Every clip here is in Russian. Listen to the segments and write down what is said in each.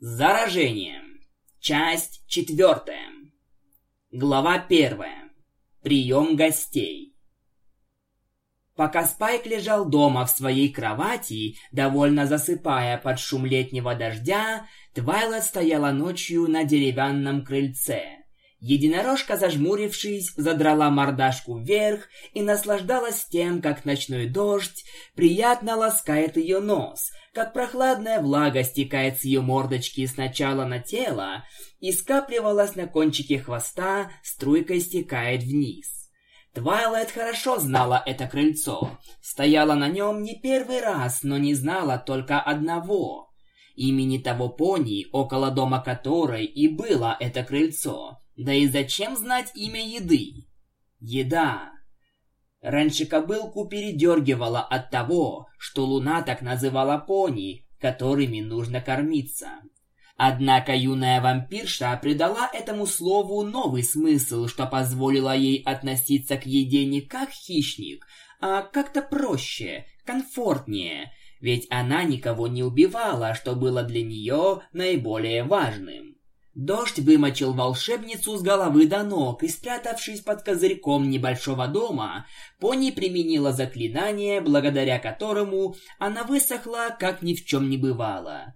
Заражение. Часть четвертая. Глава первая. Прием гостей. Пока Спайк лежал дома в своей кровати, довольно засыпая под шум летнего дождя, Твайлет стояла ночью на деревянном крыльце. Единорожка, зажмурившись, задрала мордашку вверх и наслаждалась тем, как ночной дождь приятно ласкает ее нос, как прохладная влага стекает с ее мордочки сначала на тело и скапливалась на кончике хвоста, струйкой стекает вниз. Твайлайт хорошо знала это крыльцо. Стояла на нем не первый раз, но не знала только одного. Имени того пони, около дома которой и было это крыльцо. Да и зачем знать имя еды? Еда. Раньше кобылку передергивала от того, что Луна так называла пони, которыми нужно кормиться. Однако юная вампирша придала этому слову новый смысл, что позволило ей относиться к еде не как хищник, а как-то проще, комфортнее, ведь она никого не убивала, что было для нее наиболее важным. Дождь вымочил волшебницу с головы до ног, и спрятавшись под козырьком небольшого дома, пони применила заклинание, благодаря которому она высохла, как ни в чем не бывало.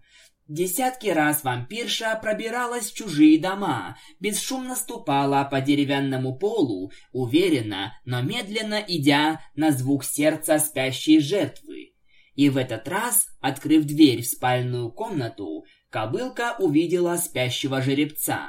Десятки раз вампирша пробиралась в чужие дома, бесшумно ступала по деревянному полу, уверенно, но медленно идя на звук сердца спящей жертвы. И в этот раз, открыв дверь в спальную комнату, Кобылка увидела спящего жеребца.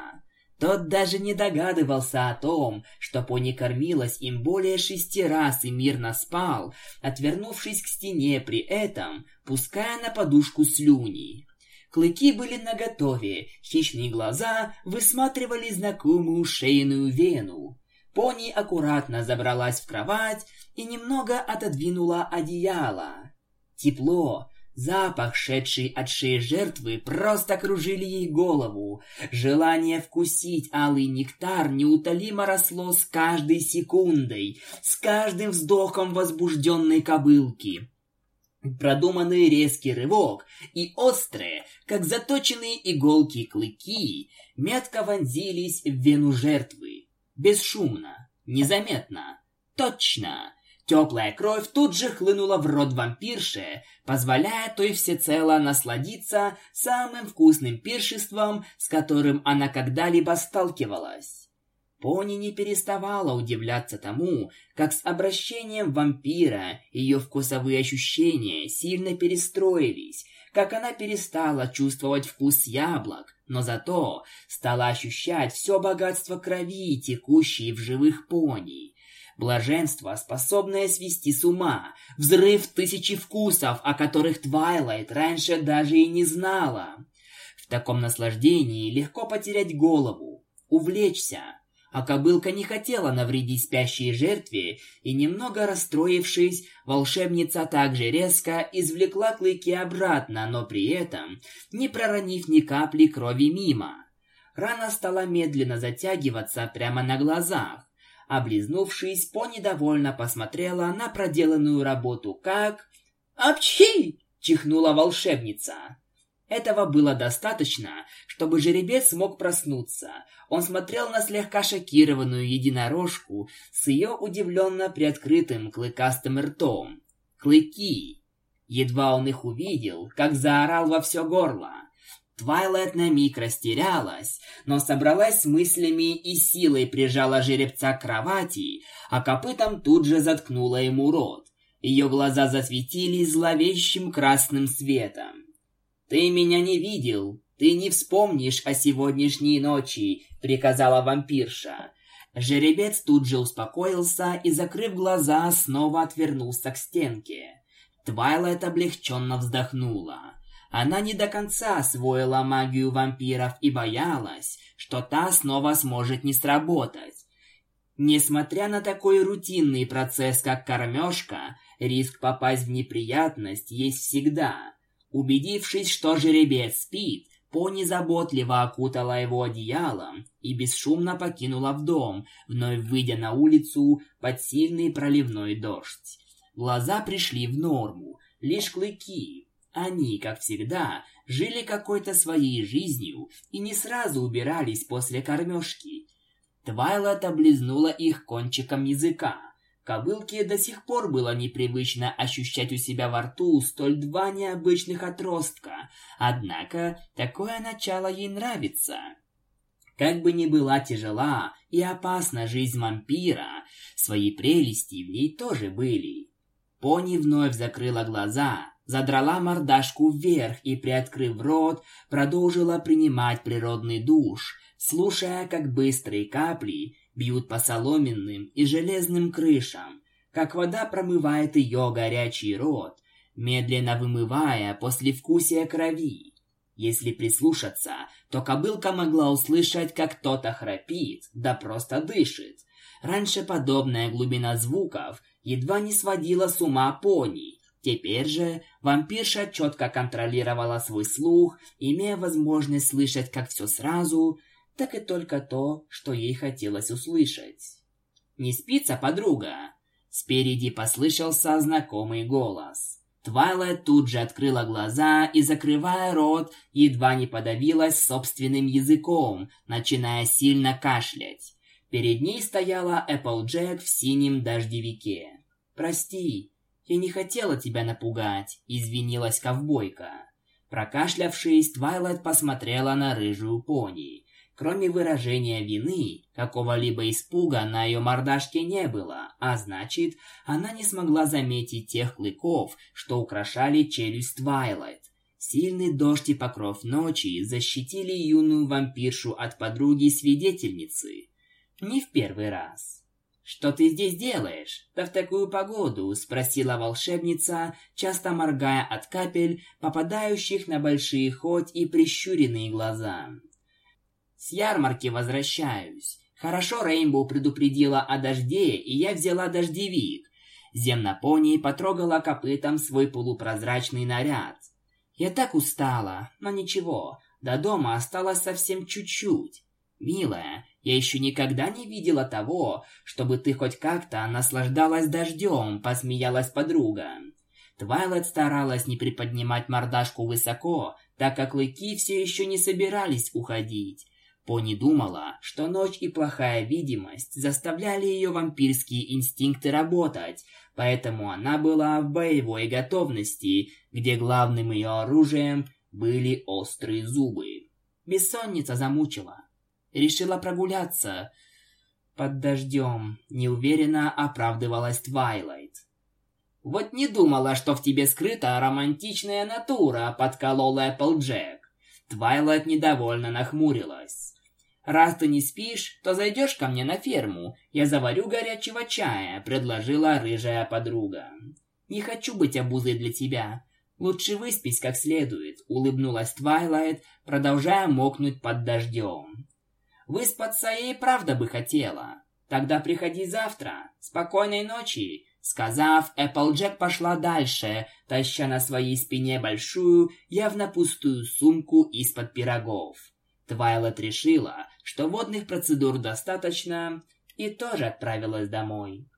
Тот даже не догадывался о том, что пони кормилась им более шести раз и мирно спал, отвернувшись к стене при этом, пуская на подушку слюни. Клыки были наготове, хищные глаза высматривали знакомую шейную вену. Пони аккуратно забралась в кровать и немного отодвинула одеяло. Тепло, Запах, шедший от шеи жертвы, просто кружили ей голову. Желание вкусить алый нектар неутолимо росло с каждой секундой, с каждым вздохом возбужденной кобылки. Продуманный резкий рывок и острые, как заточенные иголки клыки, метко вонзились в вену жертвы. Бесшумно, незаметно, точно. Теплая кровь тут же хлынула в рот вампирши, позволяя той всецело насладиться самым вкусным пиршеством, с которым она когда-либо сталкивалась. Пони не переставала удивляться тому, как с обращением вампира ее вкусовые ощущения сильно перестроились, как она перестала чувствовать вкус яблок, но зато стала ощущать все богатство крови, текущей в живых пони. Блаженство, способное свести с ума. Взрыв тысячи вкусов, о которых Твайлайт раньше даже и не знала. В таком наслаждении легко потерять голову, увлечься. А кобылка не хотела навредить спящей жертве, и немного расстроившись, волшебница также резко извлекла клыки обратно, но при этом не проронив ни капли крови мимо. Рана стала медленно затягиваться прямо на глазах. Облизнувшись, пони довольно посмотрела на проделанную работу, как... «Апчхи!» — чихнула волшебница. Этого было достаточно, чтобы жеребец смог проснуться. Он смотрел на слегка шокированную единорожку с ее удивленно приоткрытым клыкастым ртом. Клыки! Едва он их увидел, как заорал во все горло. Твайлайт на миг растерялась, но собралась мыслями и силой прижала жеребца к кровати, а копытом тут же заткнула ему рот. Ее глаза засветились зловещим красным светом. «Ты меня не видел, ты не вспомнишь о сегодняшней ночи», — приказала вампирша. Жеребец тут же успокоился и, закрыв глаза, снова отвернулся к стенке. Твайлайт облегченно вздохнула. Она не до конца освоила магию вампиров и боялась, что та снова сможет не сработать. Несмотря на такой рутинный процесс, как кормежка, риск попасть в неприятность есть всегда. Убедившись, что жеребец спит, Пони заботливо окутала его одеялом и бесшумно покинула в дом, вновь выйдя на улицу под сильный проливной дождь. Глаза пришли в норму, лишь клыки, они, как всегда, жили какой-то своей жизнью и не сразу убирались после кормежки. Твайлайт облизнула их кончиком языка. Кобылке до сих пор было непривычно ощущать у себя во рту столь два необычных отростка, однако такое начало ей нравится. Как бы ни была тяжела и опасна жизнь вампира, свои прелести в ней тоже были. Пони вновь закрыла глаза, задрала мордашку вверх и, приоткрыв рот, продолжила принимать природный душ, слушая, как быстрые капли бьют по соломенным и железным крышам, как вода промывает ее горячий рот, медленно вымывая послевкусие крови. Если прислушаться, то кобылка могла услышать, как кто-то храпит, да просто дышит. Раньше подобная глубина звуков едва не сводила с ума пони. Теперь же вампирша четко контролировала свой слух, имея возможность слышать как все сразу, так и только то, что ей хотелось услышать. «Не спится, подруга?» Спереди послышался знакомый голос. Твайлайт тут же открыла глаза и, закрывая рот, едва не подавилась собственным языком, начиная сильно кашлять. Перед ней стояла Эпплджек в синем дождевике. «Прости, я не хотела тебя напугать», — извинилась ковбойка. Прокашлявшись, Твайлайт посмотрела на рыжую пони. Кроме выражения вины, какого-либо испуга на ее мордашке не было, а значит, она не смогла заметить тех клыков, что украшали челюсть Твайлайт. Сильный дождь и покров ночи защитили юную вампиршу от подруги-свидетельницы. Не в первый раз. «Что ты здесь делаешь? Да в такую погоду?» – спросила волшебница, часто моргая от капель, попадающих на большие хоть и прищуренные глаза. С ярмарки возвращаюсь. Хорошо Рейнбоу предупредила о дожде, и я взяла дождевик. Земнопони потрогала копытом свой полупрозрачный наряд. Я так устала, но ничего, до дома осталось совсем чуть-чуть. Милая, я еще никогда не видела того, чтобы ты хоть как-то наслаждалась дождем, посмеялась подруга. Твайлет старалась не приподнимать мордашку высоко, так как лыки все еще не собирались уходить. Пони думала, что ночь и плохая видимость заставляли ее вампирские инстинкты работать, поэтому она была в боевой готовности, где главным ее оружием были острые зубы. Бессонница замучила. Решила прогуляться под дождем, неуверенно оправдывалась Твайлайт. «Вот не думала, что в тебе скрыта романтичная натура», — подколола Эпплджек. Твайлайт недовольно нахмурилась. «Раз ты не спишь, то зайдешь ко мне на ферму. Я заварю горячего чая», — предложила рыжая подруга. «Не хочу быть обузой для тебя. Лучше выспись как следует», — улыбнулась Твайлайт, продолжая мокнуть под дождем. «Выспаться я и правда бы хотела. Тогда приходи завтра. Спокойной ночи», Сказав, Эпплджек пошла дальше, таща на своей спине большую, явно пустую сумку из-под пирогов. Твайлет решила, что водных процедур достаточно, и тоже отправилась домой.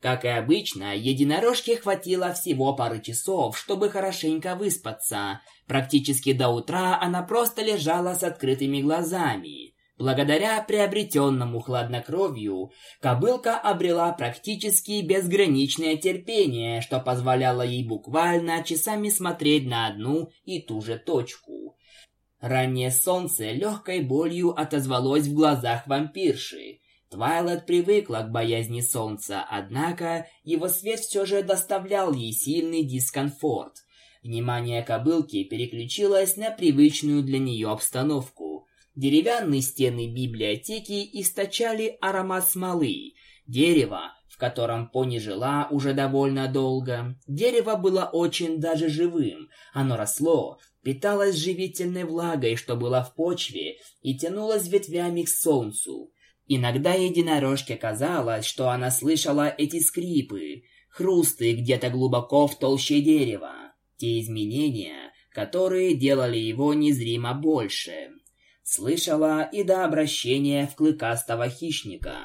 Как и обычно, единорожке хватило всего пары часов, чтобы хорошенько выспаться. Практически до утра она просто лежала с открытыми глазами. Благодаря приобретенному хладнокровью, кобылка обрела практически безграничное терпение, что позволяло ей буквально часами смотреть на одну и ту же точку. Раннее солнце легкой болью отозвалось в глазах вампирши. Твайлет привыкла к боязни солнца, однако его свет все же доставлял ей сильный дискомфорт. Внимание кобылки переключилось на привычную для нее обстановку. Деревянные стены библиотеки источали аромат смолы. Дерево, в котором пони жила уже довольно долго, дерево было очень даже живым. Оно росло, питалась живительной влагой, что было в почве, и тянулась ветвями к солнцу. Иногда единорожке казалось, что она слышала эти скрипы, хрусты где-то глубоко в толще дерева, те изменения, которые делали его незримо больше. Слышала и до обращения в клыкастого хищника.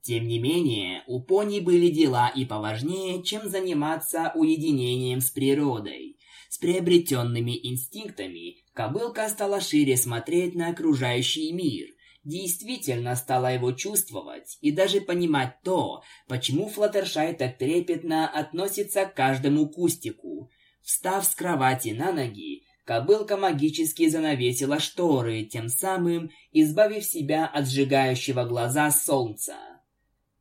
Тем не менее, у пони были дела и поважнее, чем заниматься уединением с природой. с приобретенными инстинктами, кобылка стала шире смотреть на окружающий мир, действительно стала его чувствовать и даже понимать то, почему Флаттершай так трепетно относится к каждому кустику. Встав с кровати на ноги, кобылка магически занавесила шторы, тем самым избавив себя от сжигающего глаза солнца.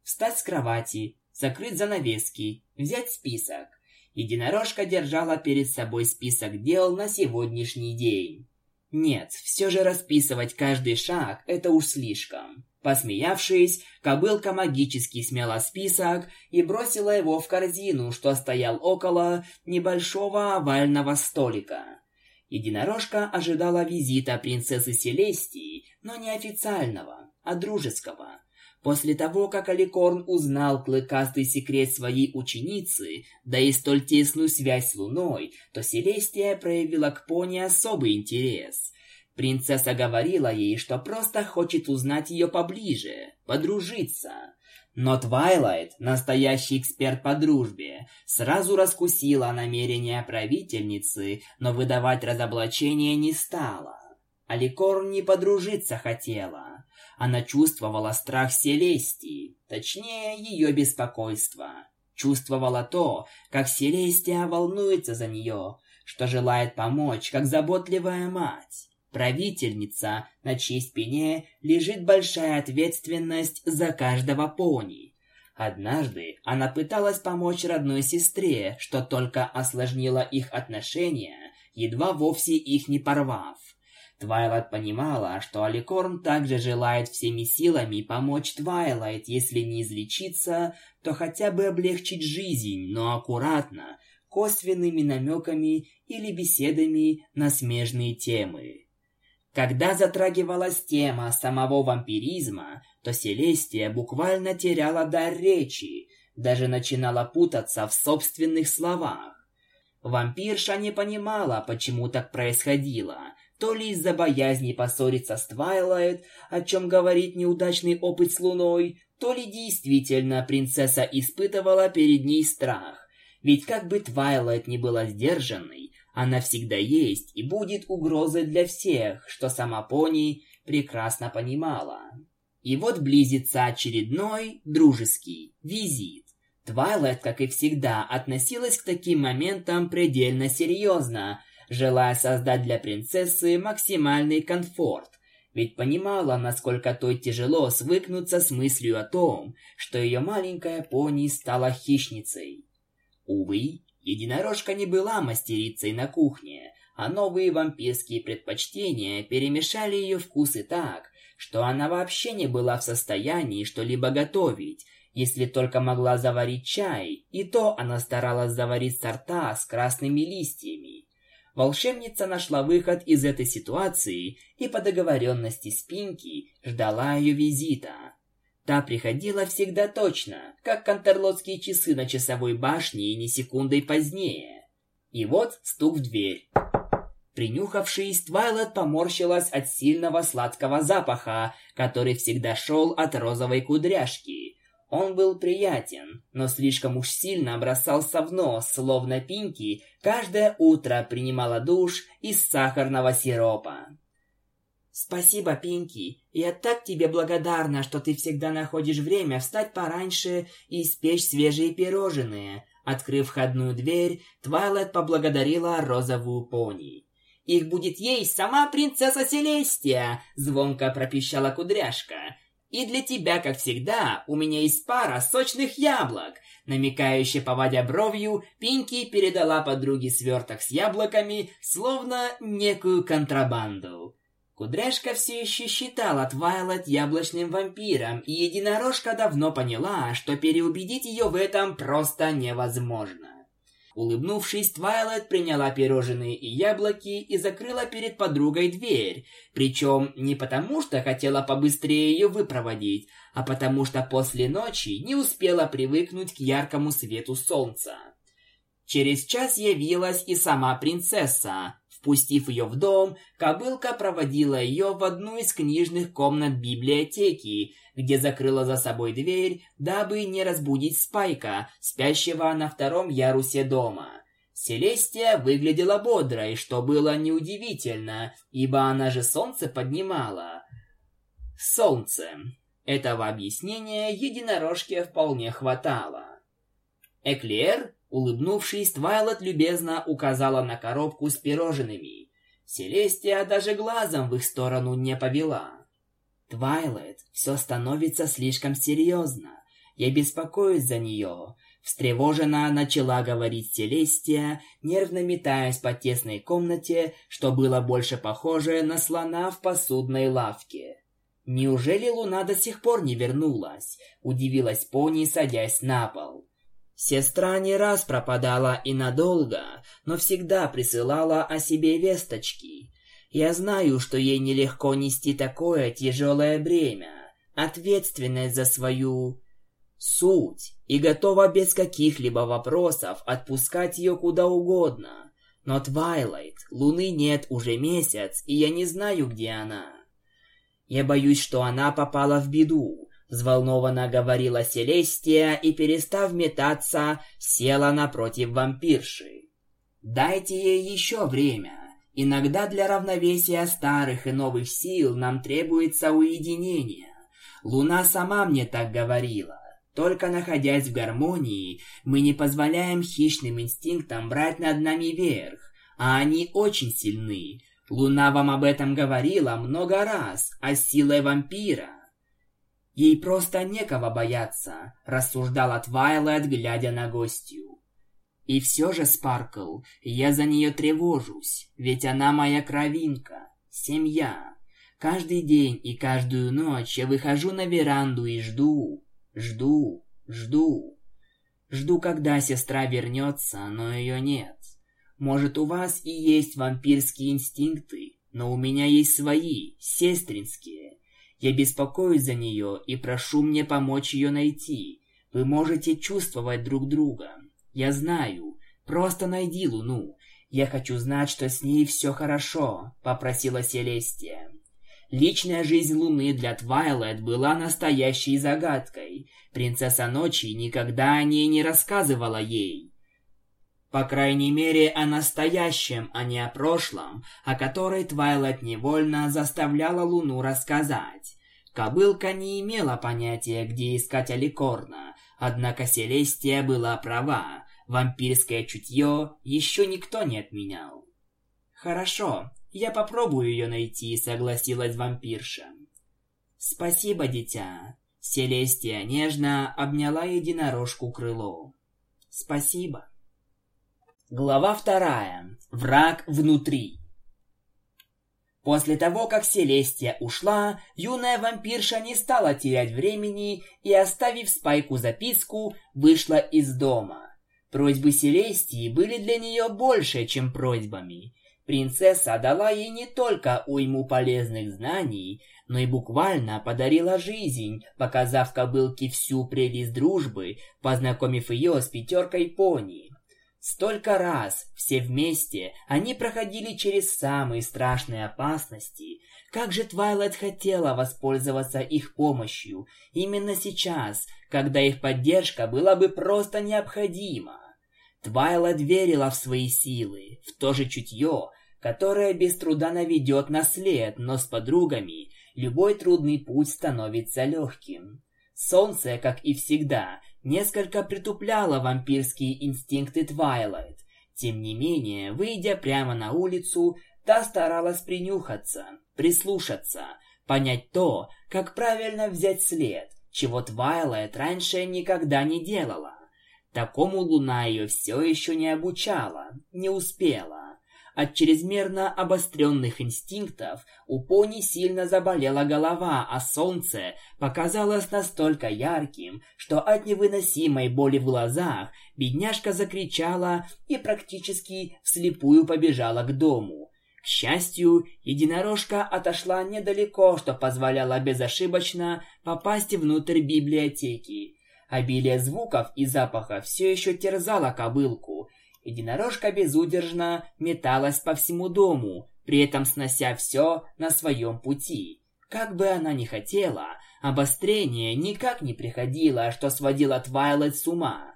Встать с кровати, закрыть занавески, взять список. Единорожка держала перед собой список дел на сегодняшний день. Нет, все же расписывать каждый шаг – это уж слишком. Посмеявшись, кобылка магически смяла список и бросила его в корзину, что стоял около небольшого овального столика. Единорожка ожидала визита принцессы Селестии, но не официального, а дружеского. После того, как Аликорн узнал клыкастый секрет своей ученицы, да и столь тесную связь с Луной, то Селестия проявила к Пони особый интерес. Принцесса говорила ей, что просто хочет узнать ее поближе, подружиться. Но Твайлайт, настоящий эксперт по дружбе, сразу раскусила намерения правительницы, но выдавать разоблачение не стала. Аликорн не подружиться хотела. Она чувствовала страх Селестии, точнее, ее беспокойство. Чувствовала то, как Селестия волнуется за нее, что желает помочь, как заботливая мать. Правительница, на чьей спине лежит большая ответственность за каждого пони. Однажды она пыталась помочь родной сестре, что только осложнило их отношения, едва вовсе их не порвав. Твайлайт понимала, что Аликорн также желает всеми силами помочь Твайлайт, если не излечиться, то хотя бы облегчить жизнь, но аккуратно, косвенными намеками или беседами на смежные темы. Когда затрагивалась тема самого вампиризма, то Селестия буквально теряла дар речи, даже начинала путаться в собственных словах. Вампирша не понимала, почему так происходило – то ли из-за боязни поссориться с Твайлайт, о чем говорит неудачный опыт с Луной, то ли действительно принцесса испытывала перед ней страх. Ведь как бы Твайлайт не была сдержанной, она всегда есть и будет угрозой для всех, что сама Пони прекрасно понимала. И вот близится очередной дружеский визит. Твайлайт, как и всегда, относилась к таким моментам предельно серьезно, желая создать для принцессы максимальный комфорт, ведь понимала, насколько той тяжело свыкнуться с мыслью о том, что ее маленькая пони стала хищницей. Увы, единорожка не была мастерицей на кухне, а новые вампирские предпочтения перемешали ее вкусы так, что она вообще не была в состоянии что-либо готовить, если только могла заварить чай, и то она старалась заварить сорта с красными листьями, волшебница нашла выход из этой ситуации и по договоренности с Пинки ждала ее визита. Та приходила всегда точно, как контерлотские часы на часовой башне и ни секундой позднее. И вот стук в дверь. Принюхавшись, Твайлет поморщилась от сильного сладкого запаха, который всегда шел от розовой кудряшки. Он был приятен, но слишком уж сильно бросался в нос, словно Пинки каждое утро принимала душ из сахарного сиропа. «Спасибо, Пинки. Я так тебе благодарна, что ты всегда находишь время встать пораньше и испечь свежие пирожные». Открыв входную дверь, Твайлет поблагодарила розовую пони. «Их будет есть сама принцесса Селестия!» — звонко пропищала кудряшка. И для тебя, как всегда, у меня есть пара сочных яблок. Намекающе поводя бровью, Пинки передала подруге сверток с яблоками, словно некую контрабанду. Кудряшка все еще считала Твайлайт яблочным вампиром, и единорожка давно поняла, что переубедить ее в этом просто невозможно. Улыбнувшись, Твайлайт приняла пирожные и яблоки и закрыла перед подругой дверь. Причем не потому, что хотела побыстрее ее выпроводить, а потому что после ночи не успела привыкнуть к яркому свету солнца. Через час явилась и сама принцесса. Впустив ее в дом, кобылка проводила ее в одну из книжных комнат библиотеки, где закрыла за собой дверь, дабы не разбудить Спайка, спящего на втором ярусе дома. Селестия выглядела бодрой, что было неудивительно, ибо она же солнце поднимала. Солнце. Этого объяснения единорожке вполне хватало. Эклер, улыбнувшись, Твайлот любезно указала на коробку с пирожными. Селестия даже глазом в их сторону не повела. Твайлет, все становится слишком серьезно. Я беспокоюсь за нее. Встревоженно начала говорить Селестия, нервно метаясь по тесной комнате, что было больше похоже на слона в посудной лавке. Неужели луна до сих пор не вернулась? Удивилась пони, садясь на пол. Сестра не раз пропадала и надолго, но всегда присылала о себе весточки. Я знаю, что ей нелегко нести такое тяжелое бремя, ответственность за свою суть, и готова без каких-либо вопросов отпускать ее куда угодно. Но Твайлайт, луны нет уже месяц, и я не знаю, где она. Я боюсь, что она попала в беду, Взволнованно говорила Селестия и, перестав метаться, села напротив вампирши. «Дайте ей еще время. Иногда для равновесия старых и новых сил нам требуется уединение. Луна сама мне так говорила. Только находясь в гармонии, мы не позволяем хищным инстинктам брать над нами верх, а они очень сильны. Луна вам об этом говорила много раз, а силой вампира Ей просто некого бояться, рассуждала Твайлайт, глядя на гостью. И все же, Спаркл, я за нее тревожусь, ведь она моя кровинка, семья. Каждый день и каждую ночь я выхожу на веранду и жду, жду, жду. Жду, когда сестра вернется, но ее нет. Может, у вас и есть вампирские инстинкты, но у меня есть свои, сестринские. Я беспокоюсь за нее и прошу мне помочь ее найти. Вы можете чувствовать друг друга. Я знаю. Просто найди Луну. Я хочу знать, что с ней все хорошо», — попросила Селестия. Личная жизнь Луны для Твайлайт была настоящей загадкой. Принцесса Ночи никогда о ней не рассказывала ей. По крайней мере, о настоящем, а не о прошлом, о которой Твайлайт невольно заставляла Луну рассказать. Кобылка не имела понятия, где искать Аликорна, однако Селестия была права, вампирское чутье еще никто не отменял. «Хорошо, я попробую ее найти», — согласилась вампирша. «Спасибо, дитя». Селестия нежно обняла единорожку крыло. «Спасибо». Глава вторая. Враг внутри. После того, как Селестия ушла, юная вампирша не стала терять времени и, оставив Спайку записку, вышла из дома. Просьбы Селестии были для нее больше, чем просьбами. Принцесса дала ей не только уйму полезных знаний, но и буквально подарила жизнь, показав кобылке всю прелесть дружбы, познакомив ее с пятеркой пони. Столько раз, все вместе, они проходили через самые страшные опасности. Как же Твайлайт хотела воспользоваться их помощью именно сейчас, когда их поддержка была бы просто необходима. Твайлайт верила в свои силы, в то же чутье, которое без труда наведет на след, но с подругами любой трудный путь становится легким. Солнце, как и всегда, несколько притупляло вампирские инстинкты Твайлайт. Тем не менее, выйдя прямо на улицу, та старалась принюхаться, прислушаться, понять то, как правильно взять след, чего Твайлайт раньше никогда не делала. Такому Луна ее все еще не обучала, не успела. От чрезмерно обостренных инстинктов у пони сильно заболела голова, а солнце показалось настолько ярким, что от невыносимой боли в глазах бедняжка закричала и практически вслепую побежала к дому. К счастью, единорожка отошла недалеко, что позволяло безошибочно попасть внутрь библиотеки. Обилие звуков и запахов все еще терзало кобылку, Единорожка безудержно металась по всему дому, при этом снося все на своем пути. Как бы она ни хотела, обострение никак не приходило, что сводило Твайлайт с ума.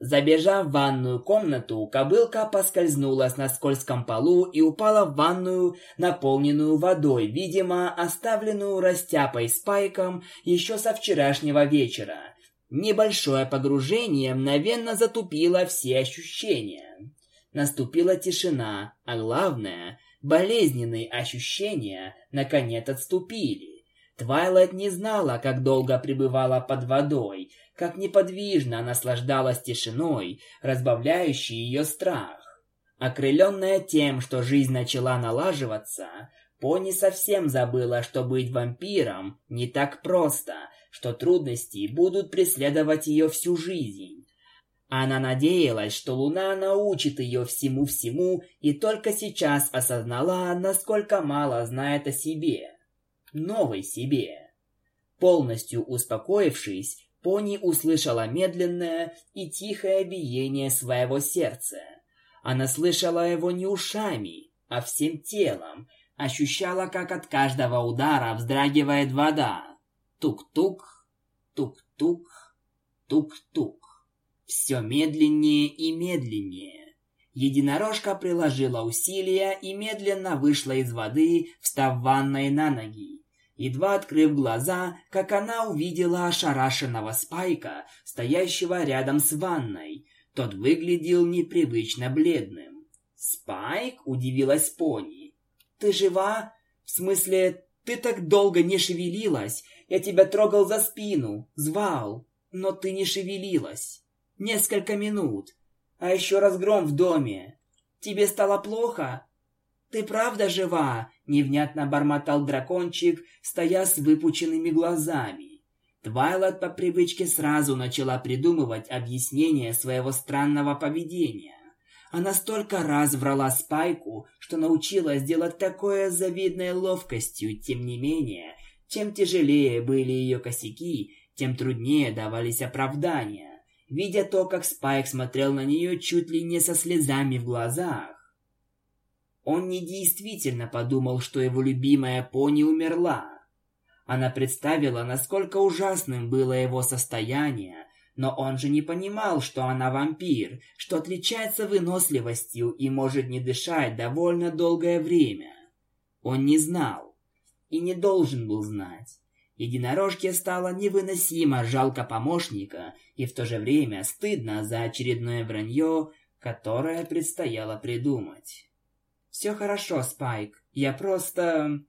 Забежав в ванную комнату, кобылка поскользнулась на скользком полу и упала в ванную, наполненную водой, видимо, оставленную растяпой спайком еще со вчерашнего вечера. Небольшое погружение мгновенно затупило все ощущения. Наступила тишина, а главное, болезненные ощущения наконец отступили. Твайлайт не знала, как долго пребывала под водой, как неподвижно наслаждалась тишиной, разбавляющей ее страх. Окрыленная тем, что жизнь начала налаживаться, Пони совсем забыла, что быть вампиром не так просто, что трудности будут преследовать ее всю жизнь. Она надеялась, что Луна научит ее всему-всему, и только сейчас осознала, насколько мало знает о себе. Новой себе. Полностью успокоившись, Пони услышала медленное и тихое биение своего сердца. Она слышала его не ушами, а всем телом, ощущала, как от каждого удара вздрагивает вода. Тук-тук, тук-тук, тук-тук. Все медленнее и медленнее. Единорожка приложила усилия и медленно вышла из воды, встав ванной на ноги. Едва открыв глаза, как она увидела ошарашенного Спайка, стоящего рядом с ванной. Тот выглядел непривычно бледным. «Спайк?» – удивилась Пони. «Ты жива? В смысле, ты так долго не шевелилась? Я тебя трогал за спину, звал, но ты не шевелилась. Несколько минут. А еще разгром в доме. Тебе стало плохо? Ты правда жива? невнятно бормотал дракончик, стоя с выпученными глазами. Твайлайт по привычке сразу начала придумывать объяснение своего странного поведения. Она столько раз врала Спайку, что научилась делать такое завидной ловкостью, тем не менее, чем тяжелее были ее косяки, тем труднее давались оправдания. Видя то, как Спайк смотрел на нее чуть ли не со слезами в глазах, он не действительно подумал, что его любимая пони умерла. Она представила, насколько ужасным было его состояние, но он же не понимал, что она вампир, что отличается выносливостью и может не дышать довольно долгое время. Он не знал и не должен был знать. Единорожке стало невыносимо жалко помощника и в то же время стыдно за очередное вранье, которое предстояло придумать. «Все хорошо, Спайк. Я просто...»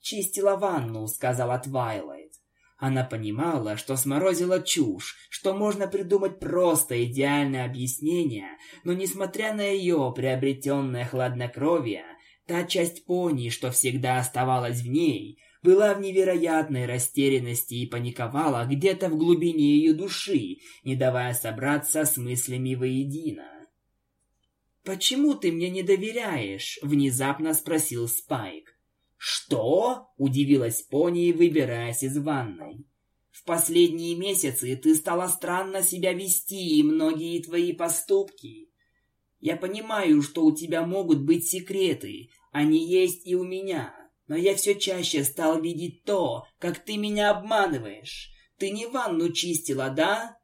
«Чистила ванну», — сказала Твайлайт. Она понимала, что сморозила чушь, что можно придумать просто идеальное объяснение, но несмотря на ее приобретенное хладнокровие, та часть пони, что всегда оставалась в ней, была в невероятной растерянности и паниковала где-то в глубине ее души, не давая собраться с мыслями воедино. «Почему ты мне не доверяешь?» – внезапно спросил Спайк. «Что?» – удивилась Пони, выбираясь из ванной. «В последние месяцы ты стала странно себя вести, и многие твои поступки. Я понимаю, что у тебя могут быть секреты, они есть и у меня, но я все чаще стал видеть то, как ты меня обманываешь. Ты не ванну чистила, да?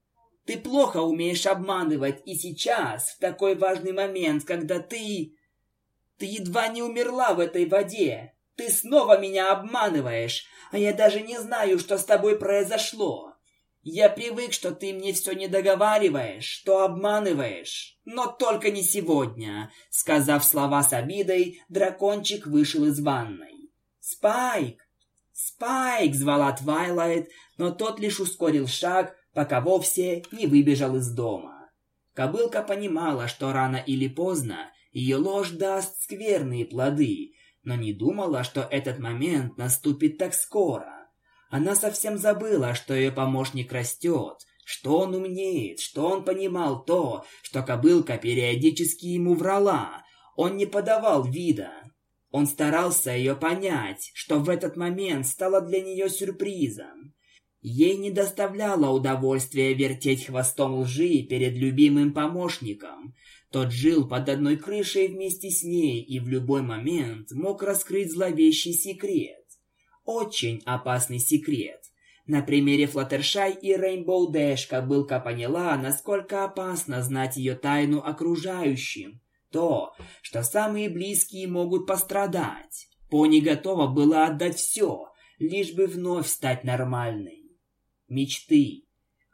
Ты плохо умеешь обманывать, и сейчас, в такой важный момент, когда ты... Ты едва не умерла в этой воде. Ты снова меня обманываешь, а я даже не знаю, что с тобой произошло. Я привык, что ты мне все не договариваешь, что обманываешь. Но только не сегодня. Сказав слова с обидой, дракончик вышел из ванной. Спайк! Спайк! Звала Твайлайт, но тот лишь ускорил шаг, пока вовсе не выбежал из дома. Кобылка понимала, что рано или поздно ее ложь даст скверные плоды, но не думала, что этот момент наступит так скоро. Она совсем забыла, что ее помощник растет, что он умнеет, что он понимал то, что кобылка периодически ему врала. Он не подавал вида. Он старался ее понять, что в этот момент стало для нее сюрпризом. Ей не доставляло удовольствия вертеть хвостом лжи перед любимым помощником. Тот жил под одной крышей вместе с ней и в любой момент мог раскрыть зловещий секрет. Очень опасный секрет. На примере Флаттершай и Рейнбоу Дэш кобылка поняла, насколько опасно знать ее тайну окружающим. То, что самые близкие могут пострадать. Пони готова была отдать все, лишь бы вновь стать нормальной. Мечты.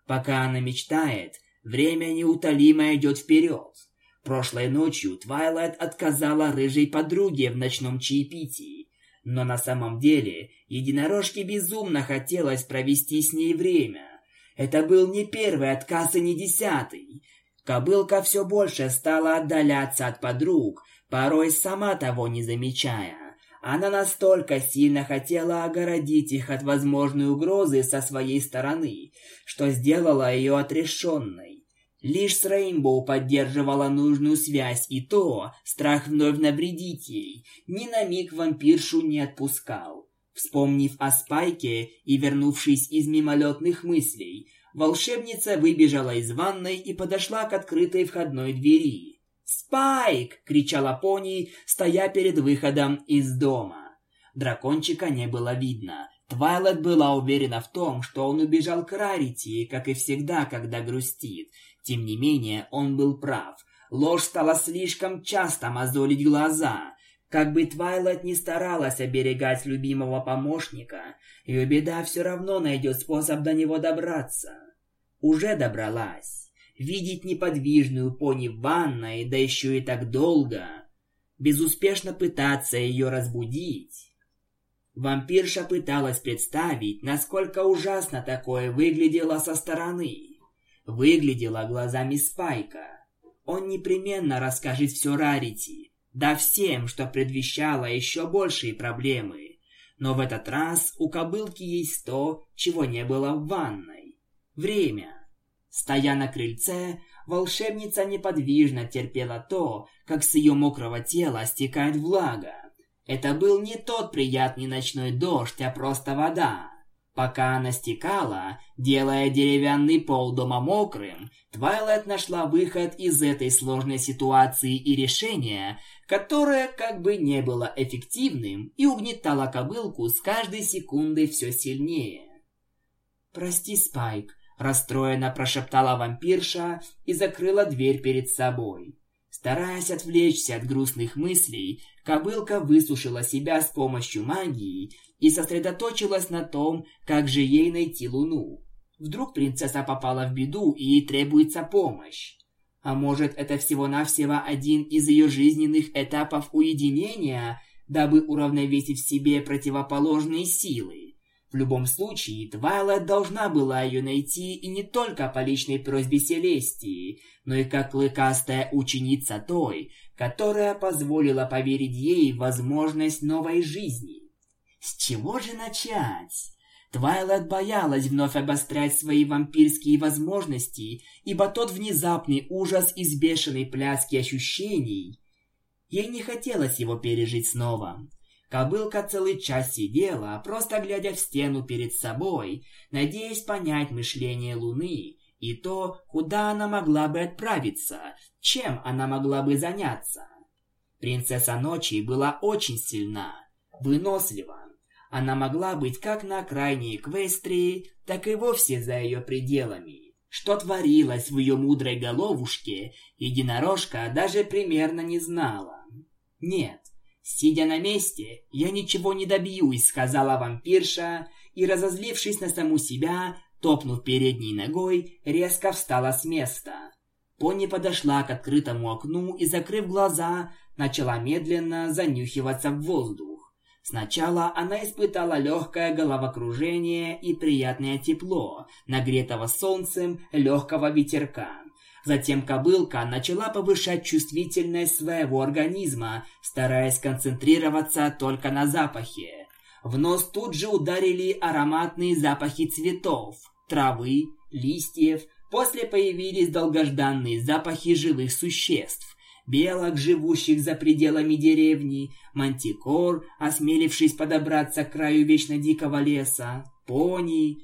Пока она мечтает, время неутолимо идет вперед. Прошлой ночью Твайлайт отказала рыжей подруге в ночном чаепитии, но на самом деле единорожке безумно хотелось провести с ней время. Это был не первый отказ и не десятый. Кобылка все больше стала отдаляться от подруг, порой сама того не замечая. Она настолько сильно хотела огородить их от возможной угрозы со своей стороны, что сделала ее отрешенной. Лишь с Рейнбоу поддерживала нужную связь, и то страх вновь навредить ей ни на миг вампиршу не отпускал. Вспомнив о Спайке и вернувшись из мимолетных мыслей, волшебница выбежала из ванной и подошла к открытой входной двери. «Спайк!» — кричала пони, стоя перед выходом из дома. Дракончика не было видно. Твайлет была уверена в том, что он убежал к Рарити, как и всегда, когда грустит. Тем не менее, он был прав. Ложь стала слишком часто мозолить глаза. Как бы Твайлет не старалась оберегать любимого помощника, ее беда все равно найдет способ до него добраться. Уже добралась видеть неподвижную пони в ванной, да еще и так долго, безуспешно пытаться ее разбудить. Вампирша пыталась представить, насколько ужасно такое выглядело со стороны. Выглядело глазами Спайка. Он непременно расскажет все Рарити, да всем, что предвещало еще большие проблемы. Но в этот раз у кобылки есть то, чего не было в ванной. Время. Стоя на крыльце, волшебница неподвижно терпела то, как с ее мокрого тела стекает влага. Это был не тот приятный ночной дождь, а просто вода. Пока она стекала, делая деревянный пол дома мокрым, Твайлайт нашла выход из этой сложной ситуации и решение, которое как бы не было эффективным и угнетало кобылку с каждой секундой все сильнее. «Прости, Спайк», Расстроенно прошептала вампирша и закрыла дверь перед собой. Стараясь отвлечься от грустных мыслей, кобылка высушила себя с помощью магии и сосредоточилась на том, как же ей найти луну. Вдруг принцесса попала в беду и ей требуется помощь. А может, это всего-навсего один из ее жизненных этапов уединения, дабы уравновесить в себе противоположные силы. В любом случае, Твайлайт должна была ее найти и не только по личной просьбе Селестии, но и как клыкастая ученица той, которая позволила поверить ей в возможность новой жизни. С чего же начать? Твайлайт боялась вновь обострять свои вампирские возможности, ибо тот внезапный ужас из бешеной пляски ощущений... Ей не хотелось его пережить снова. Кобылка целый час сидела, просто глядя в стену перед собой, надеясь понять мышление Луны и то, куда она могла бы отправиться, чем она могла бы заняться. Принцесса Ночи была очень сильна, вынослива. Она могла быть как на окраине Эквестрии, так и вовсе за ее пределами. Что творилось в ее мудрой головушке, единорожка даже примерно не знала. Нет, «Сидя на месте, я ничего не добьюсь», — сказала вампирша, и, разозлившись на саму себя, топнув передней ногой, резко встала с места. Пони подошла к открытому окну и, закрыв глаза, начала медленно занюхиваться в воздух. Сначала она испытала легкое головокружение и приятное тепло, нагретого солнцем легкого ветерка. Затем кобылка начала повышать чувствительность своего организма, стараясь концентрироваться только на запахе. В нос тут же ударили ароматные запахи цветов, травы, листьев. После появились долгожданные запахи живых существ. Белок, живущих за пределами деревни, мантикор, осмелившись подобраться к краю вечно дикого леса, пони,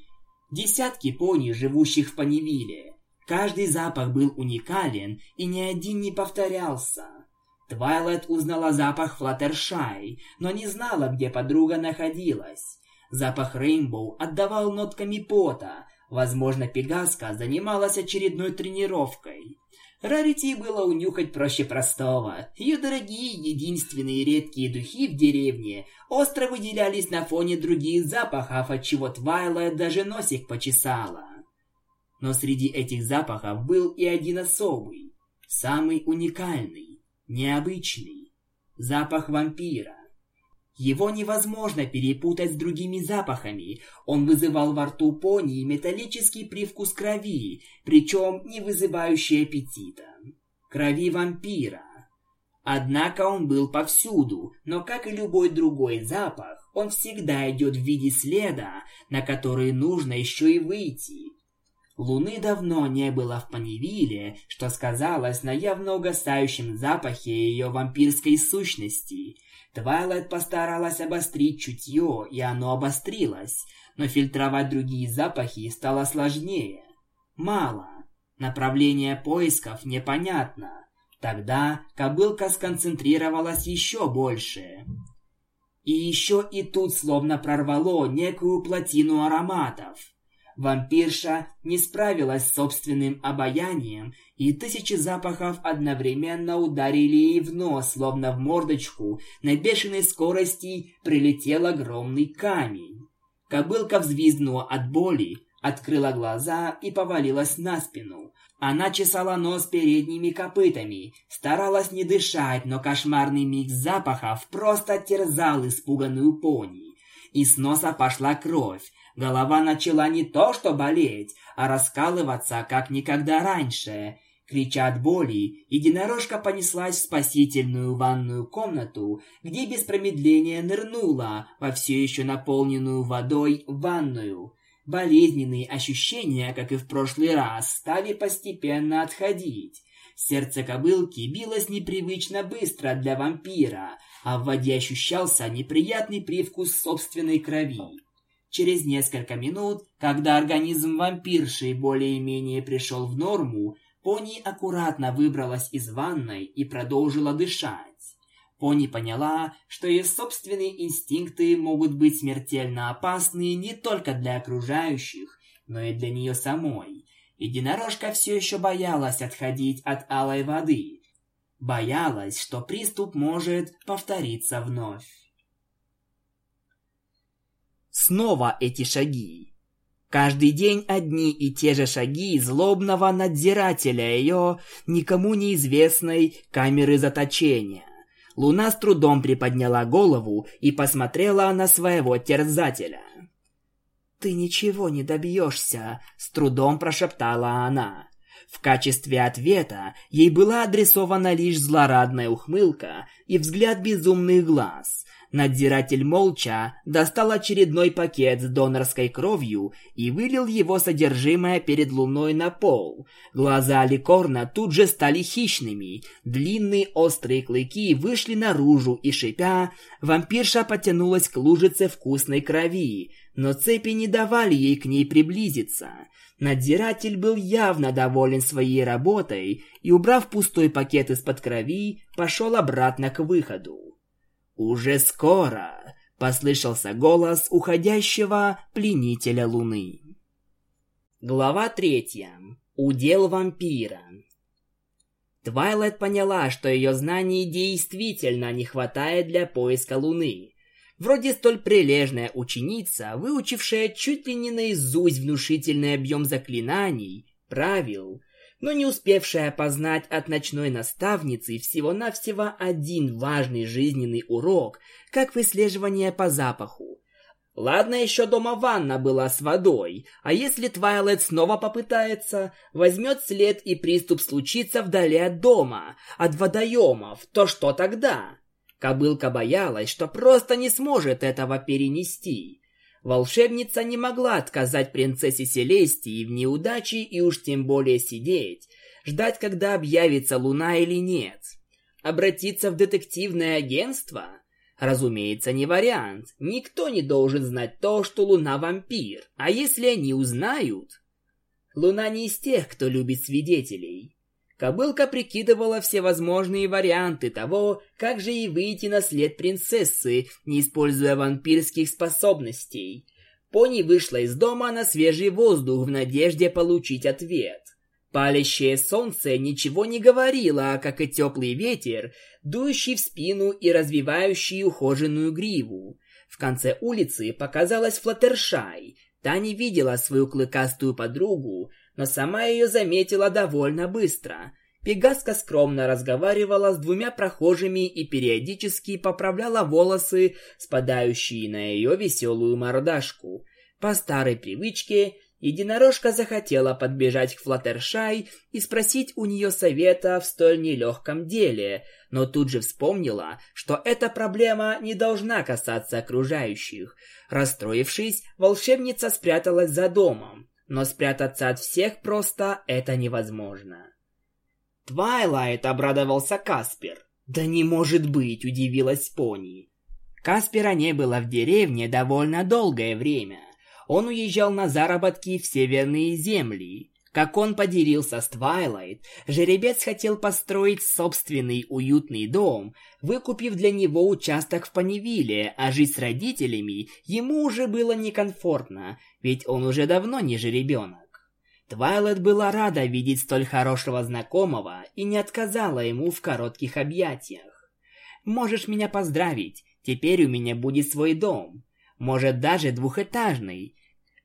десятки пони, живущих в Понивилле, Каждый запах был уникален, и ни один не повторялся. Твайлайт узнала запах Флаттершай, но не знала, где подруга находилась. Запах Рейнбоу отдавал нотками пота. Возможно, Пегаска занималась очередной тренировкой. Рарити было унюхать проще простого. Ее дорогие, единственные редкие духи в деревне остро выделялись на фоне других запахов, от чего Твайлайт даже носик почесала. Но среди этих запахов был и один особый, самый уникальный, необычный запах вампира. Его невозможно перепутать с другими запахами. Он вызывал во рту пони металлический привкус крови, причем не вызывающий аппетита. Крови вампира. Однако он был повсюду, но как и любой другой запах, он всегда идет в виде следа, на который нужно еще и выйти. Луны давно не было в Панивиле, что сказалось на явно угасающем запахе ее вампирской сущности – Твайлайт постаралась обострить чутье, и оно обострилось, но фильтровать другие запахи стало сложнее. Мало. Направление поисков непонятно. Тогда кобылка сконцентрировалась еще больше. И еще и тут словно прорвало некую плотину ароматов. Вампирша не справилась с собственным обаянием, и тысячи запахов одновременно ударили ей в нос, словно в мордочку, на бешеной скорости прилетел огромный камень. Кобылка взвизгнула от боли, открыла глаза и повалилась на спину. Она чесала нос передними копытами, старалась не дышать, но кошмарный микс запахов просто терзал испуганную пони. Из носа пошла кровь, Голова начала не то что болеть, а раскалываться, как никогда раньше. Крича от боли, единорожка понеслась в спасительную ванную комнату, где без промедления нырнула во все еще наполненную водой ванную. Болезненные ощущения, как и в прошлый раз, стали постепенно отходить. Сердце кобылки билось непривычно быстро для вампира, а в воде ощущался неприятный привкус собственной крови. Через несколько минут, когда организм вампирши более-менее пришел в норму, Пони аккуратно выбралась из ванной и продолжила дышать. Пони поняла, что ее собственные инстинкты могут быть смертельно опасны не только для окружающих, но и для нее самой. Единорожка все еще боялась отходить от алой воды. Боялась, что приступ может повториться вновь. Снова эти шаги. Каждый день одни и те же шаги злобного надзирателя ее никому неизвестной камеры заточения. Луна с трудом приподняла голову и посмотрела на своего терзателя. «Ты ничего не добьешься», — с трудом прошептала она. В качестве ответа ей была адресована лишь злорадная ухмылка и взгляд безумных глаз, Надзиратель молча достал очередной пакет с донорской кровью и вылил его содержимое перед луной на пол. Глаза Ликорна тут же стали хищными. Длинные острые клыки вышли наружу и, шипя, вампирша потянулась к лужице вкусной крови, но цепи не давали ей к ней приблизиться. Надзиратель был явно доволен своей работой и, убрав пустой пакет из-под крови, пошел обратно к выходу. «Уже скоро!» — послышался голос уходящего пленителя Луны. Глава третья. Удел вампира. Твайлайт поняла, что ее знаний действительно не хватает для поиска Луны. Вроде столь прилежная ученица, выучившая чуть ли не наизусть внушительный объем заклинаний, правил, но не успевшая познать от ночной наставницы всего-навсего один важный жизненный урок, как выслеживание по запаху. Ладно, еще дома ванна была с водой, а если Твайлет снова попытается, возьмет след и приступ случится вдали от дома, от водоемов, то что тогда? Кобылка боялась, что просто не сможет этого перенести. Волшебница не могла отказать принцессе Селестии в неудаче и уж тем более сидеть, ждать, когда объявится луна или нет. Обратиться в детективное агентство? Разумеется, не вариант. Никто не должен знать то, что луна вампир. А если они узнают? Луна не из тех, кто любит свидетелей. Кобылка прикидывала все возможные варианты того, как же ей выйти на след принцессы, не используя вампирских способностей. Пони вышла из дома на свежий воздух в надежде получить ответ. Палящее солнце ничего не говорило, как и теплый ветер, дующий в спину и развивающий ухоженную гриву. В конце улицы показалась Флаттершай. Та не видела свою клыкастую подругу, но сама ее заметила довольно быстро. Пегаска скромно разговаривала с двумя прохожими и периодически поправляла волосы, спадающие на ее веселую мордашку. По старой привычке единорожка захотела подбежать к Флаттершай и спросить у нее совета в столь нелегком деле, но тут же вспомнила, что эта проблема не должна касаться окружающих. Расстроившись, волшебница спряталась за домом но спрятаться от всех просто это невозможно. «Твайлайт!» — обрадовался Каспер. «Да не может быть!» — удивилась Пони. Каспера не было в деревне довольно долгое время. Он уезжал на заработки в северные земли. Как он поделился с Твайлайт, жеребец хотел построить собственный уютный дом, выкупив для него участок в Понивилле, а жить с родителями ему уже было некомфортно, ведь он уже давно не жеребенок. Твайлайт была рада видеть столь хорошего знакомого и не отказала ему в коротких объятиях. «Можешь меня поздравить, теперь у меня будет свой дом. Может, даже двухэтажный,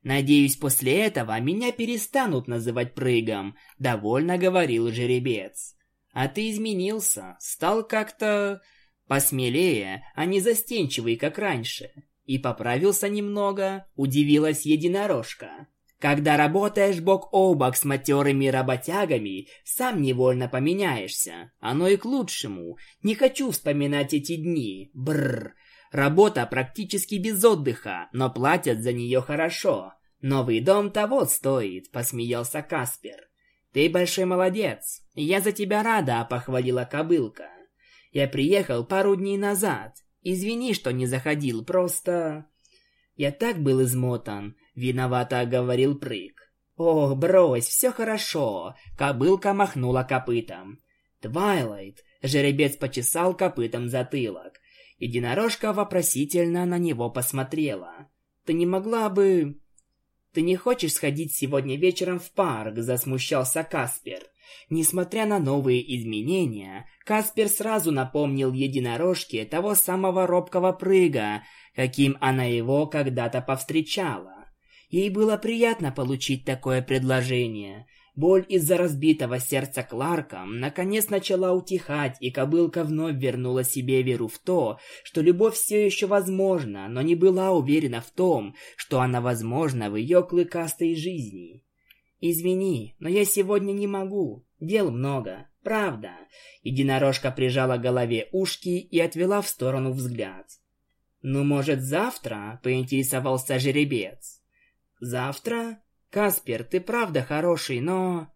Надеюсь, после этого меня перестанут называть прыгом, довольно говорил жеребец. А ты изменился, стал как-то посмелее, а не застенчивый, как раньше. И поправился немного, удивилась единорожка. Когда работаешь бок о бок с матерыми работягами, сам невольно поменяешься. Оно и к лучшему. Не хочу вспоминать эти дни. Бррр. Работа практически без отдыха, но платят за нее хорошо. Новый дом того стоит, посмеялся Каспер. Ты большой молодец. Я за тебя рада, похвалила кобылка. Я приехал пару дней назад. Извини, что не заходил, просто я так был измотан, виновато говорил Прыг. Ох, брось, все хорошо. Кобылка махнула копытом. Твайлайт, жеребец почесал копытом затылок. Единорожка вопросительно на него посмотрела. Ты не могла бы «Ты не хочешь сходить сегодня вечером в парк?» – засмущался Каспер. Несмотря на новые изменения, Каспер сразу напомнил единорожке того самого робкого прыга, каким она его когда-то повстречала. Ей было приятно получить такое предложение, Боль из-за разбитого сердца Кларка наконец начала утихать, и кобылка вновь вернула себе веру в то, что любовь все еще возможна, но не была уверена в том, что она возможна в ее клыкастой жизни. «Извини, но я сегодня не могу. Дел много. Правда». Единорожка прижала голове ушки и отвела в сторону взгляд. «Ну, может, завтра?» – поинтересовался жеребец. «Завтра?» Каспер, ты правда хороший, но...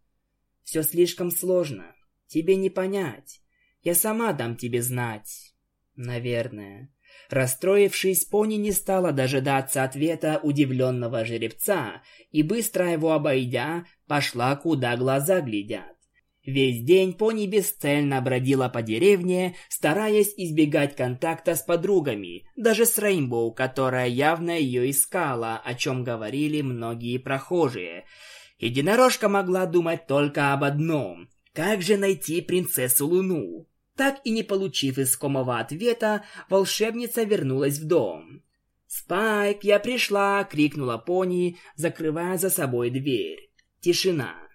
Все слишком сложно. Тебе не понять. Я сама дам тебе знать. Наверное. Расстроившись, пони не стала дожидаться ответа удивленного жеребца и, быстро его обойдя, пошла, куда глаза глядят. Весь день пони бесцельно бродила по деревне, стараясь избегать контакта с подругами, даже с Рейнбоу, которая явно ее искала, о чем говорили многие прохожие. Единорожка могла думать только об одном – как же найти принцессу Луну? Так и не получив искомого ответа, волшебница вернулась в дом. «Спайк, я пришла!» — крикнула пони, закрывая за собой дверь. Тишина.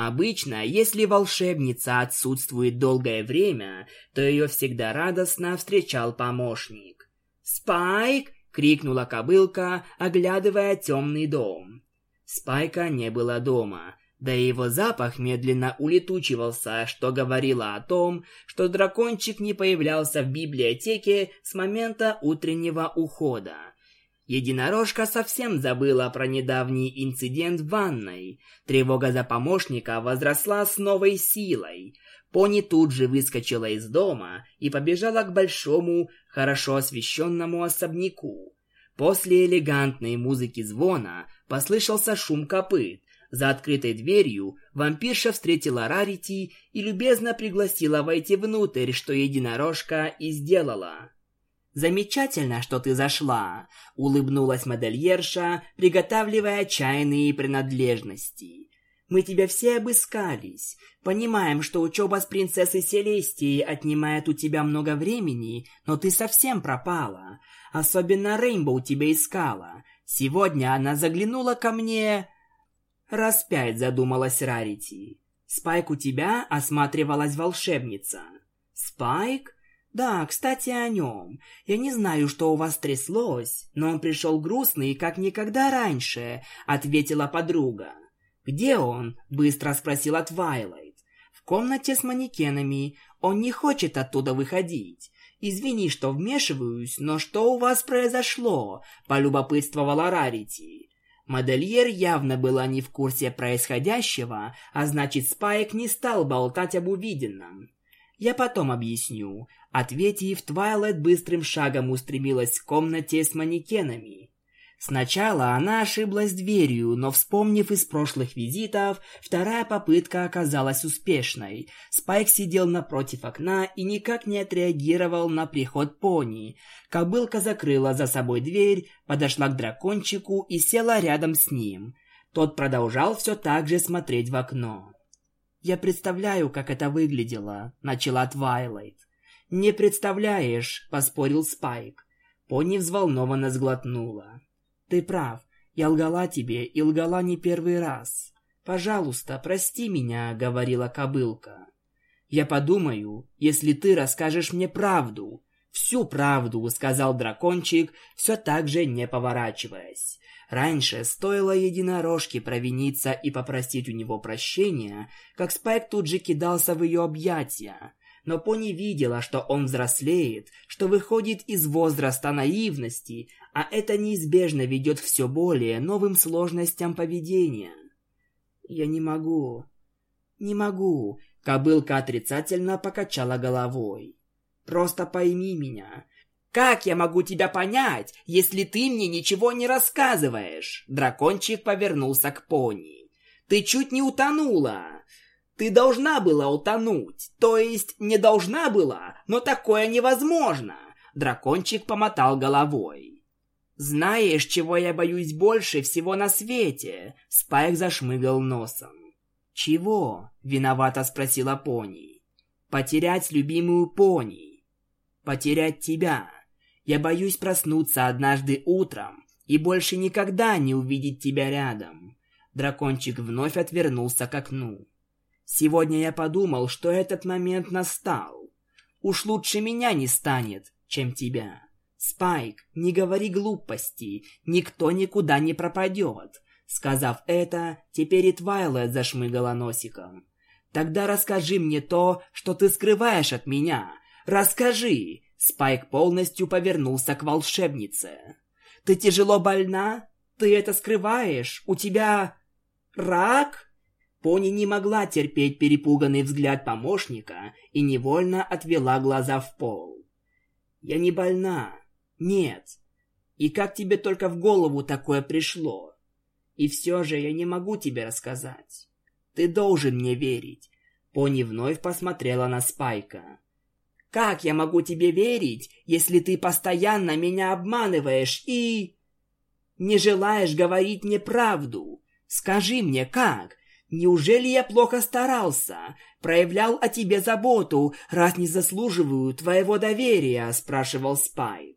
Обычно, если волшебница отсутствует долгое время, то ее всегда радостно встречал помощник. «Спайк!» — крикнула кобылка, оглядывая темный дом. Спайка не было дома, да и его запах медленно улетучивался, что говорило о том, что дракончик не появлялся в библиотеке с момента утреннего ухода. Единорожка совсем забыла про недавний инцидент в ванной. Тревога за помощника возросла с новой силой. Пони тут же выскочила из дома и побежала к большому, хорошо освещенному особняку. После элегантной музыки звона послышался шум копыт. За открытой дверью вампирша встретила Рарити и любезно пригласила войти внутрь, что единорожка и сделала. «Замечательно, что ты зашла», — улыбнулась модельерша, приготавливая чайные принадлежности. «Мы тебя все обыскались. Понимаем, что учеба с принцессой Селестией отнимает у тебя много времени, но ты совсем пропала. Особенно Рейнбоу тебя искала. Сегодня она заглянула ко мне...» Раз пять задумалась Рарити. «Спайк у тебя?» — осматривалась волшебница. «Спайк?» «Да, кстати, о нем. Я не знаю, что у вас стряслось, но он пришел грустный, как никогда раньше», — ответила подруга. «Где он?» — быстро спросила Твайлайт. «В комнате с манекенами. Он не хочет оттуда выходить. Извини, что вмешиваюсь, но что у вас произошло?» — полюбопытствовала Рарити. Модельер явно была не в курсе происходящего, а значит, Спайк не стал болтать об увиденном. «Я потом объясню», — ответив, Твайлайт быстрым шагом устремилась к комнате с манекенами. Сначала она ошиблась дверью, но, вспомнив из прошлых визитов, вторая попытка оказалась успешной. Спайк сидел напротив окна и никак не отреагировал на приход пони. Кобылка закрыла за собой дверь, подошла к дракончику и села рядом с ним. Тот продолжал все так же смотреть в окно. «Я представляю, как это выглядело», — начала Твайлайт. «Не представляешь», — поспорил Спайк. Пони взволнованно сглотнула. Ты прав. Я лгала тебе и лгала не первый раз. Пожалуйста, прости меня, говорила кобылка. Я подумаю, если ты расскажешь мне правду. Всю правду, сказал дракончик, все так же не поворачиваясь. Раньше стоило единорожке провиниться и попросить у него прощения, как Спайк тут же кидался в ее объятия но Пони видела, что он взрослеет, что выходит из возраста наивности, а это неизбежно ведет все более новым сложностям поведения. «Я не могу. Не могу», — кобылка отрицательно покачала головой. «Просто пойми меня. «Как я могу тебя понять, если ты мне ничего не рассказываешь?» Дракончик повернулся к пони. «Ты чуть не утонула. Ты должна была утонуть. То есть не должна была, но такое невозможно. Дракончик помотал головой. Знаешь, чего я боюсь больше всего на свете? Спайк зашмыгал носом. Чего? Виновато спросила пони. Потерять любимую пони. Потерять тебя. Я боюсь проснуться однажды утром и больше никогда не увидеть тебя рядом. Дракончик вновь отвернулся к окну. Сегодня я подумал, что этот момент настал. Уж лучше меня не станет, чем тебя. Спайк, не говори глупости, никто никуда не пропадет. Сказав это, теперь и Твайлайт зашмыгала носиком. Тогда расскажи мне то, что ты скрываешь от меня. Расскажи. Спайк полностью повернулся к волшебнице. Ты тяжело больна? Ты это скрываешь? У тебя рак? Пони не могла терпеть перепуганный взгляд помощника и невольно отвела глаза в пол. «Я не больна. Нет. И как тебе только в голову такое пришло? И все же я не могу тебе рассказать. Ты должен мне верить». Пони вновь посмотрела на Спайка. «Как я могу тебе верить, если ты постоянно меня обманываешь и...» «Не желаешь говорить мне правду? Скажи мне, как? Неужели я плохо старался? Проявлял о тебе заботу, раз не заслуживаю твоего доверия?» – спрашивал Спайк.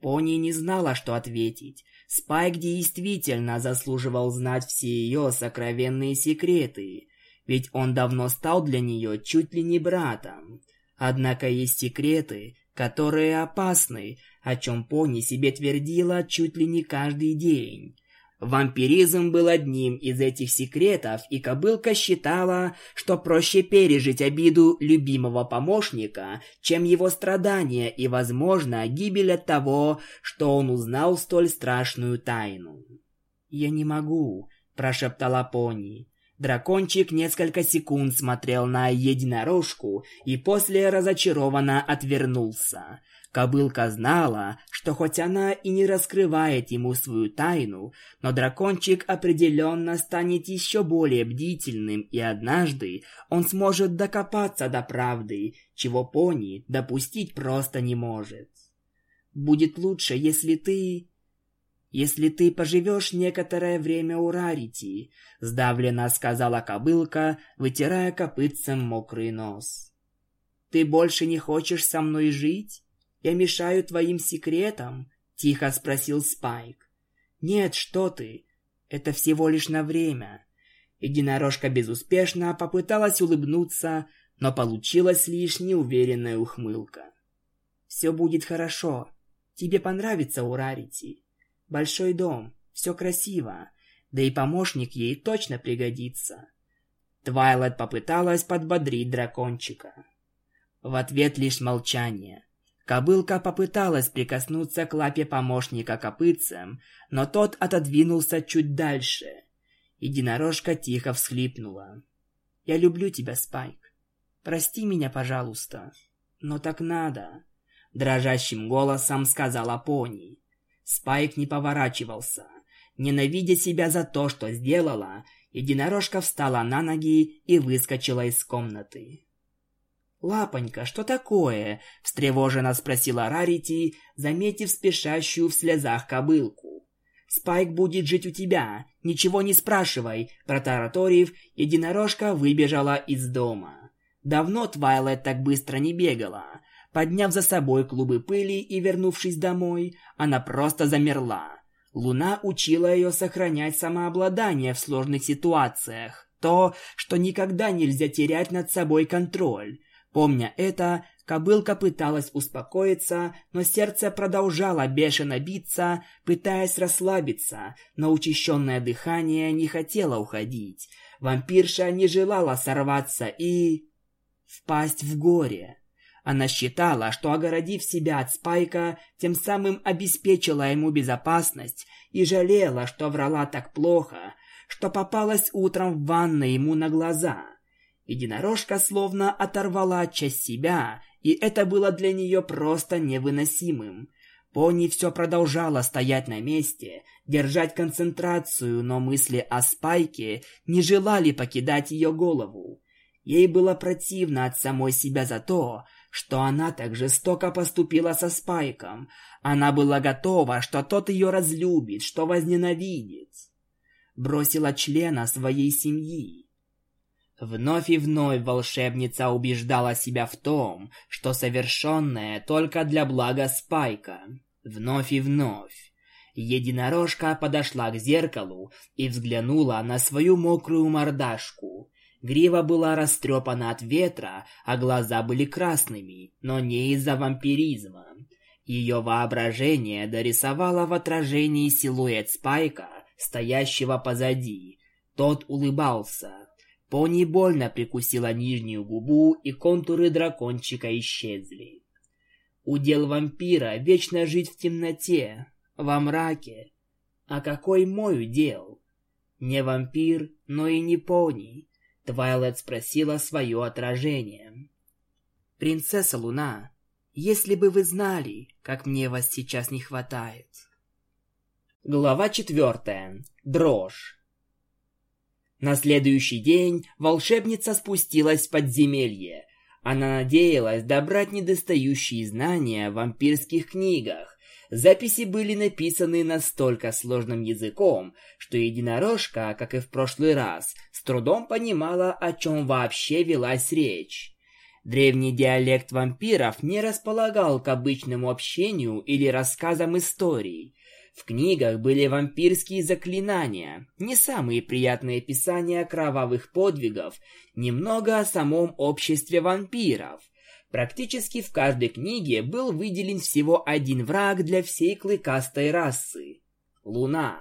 Пони не знала, что ответить. Спайк действительно заслуживал знать все ее сокровенные секреты, ведь он давно стал для нее чуть ли не братом. Однако есть секреты, которые опасны, о чем Пони себе твердила чуть ли не каждый день. Вампиризм был одним из этих секретов, и кобылка считала, что проще пережить обиду любимого помощника, чем его страдания и, возможно, гибель от того, что он узнал столь страшную тайну. «Я не могу», – прошептала Пони. Дракончик несколько секунд смотрел на единорожку и после разочарованно отвернулся. Кобылка знала, что хоть она и не раскрывает ему свою тайну, но дракончик определенно станет еще более бдительным, и однажды он сможет докопаться до правды, чего пони допустить просто не может. Будет лучше, если ты... Если ты поживешь некоторое время у Рарити, сдавленно сказала кобылка, вытирая копытцем мокрый нос. Ты больше не хочешь со мной жить? Я мешаю твоим секретам?» — тихо спросил Спайк. «Нет, что ты. Это всего лишь на время». Единорожка безуспешно попыталась улыбнуться, но получилась лишь неуверенная ухмылка. «Все будет хорошо. Тебе понравится у Рарити. Большой дом, все красиво, да и помощник ей точно пригодится». Твайлайт попыталась подбодрить дракончика. В ответ лишь молчание. Кобылка попыталась прикоснуться к лапе помощника копытцем, но тот отодвинулся чуть дальше. Единорожка тихо всхлипнула. «Я люблю тебя, Спайк. Прости меня, пожалуйста. Но так надо», — дрожащим голосом сказала пони. Спайк не поворачивался. Ненавидя себя за то, что сделала, единорожка встала на ноги и выскочила из комнаты. «Лапонька, что такое?» – встревоженно спросила Рарити, заметив спешащую в слезах кобылку. «Спайк будет жить у тебя, ничего не спрашивай», – протараторив, единорожка выбежала из дома. Давно Твайлет так быстро не бегала. Подняв за собой клубы пыли и вернувшись домой, она просто замерла. Луна учила ее сохранять самообладание в сложных ситуациях. То, что никогда нельзя терять над собой контроль. Помня это, кобылка пыталась успокоиться, но сердце продолжало бешено биться, пытаясь расслабиться, но учащенное дыхание не хотело уходить. Вампирша не желала сорваться и... впасть в горе. Она считала, что огородив себя от Спайка, тем самым обеспечила ему безопасность, и жалела, что врала так плохо, что попалась утром в ванной ему на глаза. Единорожка словно оторвала часть себя, и это было для нее просто невыносимым. Пони все продолжала стоять на месте, держать концентрацию, но мысли о Спайке не желали покидать ее голову. Ей было противно от самой себя за то, что она так жестоко поступила со Спайком. Она была готова, что тот ее разлюбит, что возненавидит. Бросила члена своей семьи. Вновь и вновь волшебница убеждала себя в том, что совершенное только для блага Спайка. Вновь и вновь. Единорожка подошла к зеркалу и взглянула на свою мокрую мордашку. Грива была растрепана от ветра, а глаза были красными, но не из-за вампиризма. Ее воображение дорисовало в отражении силуэт Спайка, стоящего позади. Тот улыбался. Пони больно прикусила нижнюю губу, и контуры дракончика исчезли. Удел вампира вечно жить в темноте, во мраке. А какой мой удел? Не вампир, но и не пони. Твайлет спросила свое отражение. «Принцесса Луна, если бы вы знали, как мне вас сейчас не хватает». Глава четвертая. Дрожь. На следующий день волшебница спустилась в подземелье. Она надеялась добрать недостающие знания в вампирских книгах. Записи были написаны настолько сложным языком, что единорожка, как и в прошлый раз, с трудом понимала, о чем вообще велась речь. Древний диалект вампиров не располагал к обычному общению или рассказам историй. В книгах были вампирские заклинания, не самые приятные описания кровавых подвигов, немного о самом обществе вампиров. Практически в каждой книге был выделен всего один враг для всей клыкастой расы – Луна.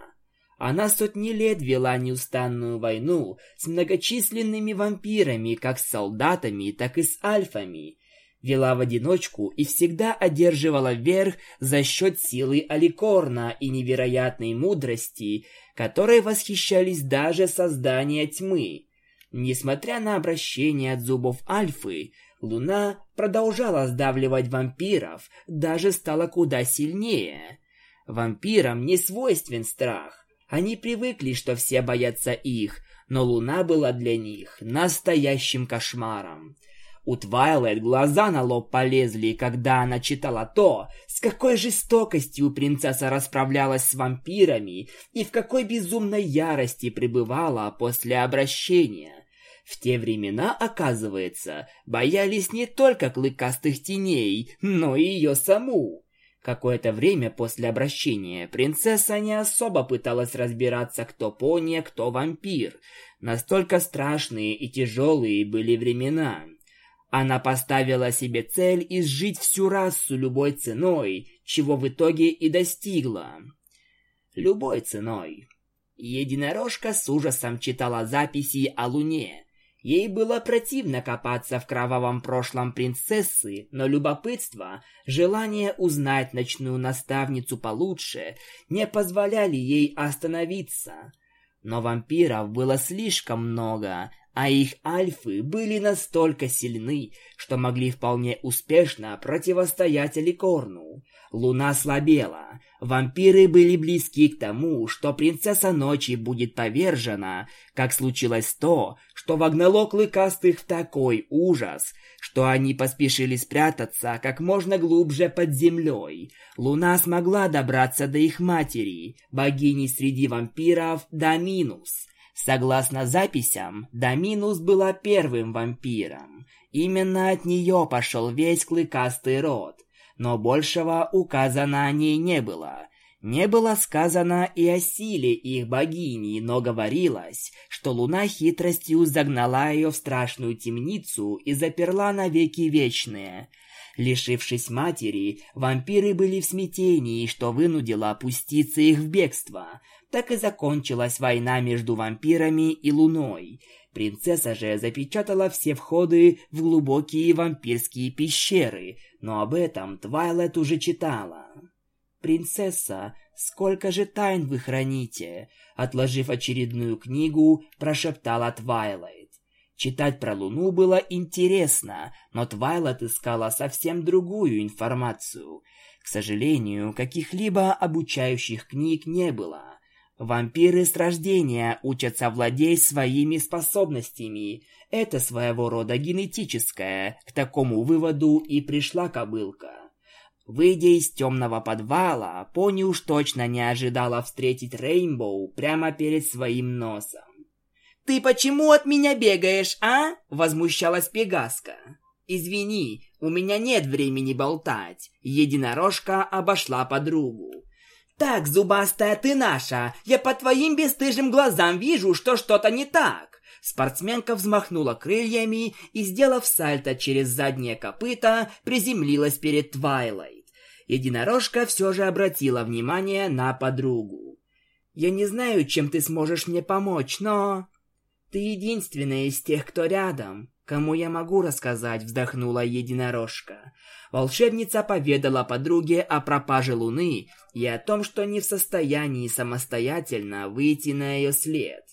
Она сотни лет вела неустанную войну с многочисленными вампирами, как с солдатами, так и с альфами – вела в одиночку и всегда одерживала верх за счет силы Аликорна и невероятной мудрости, которой восхищались даже создания тьмы. Несмотря на обращение от зубов Альфы, Луна продолжала сдавливать вампиров, даже стала куда сильнее. Вампирам не свойствен страх. Они привыкли, что все боятся их, но Луна была для них настоящим кошмаром. У Твайлайт глаза на лоб полезли, когда она читала то, с какой жестокостью принцесса расправлялась с вампирами и в какой безумной ярости пребывала после обращения. В те времена, оказывается, боялись не только клыкастых теней, но и ее саму. Какое-то время после обращения принцесса не особо пыталась разбираться, кто пони, кто вампир. Настолько страшные и тяжелые были времена. Она поставила себе цель изжить всю расу любой ценой, чего в итоге и достигла. Любой ценой. Единорожка с ужасом читала записи о Луне. Ей было противно копаться в кровавом прошлом принцессы, но любопытство, желание узнать ночную наставницу получше не позволяли ей остановиться. Но вампиров было слишком много, а их альфы были настолько сильны, что могли вполне успешно противостоять Аликорну. Луна слабела, вампиры были близки к тому, что принцесса ночи будет повержена, как случилось то, что вогнало клыкастых в такой ужас, что они поспешили спрятаться как можно глубже под землей. Луна смогла добраться до их матери, богини среди вампиров Доминус, Согласно записям, Доминус была первым вампиром. Именно от нее пошел весь клыкастый род. Но большего указано о ней не было. Не было сказано и о силе их богини, но говорилось, что луна хитростью загнала ее в страшную темницу и заперла навеки вечные. Лишившись матери, вампиры были в смятении, что вынудило опуститься их в бегство – так и закончилась война между вампирами и Луной. Принцесса же запечатала все входы в глубокие вампирские пещеры, но об этом Твайлайт уже читала. «Принцесса, сколько же тайн вы храните?» Отложив очередную книгу, прошептала Твайлайт. Читать про Луну было интересно, но Твайлайт искала совсем другую информацию. К сожалению, каких-либо обучающих книг не было. Вампиры с рождения учатся владеть своими способностями. Это своего рода генетическое. К такому выводу и пришла кобылка. Выйдя из темного подвала, Пони уж точно не ожидала встретить Рейнбоу прямо перед своим носом. «Ты почему от меня бегаешь, а?» – возмущалась Пегаска. «Извини, у меня нет времени болтать». Единорожка обошла подругу. «Так, зубастая ты наша, я по твоим бесстыжим глазам вижу, что что-то не так!» Спортсменка взмахнула крыльями и, сделав сальто через заднее копыто, приземлилась перед Твайлайт. Единорожка все же обратила внимание на подругу. «Я не знаю, чем ты сможешь мне помочь, но...» «Ты единственная из тех, кто рядом. Кому я могу рассказать?» — вздохнула единорожка волшебница поведала подруге о пропаже Луны и о том, что не в состоянии самостоятельно выйти на ее след.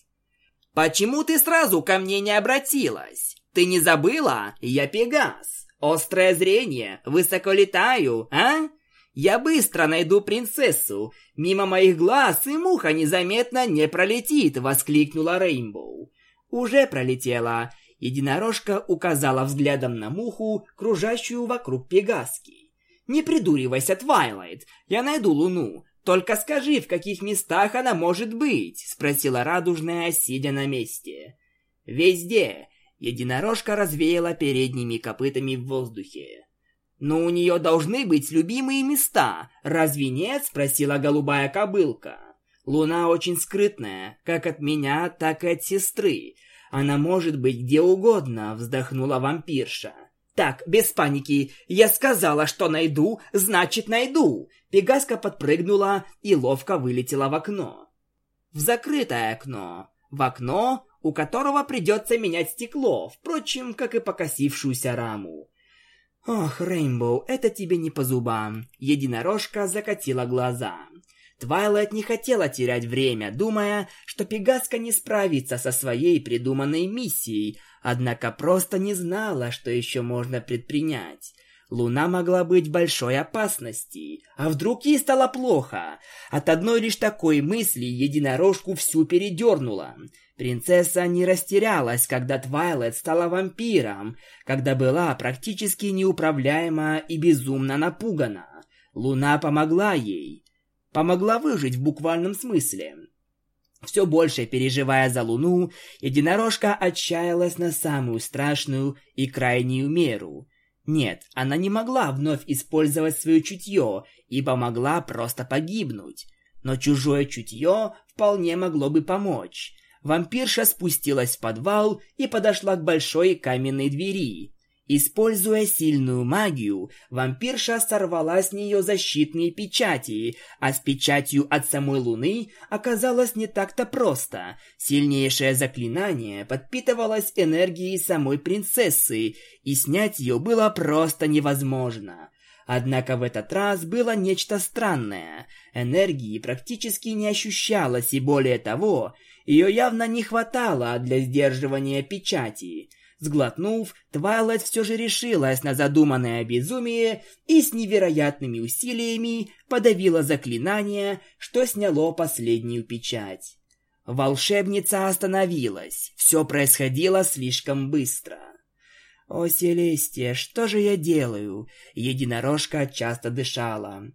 «Почему ты сразу ко мне не обратилась? Ты не забыла? Я Пегас. Острое зрение, высоко летаю, а? Я быстро найду принцессу. Мимо моих глаз и муха незаметно не пролетит», — воскликнула Рейнбоу. «Уже пролетела. Единорожка указала взглядом на муху, кружащую вокруг Пегаски. «Не придуривайся, Твайлайт, я найду Луну. Только скажи, в каких местах она может быть?» — спросила радужная, сидя на месте. «Везде!» — единорожка развеяла передними копытами в воздухе. «Но у нее должны быть любимые места, разве нет?» — спросила голубая кобылка. «Луна очень скрытная, как от меня, так и от сестры. Она может быть где угодно, вздохнула вампирша. Так, без паники. Я сказала, что найду, значит найду. Пегаска подпрыгнула и ловко вылетела в окно. В закрытое окно. В окно, у которого придется менять стекло, впрочем, как и покосившуюся раму. Ох, Рейнбоу, это тебе не по зубам. Единорожка закатила глаза. Твайлайт не хотела терять время, думая, что Пегаска не справится со своей придуманной миссией, однако просто не знала, что еще можно предпринять. Луна могла быть большой опасности. А вдруг ей стало плохо? От одной лишь такой мысли единорожку всю передернула. Принцесса не растерялась, когда Твайлет стала вампиром, когда была практически неуправляема и безумно напугана. Луна помогла ей. Помогла выжить в буквальном смысле. Все больше переживая за Луну, единорожка отчаялась на самую страшную и крайнюю меру. Нет, она не могла вновь использовать свое чутье, ибо могла просто погибнуть. Но чужое чутье вполне могло бы помочь. Вампирша спустилась в подвал и подошла к большой каменной двери. Используя сильную магию, вампирша сорвала с нее защитные печати, а с печатью от самой луны оказалось не так-то просто. Сильнейшее заклинание подпитывалось энергией самой принцессы, и снять ее было просто невозможно. Однако в этот раз было нечто странное. Энергии практически не ощущалось, и более того, ее явно не хватало для сдерживания печати – Сглотнув, Твайлайт все же решилась на задуманное безумие и с невероятными усилиями подавила заклинание, что сняло последнюю печать. Волшебница остановилась. Все происходило слишком быстро. «О, Селестия, что же я делаю?» Единорожка часто дышала.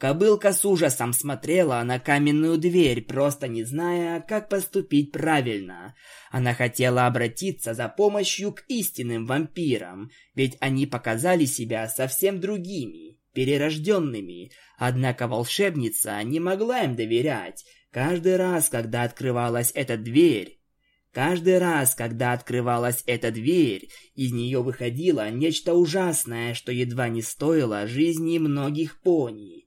Кобылка с ужасом смотрела на каменную дверь, просто не зная, как поступить правильно. Она хотела обратиться за помощью к истинным вампирам, ведь они показали себя совсем другими, перерожденными. Однако волшебница не могла им доверять. Каждый раз, когда открывалась эта дверь, Каждый раз, когда открывалась эта дверь, из нее выходило нечто ужасное, что едва не стоило жизни многих пони.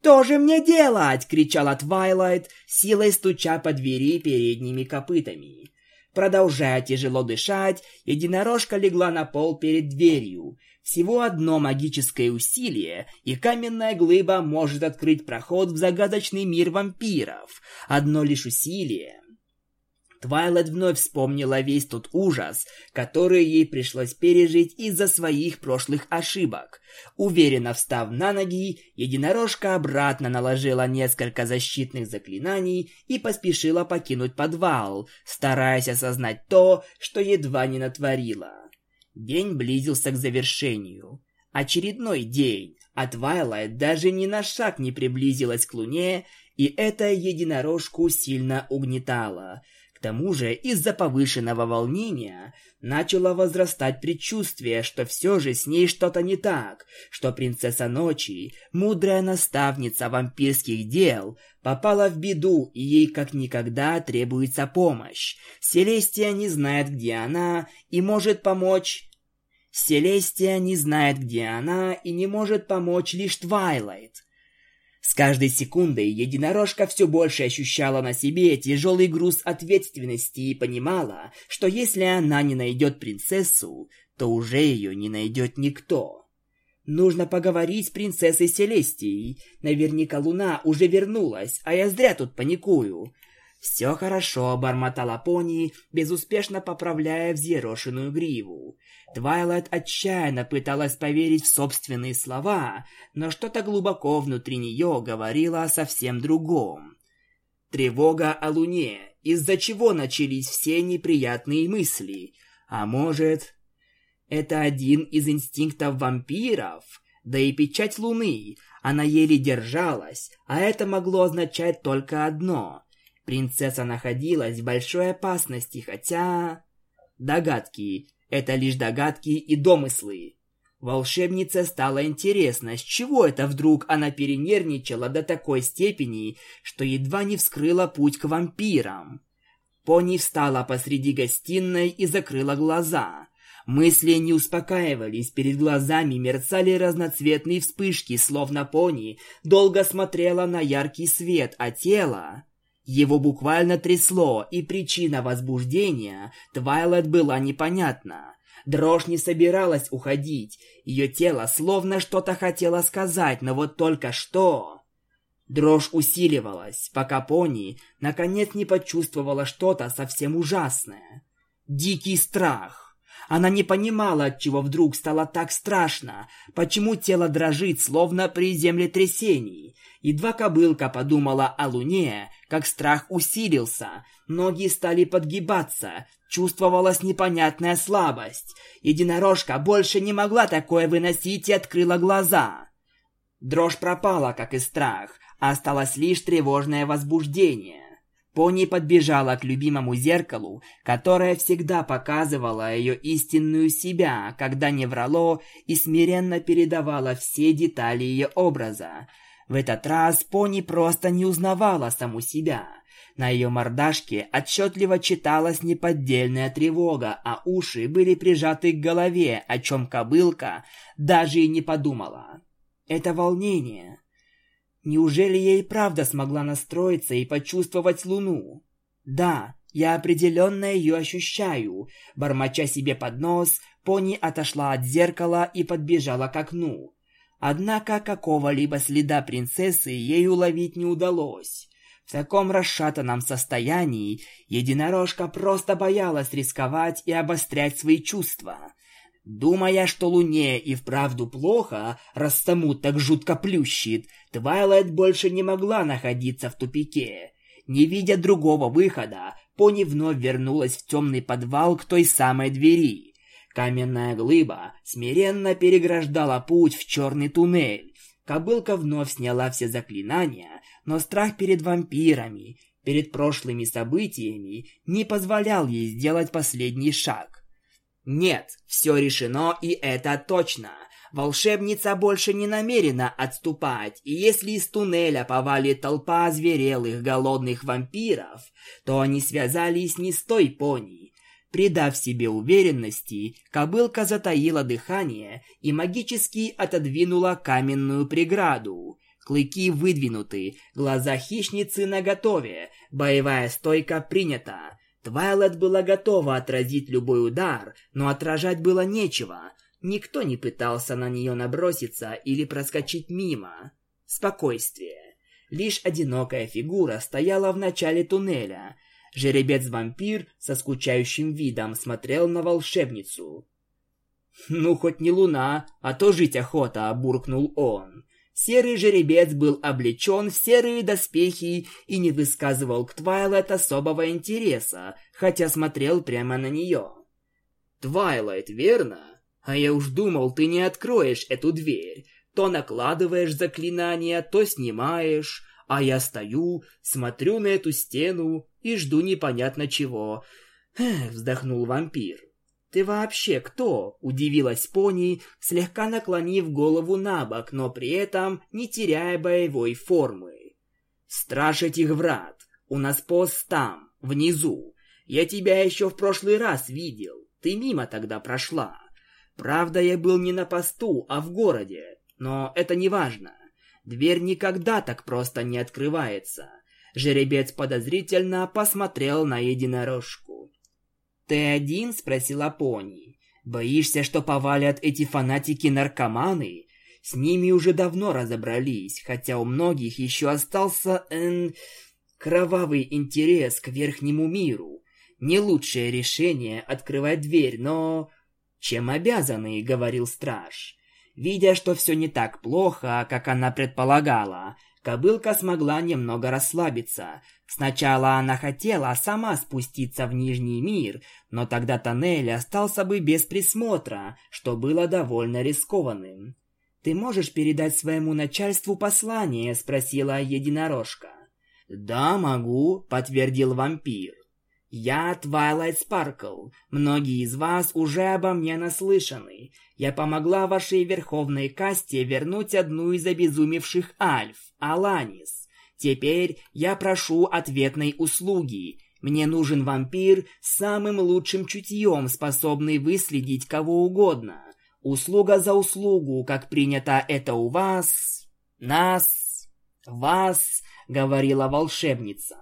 «Что же мне делать?» — кричала Твайлайт, силой стуча по двери передними копытами. Продолжая тяжело дышать, единорожка легла на пол перед дверью. Всего одно магическое усилие, и каменная глыба может открыть проход в загадочный мир вампиров. Одно лишь усилие, Твайлет вновь вспомнила весь тот ужас, который ей пришлось пережить из-за своих прошлых ошибок. Уверенно встав на ноги, единорожка обратно наложила несколько защитных заклинаний и поспешила покинуть подвал, стараясь осознать то, что едва не натворила. День близился к завершению. Очередной день, а Твайлайт даже ни на шаг не приблизилась к Луне, и это единорожку сильно угнетало – тому же из-за повышенного волнения начало возрастать предчувствие, что все же с ней что-то не так, что принцесса ночи, мудрая наставница вампирских дел, попала в беду и ей как никогда требуется помощь. Селестия не знает, где она и может помочь... Селестия не знает, где она и не может помочь лишь Твайлайт. С каждой секундой единорожка все больше ощущала на себе тяжелый груз ответственности и понимала, что если она не найдет принцессу, то уже ее не найдет никто. Нужно поговорить с принцессой Селестией. Наверняка Луна уже вернулась, а я зря тут паникую. «Все хорошо», — бормотала пони, безуспешно поправляя взъерошенную гриву. Твайлайт отчаянно пыталась поверить в собственные слова, но что-то глубоко внутри нее говорило о совсем другом. Тревога о Луне, из-за чего начались все неприятные мысли. А может, это один из инстинктов вампиров? Да и печать Луны, она еле держалась, а это могло означать только одно. Принцесса находилась в большой опасности, хотя... Догадки. Это лишь догадки и домыслы. Волшебнице стало интересно, с чего это вдруг она перенервничала до такой степени, что едва не вскрыла путь к вампирам. Пони встала посреди гостиной и закрыла глаза. Мысли не успокаивались, перед глазами мерцали разноцветные вспышки, словно пони долго смотрела на яркий свет, а тело... Его буквально трясло, и причина возбуждения Твайлайт была непонятна. Дрожь не собиралась уходить. Ее тело словно что-то хотело сказать, но вот только что... Дрожь усиливалась, пока пони наконец не почувствовала что-то совсем ужасное. Дикий страх. Она не понимала, от чего вдруг стало так страшно, почему тело дрожит, словно при землетрясении. Едва кобылка подумала о луне, как страх усилился, ноги стали подгибаться, чувствовалась непонятная слабость. Единорожка больше не могла такое выносить и открыла глаза. Дрожь пропала, как и страх, а осталось лишь тревожное возбуждение. Пони подбежала к любимому зеркалу, которое всегда показывало ее истинную себя, когда не врало и смиренно передавало все детали ее образа. В этот раз Пони просто не узнавала саму себя. На ее мордашке отчетливо читалась неподдельная тревога, а уши были прижаты к голове, о чем кобылка даже и не подумала. Это волнение, Неужели и правда смогла настроиться и почувствовать луну? Да, я определенно ее ощущаю. Бормоча себе под нос, пони отошла от зеркала и подбежала к окну. Однако какого-либо следа принцессы ей уловить не удалось. В таком расшатанном состоянии единорожка просто боялась рисковать и обострять свои чувства. Думая, что Луне и вправду плохо, раз тому так жутко плющит, Твайлайт больше не могла находиться в тупике. Не видя другого выхода, Пони вновь вернулась в темный подвал к той самой двери. Каменная глыба смиренно переграждала путь в черный туннель. Кобылка вновь сняла все заклинания, но страх перед вампирами, перед прошлыми событиями не позволял ей сделать последний шаг. Нет, все решено, и это точно. Волшебница больше не намерена отступать, и если из туннеля повалит толпа озверелых голодных вампиров, то они связались не с той пони. Придав себе уверенности, кобылка затаила дыхание и магически отодвинула каменную преграду. Клыки выдвинуты, глаза хищницы наготове, боевая стойка принята. Твайлет была готова отразить любой удар, но отражать было нечего. Никто не пытался на нее наброситься или проскочить мимо. Спокойствие. Лишь одинокая фигура стояла в начале туннеля. Жеребец-вампир со скучающим видом смотрел на волшебницу. «Ну, хоть не луна, а то жить охота», — буркнул он. Серый жеребец был облечен в серые доспехи и не высказывал к Твайлайт особого интереса, хотя смотрел прямо на нее. «Твайлайт, верно? А я уж думал, ты не откроешь эту дверь. То накладываешь заклинания, то снимаешь, а я стою, смотрю на эту стену и жду непонятно чего». Эх, вздохнул вампир. «Ты вообще кто?» – удивилась пони, слегка наклонив голову на бок, но при этом не теряя боевой формы. «Страж этих врат. У нас пост там, внизу. Я тебя еще в прошлый раз видел. Ты мимо тогда прошла. Правда, я был не на посту, а в городе. Но это не важно. Дверь никогда так просто не открывается». Жеребец подозрительно посмотрел на единорожку. «Ты один?» – спросила Пони. «Боишься, что повалят эти фанатики-наркоманы? С ними уже давно разобрались, хотя у многих еще остался, эн, кровавый интерес к верхнему миру. Не лучшее решение открывать дверь, но... Чем обязаны?» – говорил страж. Видя, что все не так плохо, как она предполагала, кобылка смогла немного расслабиться. Сначала она хотела сама спуститься в Нижний мир, но тогда тоннель остался бы без присмотра, что было довольно рискованным. «Ты можешь передать своему начальству послание?» – спросила единорожка. «Да, могу», – подтвердил вампир. «Я Твайлайт Спаркл. Многие из вас уже обо мне наслышаны. Я помогла вашей верховной касте вернуть одну из обезумевших альф, Аланис. Теперь я прошу ответной услуги. Мне нужен вампир с самым лучшим чутьем, способный выследить кого угодно. Услуга за услугу, как принято это у вас, нас, вас, говорила волшебница.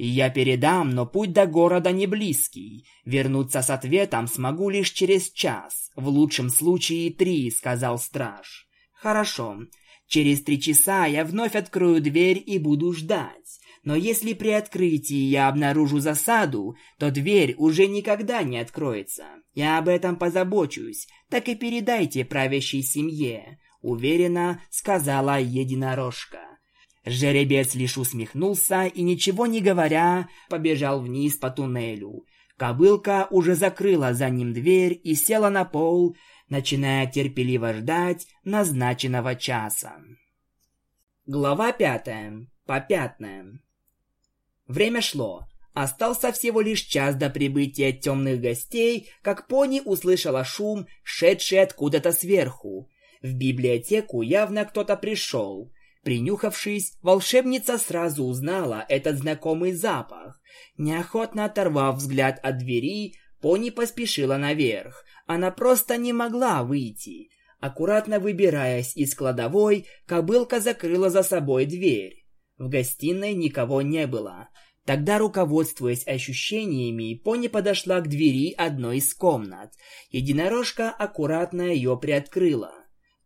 Я передам, но путь до города не близкий. Вернуться с ответом смогу лишь через час, в лучшем случае три, сказал страж. Хорошо. Через три часа я вновь открою дверь и буду ждать. Но если при открытии я обнаружу засаду, то дверь уже никогда не откроется. Я об этом позабочусь. Так и передайте правящей семье, уверенно сказала единорожка. Жеребец лишь усмехнулся и, ничего не говоря, побежал вниз по туннелю. Кобылка уже закрыла за ним дверь и села на пол, начиная терпеливо ждать назначенного часа. Глава пятая. Попятная. Время шло. Остался всего лишь час до прибытия темных гостей, как пони услышала шум, шедший откуда-то сверху. В библиотеку явно кто-то пришел. Принюхавшись, волшебница сразу узнала этот знакомый запах. Неохотно оторвав взгляд от двери, пони поспешила наверх. Она просто не могла выйти. Аккуратно выбираясь из кладовой, кобылка закрыла за собой дверь. В гостиной никого не было. Тогда, руководствуясь ощущениями, пони подошла к двери одной из комнат. Единорожка аккуратно ее приоткрыла.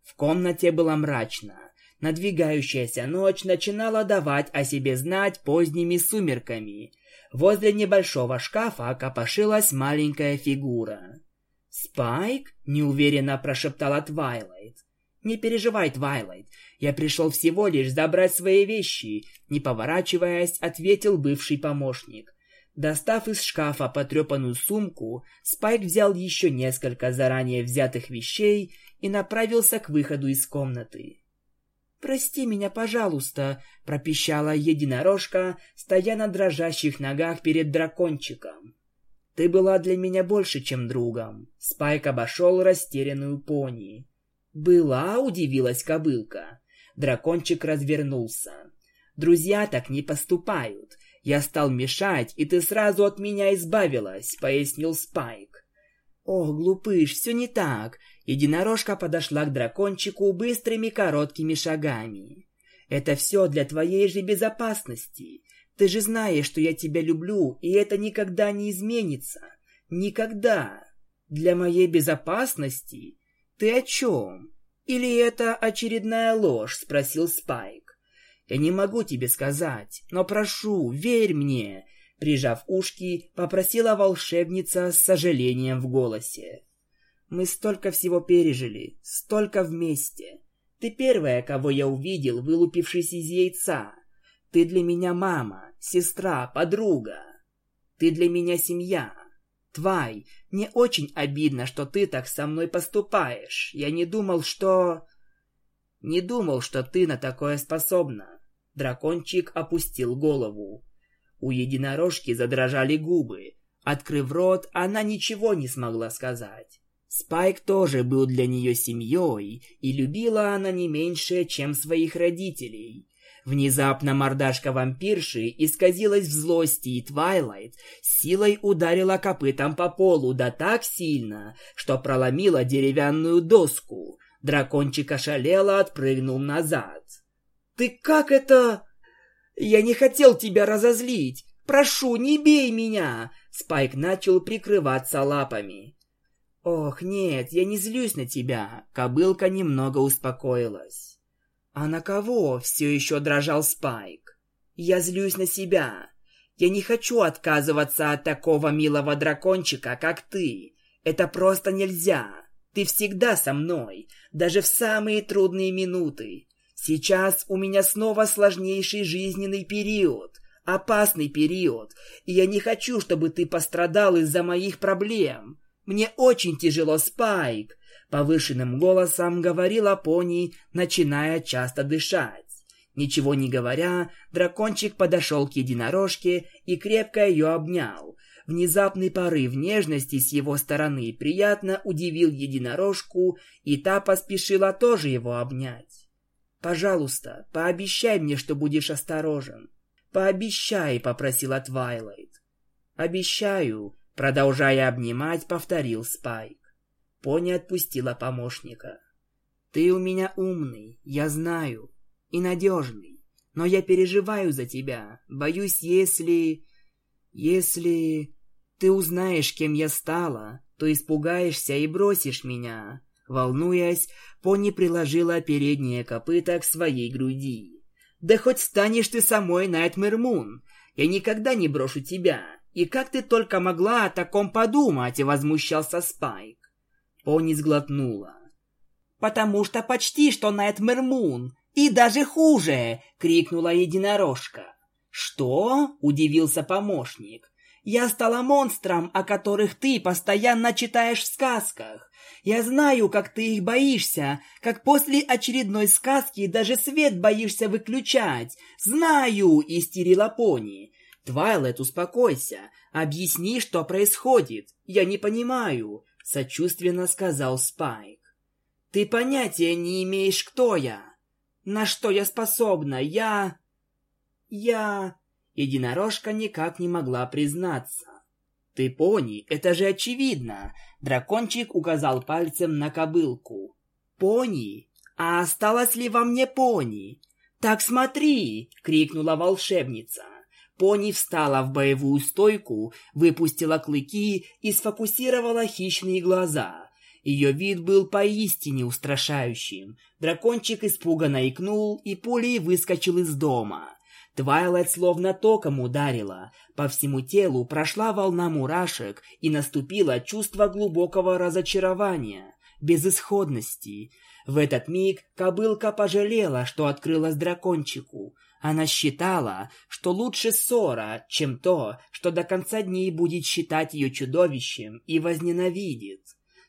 В комнате было мрачно. Надвигающаяся ночь начинала давать о себе знать поздними сумерками. Возле небольшого шкафа копошилась маленькая фигура. «Спайк?» — неуверенно прошептала Твайлайт. «Не переживай, Твайлайт, я пришел всего лишь забрать свои вещи», — не поворачиваясь, ответил бывший помощник. Достав из шкафа потрепанную сумку, Спайк взял еще несколько заранее взятых вещей и направился к выходу из комнаты. «Прости меня, пожалуйста», — пропищала единорожка, стоя на дрожащих ногах перед дракончиком. «Ты была для меня больше, чем другом». Спайк обошел растерянную пони. «Была?» — удивилась кобылка. Дракончик развернулся. «Друзья так не поступают. Я стал мешать, и ты сразу от меня избавилась», — пояснил Спайк. «Ох, глупыш, все не так. Единорожка подошла к дракончику быстрыми короткими шагами. «Это все для твоей же безопасности. Ты же знаешь, что я тебя люблю, и это никогда не изменится. Никогда. Для моей безопасности? Ты о чем? Или это очередная ложь?» — спросил Спайк. «Я не могу тебе сказать, но прошу, верь мне!» Прижав ушки, попросила волшебница с сожалением в голосе. Мы столько всего пережили, столько вместе. Ты первая, кого я увидел, вылупившись из яйца. Ты для меня мама, сестра, подруга. Ты для меня семья. Твай, мне очень обидно, что ты так со мной поступаешь. Я не думал, что... Не думал, что ты на такое способна. Дракончик опустил голову. У единорожки задрожали губы. Открыв рот, она ничего не смогла сказать. Спайк тоже был для нее семьей, и любила она не меньше, чем своих родителей. Внезапно мордашка вампирши исказилась в злости, и Твайлайт силой ударила копытом по полу да так сильно, что проломила деревянную доску. Дракончик ошалело отпрыгнул назад. «Ты как это...» «Я не хотел тебя разозлить! Прошу, не бей меня!» Спайк начал прикрываться лапами. «Ох, нет, я не злюсь на тебя!» Кобылка немного успокоилась. «А на кого?» — все еще дрожал Спайк. «Я злюсь на себя. Я не хочу отказываться от такого милого дракончика, как ты. Это просто нельзя. Ты всегда со мной, даже в самые трудные минуты. Сейчас у меня снова сложнейший жизненный период, опасный период, и я не хочу, чтобы ты пострадал из-за моих проблем. «Мне очень тяжело, Спайк!» Повышенным голосом говорила пони, начиная часто дышать. Ничего не говоря, дракончик подошел к единорожке и крепко ее обнял. Внезапный порыв нежности с его стороны приятно удивил единорожку, и та поспешила тоже его обнять. «Пожалуйста, пообещай мне, что будешь осторожен». «Пообещай», — попросила Твайлайт. «Обещаю», Продолжая обнимать, повторил Спайк. Пони отпустила помощника. «Ты у меня умный, я знаю, и надежный, но я переживаю за тебя. Боюсь, если... если... ты узнаешь, кем я стала, то испугаешься и бросишь меня. Волнуясь, пони приложила переднее копыто к своей груди. «Да хоть станешь ты самой, Найтмэр Мун! Я никогда не брошу тебя! И как ты только могла о таком подумать?» — возмущался Спайк. Пони сглотнула. «Потому что почти что Найтмэр Мун! И даже хуже!» — крикнула единорожка. «Что?» — удивился помощник. «Я стала монстром, о которых ты постоянно читаешь в сказках. Я знаю, как ты их боишься, как после очередной сказки даже свет боишься выключать. Знаю!» — истерила пони. «Твайлет, успокойся. Объясни, что происходит. Я не понимаю», — сочувственно сказал Спайк. «Ты понятия не имеешь, кто я. На что я способна? Я...» «Я...» Единорожка никак не могла признаться. «Ты пони, это же очевидно!» Дракончик указал пальцем на кобылку. «Пони? А осталось ли во мне пони?» «Так смотри!» — крикнула волшебница. Пони встала в боевую стойку, выпустила клыки и сфокусировала хищные глаза. Ее вид был поистине устрашающим. Дракончик испуганно икнул и пулей выскочил из дома. Твайлайт словно током ударила. По всему телу прошла волна мурашек и наступило чувство глубокого разочарования, безысходности. В этот миг кобылка пожалела, что открылась дракончику. Она считала, что лучше ссора, чем то, что до конца дней будет считать ее чудовищем и возненавидит.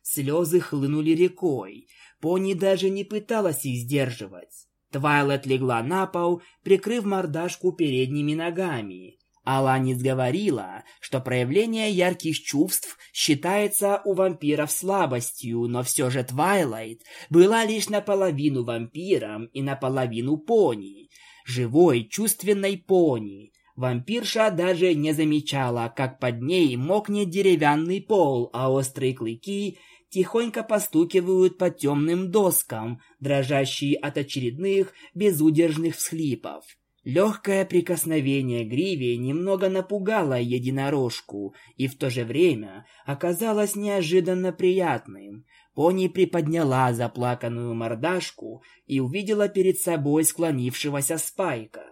Слезы хлынули рекой. Пони даже не пыталась их сдерживать. Твайлайт легла на пол, прикрыв мордашку передними ногами. Аланис говорила, что проявление ярких чувств считается у вампиров слабостью, но все же Твайлайт была лишь наполовину вампиром и наполовину пони. Живой, чувственной пони. Вампирша даже не замечала, как под ней мокнет деревянный пол, а острые клыки тихонько постукивают по темным доскам, дрожащие от очередных безудержных всхлипов. Легкое прикосновение гриве немного напугало единорожку и в то же время оказалось неожиданно приятным. Пони приподняла заплаканную мордашку и увидела перед собой склонившегося Спайка.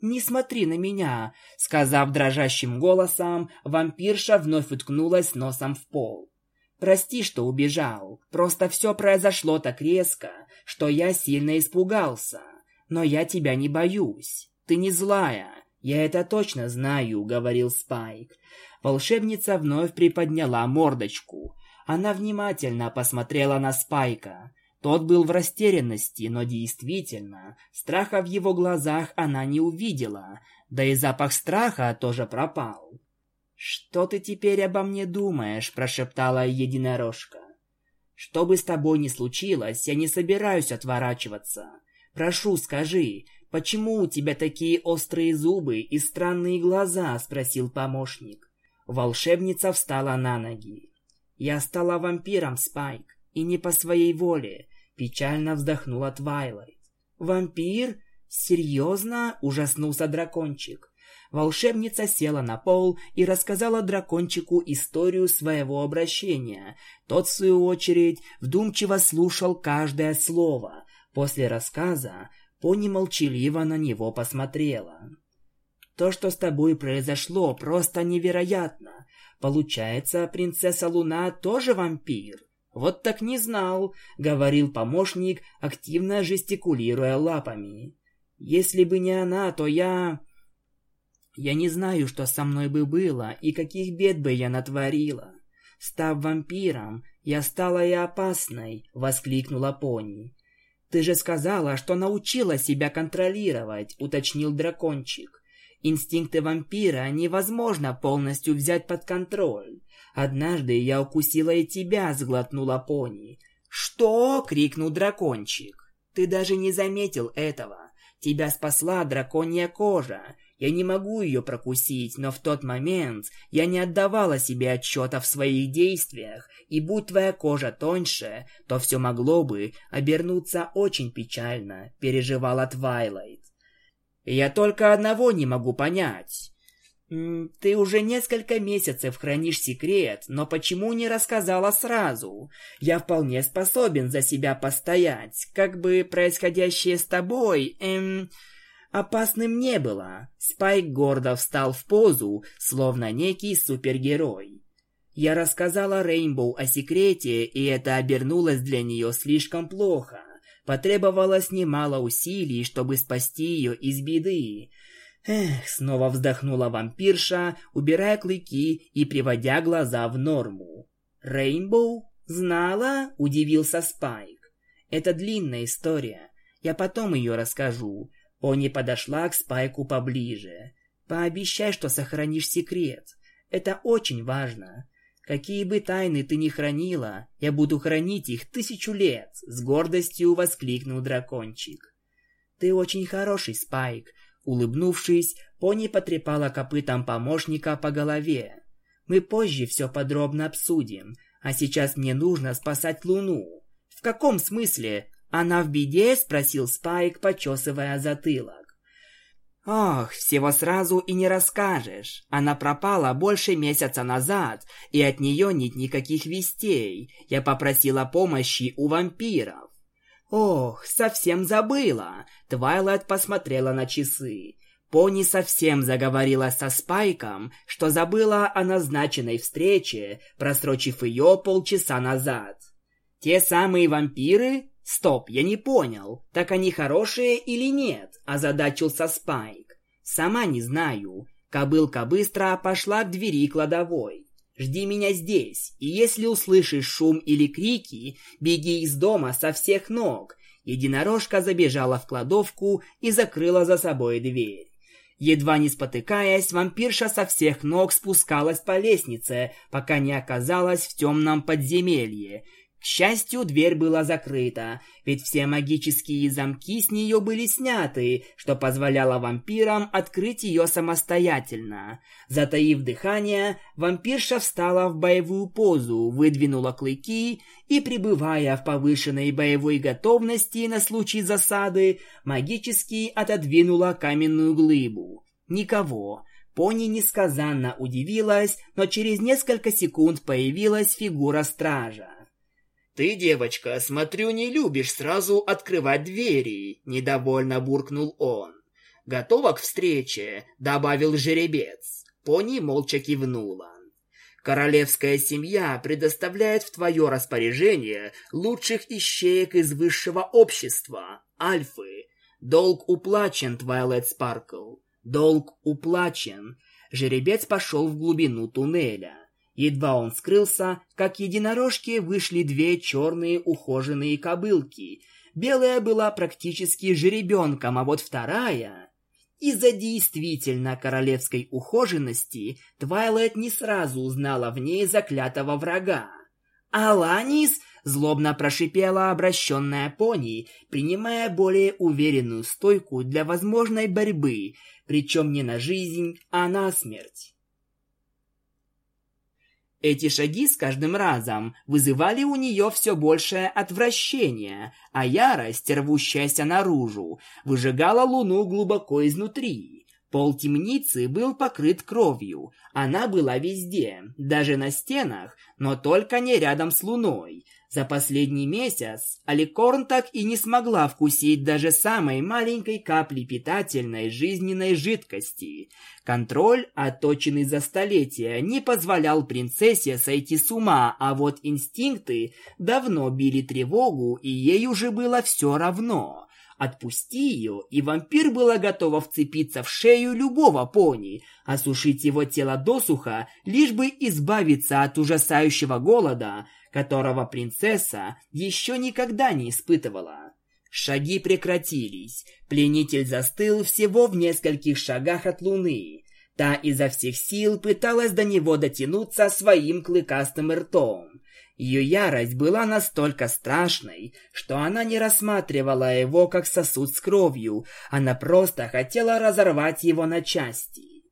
«Не смотри на меня!» — сказав дрожащим голосом, вампирша вновь уткнулась носом в пол. Прости, что убежал. Просто все произошло так резко, что я сильно испугался. Но я тебя не боюсь. Ты не злая. Я это точно знаю, говорил Спайк. Волшебница вновь приподняла мордочку. Она внимательно посмотрела на Спайка. Тот был в растерянности, но действительно, страха в его глазах она не увидела, да и запах страха тоже пропал. «Что ты теперь обо мне думаешь?» – прошептала единорожка. «Что бы с тобой ни случилось, я не собираюсь отворачиваться. Прошу, скажи, почему у тебя такие острые зубы и странные глаза?» – спросил помощник. Волшебница встала на ноги. «Я стала вампиром, Спайк, и не по своей воле», – печально вздохнула Твайлайт. «Вампир? Серьезно?» – ужаснулся дракончик. Волшебница села на пол и рассказала дракончику историю своего обращения. Тот, в свою очередь, вдумчиво слушал каждое слово. После рассказа пони молчаливо на него посмотрела. «То, что с тобой произошло, просто невероятно. Получается, принцесса Луна тоже вампир?» «Вот так не знал», — говорил помощник, активно жестикулируя лапами. «Если бы не она, то я...» Я не знаю, что со мной бы было и каких бед бы я натворила. Став вампиром, я стала и опасной, воскликнула пони. Ты же сказала, что научила себя контролировать, уточнил дракончик. Инстинкты вампира невозможно полностью взять под контроль. Однажды я укусила и тебя, сглотнула пони. Что? крикнул дракончик. Ты даже не заметил этого. Тебя спасла драконья кожа. Я не могу ее прокусить, но в тот момент я не отдавала себе отчета в своих действиях, и будь твоя кожа тоньше, то все могло бы обернуться очень печально, переживала Твайлайт. Я только одного не могу понять. «Ты уже несколько месяцев хранишь секрет, но почему не рассказала сразу? Я вполне способен за себя постоять. Как бы происходящее с тобой, эм, опасным не было». Спайк гордо встал в позу, словно некий супергерой. Я рассказала Рейнбоу о секрете, и это обернулось для нее слишком плохо. Потребовалось немало усилий, чтобы спасти ее из беды. Эх, снова вздохнула вампирша, убирая клыки и приводя глаза в норму. Рейнбоу? Знала? Удивился Спайк. Это длинная история. Я потом ее расскажу. Они подошла к Спайку поближе. Пообещай, что сохранишь секрет. Это очень важно. Какие бы тайны ты ни хранила, я буду хранить их тысячу лет, с гордостью воскликнул дракончик. Ты очень хороший, Спайк, Улыбнувшись, пони потрепала копытом помощника по голове. «Мы позже все подробно обсудим, а сейчас мне нужно спасать Луну». «В каком смысле? Она в беде?» – спросил Спайк, почесывая затылок. «Ох, всего сразу и не расскажешь. Она пропала больше месяца назад, и от нее нет никаких вестей. Я попросила помощи у вампиров. «Ох, совсем забыла!» Твайлайт посмотрела на часы. Пони совсем заговорила со Спайком, что забыла о назначенной встрече, просрочив ее полчаса назад. «Те самые вампиры? Стоп, я не понял, так они хорошие или нет?» – озадачился Спайк. «Сама не знаю». Кобылка быстро пошла к двери кладовой. Жди меня здесь, и если услышишь шум или крики, беги из дома со всех ног. Единорожка забежала в кладовку и закрыла за собой дверь. Едва не спотыкаясь, вампирша со всех ног спускалась по лестнице, пока не оказалась в темном подземелье, к счастью, дверь была закрыта, ведь все магические замки с нее были сняты, что позволяло вампирам открыть ее самостоятельно. Затаив дыхание, вампирша встала в боевую позу, выдвинула клыки и, пребывая в повышенной боевой готовности на случай засады, магически отодвинула каменную глыбу. Никого. Пони несказанно удивилась, но через несколько секунд появилась фигура стража. «Ты, девочка, смотрю, не любишь сразу открывать двери», — недовольно буркнул он. «Готова к встрече?» — добавил жеребец. Пони молча кивнула. «Королевская семья предоставляет в твое распоряжение лучших ищеек из высшего общества, альфы. Долг уплачен, Твайлайт Спаркл. Долг уплачен». Жеребец пошел в глубину туннеля. Едва он скрылся, как к единорожке вышли две черные ухоженные кобылки. Первая была практически жеребенком, а вот вторая... Из-за действительно королевской ухоженности Твайлайт не сразу узнала в ней заклятого врага. «Аланис!» — злобно прошипела обращенная пони, принимая более уверенную стойку для возможной борьбы, причем не на жизнь, а на смерть. Эти шаги с каждым разом вызывали у нее все большее отвращение, а ярость, рвущаяся наружу, выжигала луну глубоко изнутри. Пол темницы был покрыт кровью. Она была везде, даже на стенах, но только не рядом с луной. За последний месяц Аликорн так и не смогла вкусить даже самой маленькой капли питательной жизненной жидкости. Контроль, отточенный за столетия, не позволял принцессе сойти с ума, а вот инстинкты давно били тревогу, и ей уже было все равно. Отпусти ее, и вампир была готова вцепиться в шею любого пони, осушить его тело досуха, лишь бы избавиться от ужасающего голода, которого принцесса еще никогда не испытывала. Шаги прекратились. Пленитель застыл всего в нескольких шагах от луны. Та изо всех сил пыталась до него дотянуться своим клыкастым ртом. Ее ярость была настолько страшной, что она не рассматривала его как сосуд с кровью, она просто хотела разорвать его на части.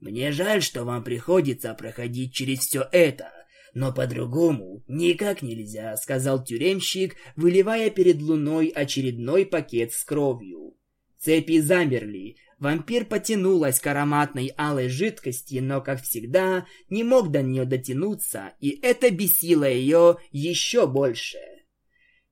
«Мне жаль, что вам приходится проходить через все это, но по-другому никак нельзя», — сказал тюремщик, выливая перед луной очередной пакет с кровью. Цепи замерли, Вампир потянулась к ароматной алой жидкости, но, как всегда, не мог до нее дотянуться, и это бесило ее еще больше.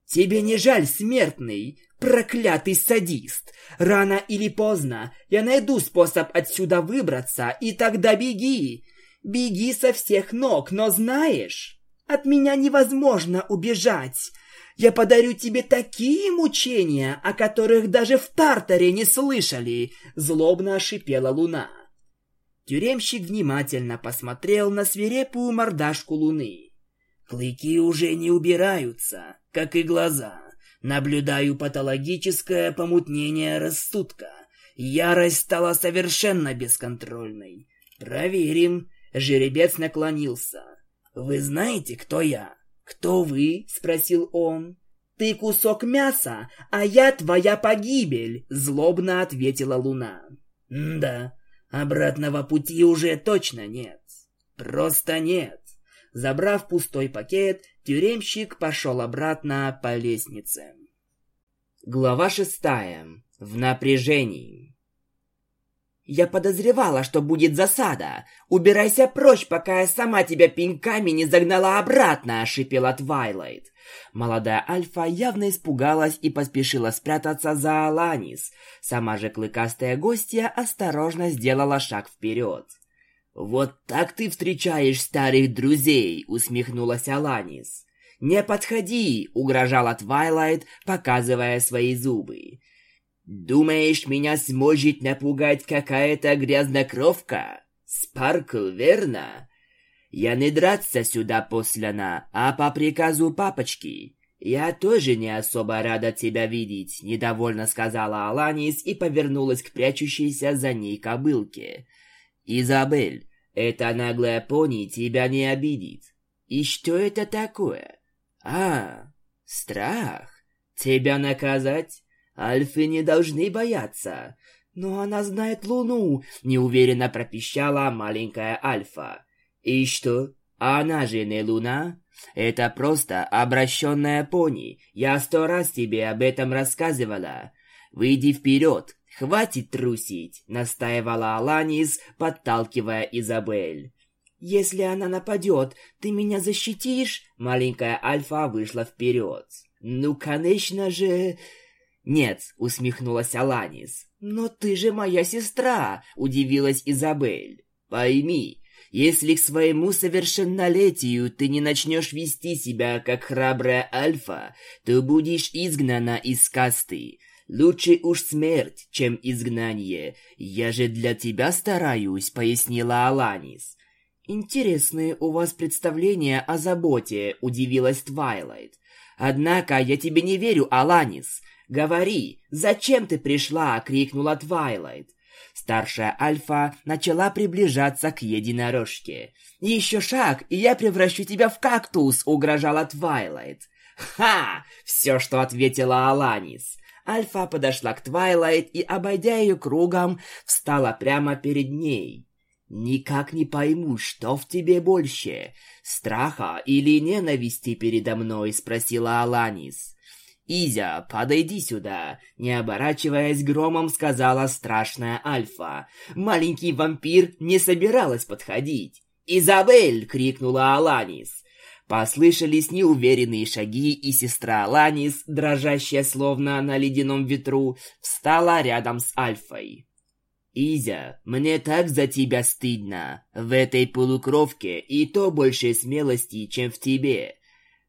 «Тебе не жаль, смертный, проклятый садист! Рано или поздно я найду способ отсюда выбраться, и тогда беги! Беги со всех ног, но знаешь, от меня невозможно убежать!» Я подарю тебе такие мучения, о которых даже в Тартаре не слышали!» Злобно шипела луна. Тюремщик внимательно посмотрел на свирепую мордашку луны. Клыки уже не убираются, как и глаза. Наблюдаю патологическое помутнение рассудка. Ярость стала совершенно бесконтрольной. Проверим. Жеребец наклонился. Вы знаете, кто я? «Кто вы?» — спросил он. «Ты кусок мяса, а я твоя погибель!» — злобно ответила Луна. «Да, обратного пути уже точно нет. Просто нет». Забрав пустой пакет, тюремщик пошел обратно по лестнице. Глава шестая. В напряжении. «Я подозревала, что будет засада. Убирайся прочь, пока я сама тебя пинками не загнала обратно», — шипела Твайлайт. Молодая Альфа явно испугалась и поспешила спрятаться за Аланис. Сама же клыкастая гостья осторожно сделала шаг вперед. «Вот так ты встречаешь старых друзей», — усмехнулась Аланис. «Не подходи», — угрожала Твайлайт, показывая свои зубы. «Думаешь, меня сможет напугать какая-то грязнокровка? Спаркл, верно? Я не драться сюда послана, а по приказу папочки. Я тоже не особо рада тебя видеть», — недовольно сказала Аланис и повернулась к прячущейся за ней кобылке. «Изабель, эта наглая пони тебя не обидит. И что это такое? А, страх. Тебя наказать? Альфы не должны бояться. Но она знает Луну, неуверенно пропищала маленькая Альфа. И что? Она же не Луна? Это просто обращенная пони. Я сто раз тебе об этом рассказывала. Выйди вперед, хватит трусить, настаивала Аланис, подталкивая Изабель. Если она нападет, ты меня защитишь? Маленькая Альфа вышла вперед. Ну, конечно же... «Нет», — усмехнулась Аланис. «Но ты же моя сестра», — удивилась Изабель. «Пойми, если к своему совершеннолетию ты не начнешь вести себя как храбрая альфа, то будешь изгнана из касты. Лучше уж смерть, чем изгнание. Я же для тебя стараюсь», — пояснила Аланис. «Интересные у вас представления о заботе», — удивилась Твайлайт. «Однако я тебе не верю, Аланис. «Говори, зачем ты пришла?» — крикнула Твайлайт. Старшая Альфа начала приближаться к единорожке. «Еще шаг, и я превращу тебя в кактус!» — угрожала Твайлайт. «Ха!» — все, что ответила Аланис. Альфа подошла к Твайлайт и, обойдя ее кругом, встала прямо перед ней. «Никак не пойму, что в тебе больше, страха или ненависти передо мной?» — спросила Аланис. «Изя, подойди сюда!» Не оборачиваясь, громко сказала старшая Альфа. Маленький вампир не собиралась подходить. «Изабель!» — крикнула Аланис. Послышались неуверенные шаги, и сестра Аланис, дрожащая словно на ледяном ветру, встала рядом с Альфой. «Изя, мне так за тебя стыдно. В этой полукровке и то больше смелости, чем в тебе.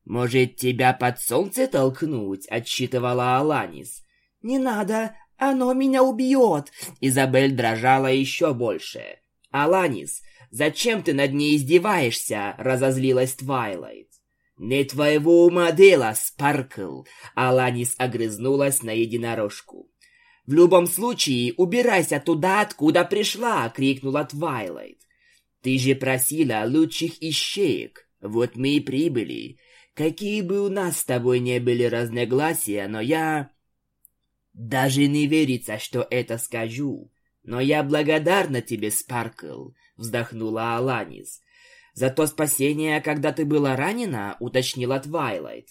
«Может, тебя под солнце толкнуть?» — отсчитывала Аланис. «Не надо, оно меня убьет!» Изабель дрожала еще больше. «Аланис, зачем ты над ней издеваешься?» — разозлилась Твайлайт. «Не твоего ума дело, Спаркл!» Аланис огрызнулась на единорожку. «В любом случае, убирайся туда, откуда пришла!» — крикнула Твайлайт. «Ты же просила лучших ищеек. Вот мы и прибыли. Какие бы у нас с тобой не были разногласия, но я... Даже не верится, что это скажу. Но я благодарна тебе, Спаркл, вздохнула Аланис. За то спасение, когда ты была ранена, уточнила Твайлайт.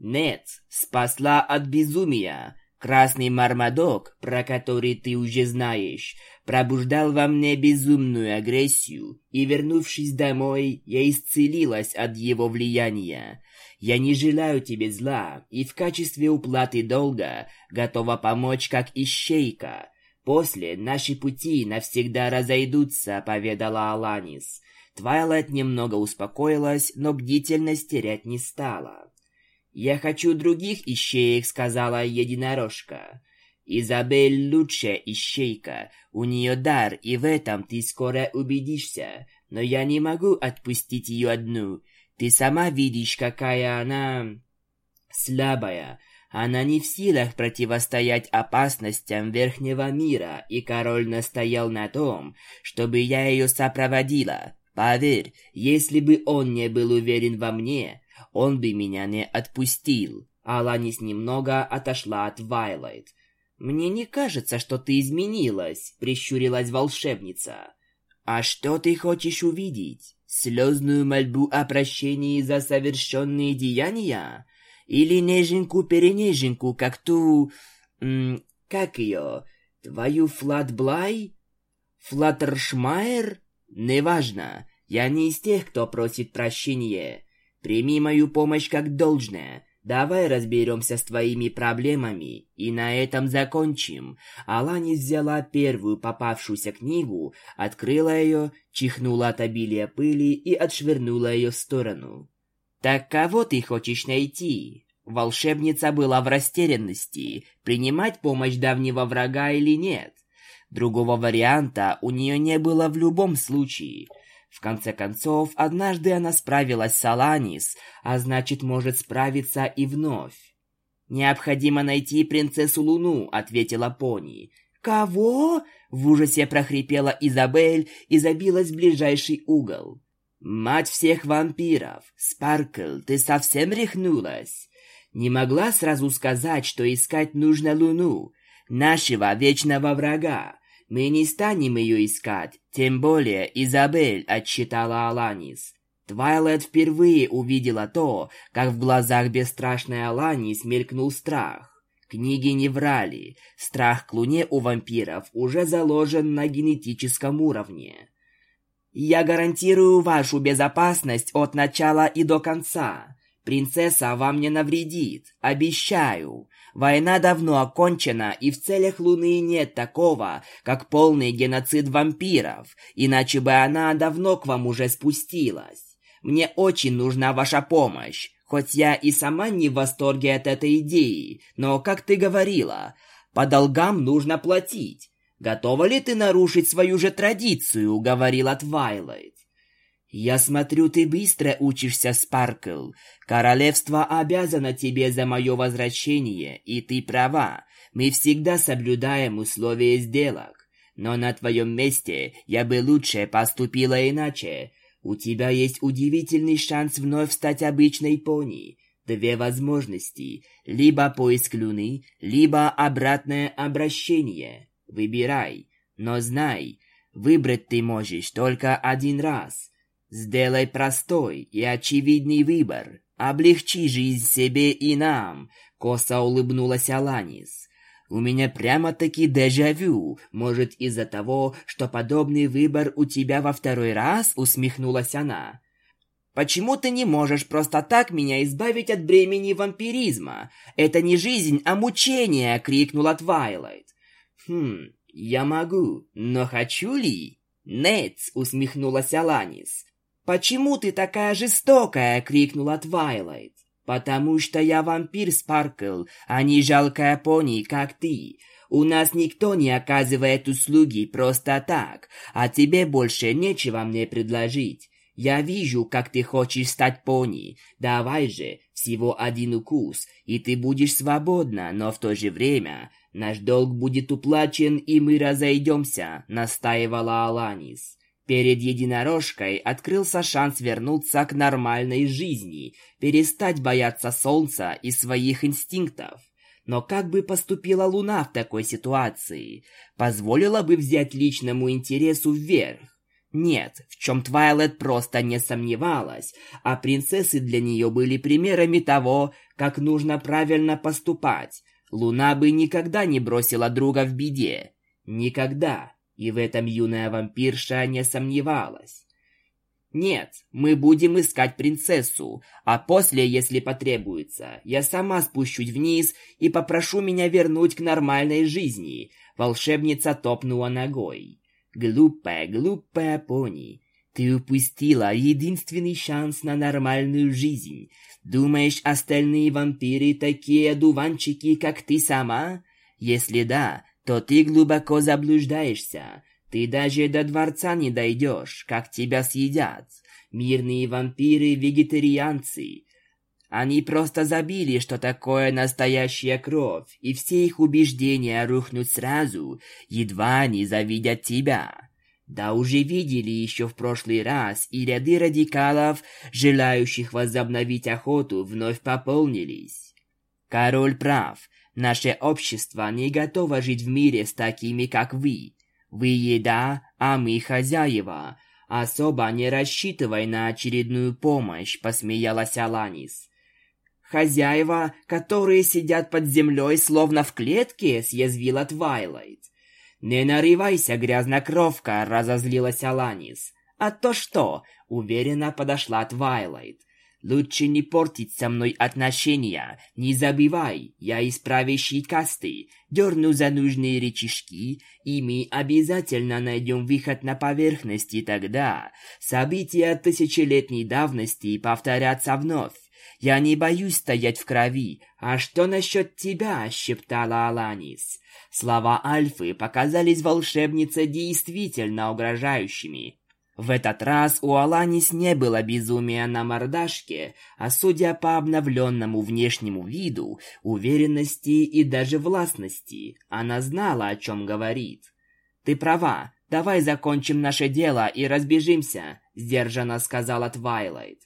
Нет, спасла от безумия. Красный мармадок, про который ты уже знаешь, пробуждал во мне безумную агрессию, и, вернувшись домой, я исцелилась от его влияния. Я не желаю тебе зла, и в качестве уплаты долга готова помочь как ищейка. После наши пути навсегда разойдутся, поведала Аланис. Твайлайт немного успокоилась, но бдительность терять не стала. «Я хочу других ищеек», — сказала единорожка. «Изабель лучшая ищейка, у нее дар, и в этом ты скоро убедишься. Но я не могу отпустить ее одну. Ты сама видишь, какая она... слабая. Она не в силах противостоять опасностям Верхнего мира, и король настоял на том, чтобы я ее сопроводила. Поверь, если бы он не был уверен во мне, он бы меня не отпустил. Аланис немного отошла от Вайлайт. «Мне не кажется, что ты изменилась», — прищурилась волшебница. «А что ты хочешь увидеть? Слезную мольбу о прощении за совершенные деяния? Или неженку-перенеженку, как ту... М, как ее? Твою Флатблай? Флаттершмайер? Неважно, я не из тех, кто просит прощения. Прими мою помощь как должное. Давай разберемся с твоими проблемами и на этом закончим. Алани взяла первую попавшуюся книгу, открыла ее, чихнула от обилия пыли и отшвырнула ее в сторону. «Так кого ты хочешь найти?» Волшебница была в растерянности, принимать помощь давнего врага или нет. Другого варианта у нее не было в любом случае – в конце концов, однажды она справилась с Аланис, а значит, может справиться и вновь. «Необходимо найти принцессу Луну», — ответила Пони. «Кого?» — в ужасе прохрипела Изабель и забилась в ближайший угол. «Мать всех вампиров! Спаркл, ты совсем рехнулась?» Не могла сразу сказать, что искать нужно Луну, нашего вечного врага. Мы не станем ее искать, тем более Изабель отчитала Аланис. Твайлет впервые увидела то, как в глазах бесстрашной Аланис мелькнул страх. Книги не врали, страх к луне у вампиров уже заложен на генетическом уровне. «Я гарантирую вашу безопасность от начала и до конца. Принцесса вам не навредит, обещаю. Война давно окончена, и в целях Луны нет такого, как полный геноцид вампиров, иначе бы она давно к вам уже спустилась. Мне очень нужна ваша помощь, хоть я и сама не в восторге от этой идеи, но, как ты говорила, по долгам нужно платить. Готова ли ты нарушить свою же традицию, говорила Твайлайт. «Я смотрю, ты быстро учишься, Спаркл. Королевство обязано тебе за мое возвращение, и ты права. Мы всегда соблюдаем условия сделок. Но на твоем месте я бы лучше поступила иначе. У тебя есть удивительный шанс вновь стать обычной пони. Две возможности. Либо поиск Луны, либо обратное обращение. Выбирай. Но знай, выбрать ты можешь только один раз». Сделай простой и очевидный выбор. Облегчи жизнь себе и нам, косо улыбнулась Аланис. У меня прямо-таки дежавю. Может, из-за того, что подобный выбор у тебя во второй раз, усмехнулась она. Почему ты не можешь просто так меня избавить от бремени вампиризма? Это не жизнь, а мучение, крикнула Твайлайт. Хм, я могу, но хочу ли? Нет-с, усмехнулась Аланис. «Почему ты такая жестокая?» — крикнула Твайлайт. «Потому что я вампир, Спаркл, а не жалкая пони, как ты. У нас никто не оказывает услуги просто так, а тебе больше нечего мне предложить. Я вижу, как ты хочешь стать пони. Давай же, всего один укус, и ты будешь свободна, но в то же время наш долг будет уплачен, и мы разойдемся», — настаивала Аланис. Перед единорожкой открылся шанс вернуться к нормальной жизни, перестать бояться солнца и своих инстинктов. Но как бы поступила Луна в такой ситуации? Позволила бы взять личному интересу вверх? Нет, в чем Твайлет просто не сомневалась, а принцессы для нее были примерами того, как нужно правильно поступать. Луна бы никогда не бросила друга в беде. Никогда. И в этом юная вампирша не сомневалась. Нет, мы будем искать принцессу, а после, если потребуется, я сама спущусь вниз и попрошу меня вернуть к нормальной жизни. Волшебница топнула ногой. Глупая, глупая пони. Ты упустила единственный шанс на нормальную жизнь. Думаешь, остальные вампиры такие одуванчики, как ты сама? Если да, то ты глубоко заблуждаешься. Ты даже до дворца не дойдешь, как тебя съедят. Мирные вампиры-вегетарианцы. Они просто забили, что такое настоящая кровь, и все их убеждения рухнут сразу, едва они завидят тебя. Да уже видели еще в прошлый раз, и ряды радикалов, желающих возобновить охоту, вновь пополнились. Король прав. Наше общество не готово жить в мире с такими, как вы. Вы еда, а мы хозяева. Особо не рассчитывай на очередную помощь, посмеялась Аланис. Хозяева, которые сидят под землей, словно в клетке, съязвила Твайлайт. «Не нарывайся, грязнокровка!» — разозлилась Аланис. «А то что?» — уверенно подошла Твайлайт. Лучше не портить со мной отношения. Не забывай, я из правящей касты. Дерну за нужные речишки, и мы обязательно найдем выход на поверхности тогда. События тысячелетней давности повторятся вновь. Я не боюсь стоять в крови. А что насчет тебя?» — шептала Аланис. Слова Альфы показались волшебнице действительно угрожающими. В этот раз у Аланис не было безумия на мордашке, а судя по обновленному внешнему виду, уверенности и даже властности, она знала, о чем говорит. «Ты права, давай закончим наше дело и разбежимся», — сдержанно сказала Твайлайт.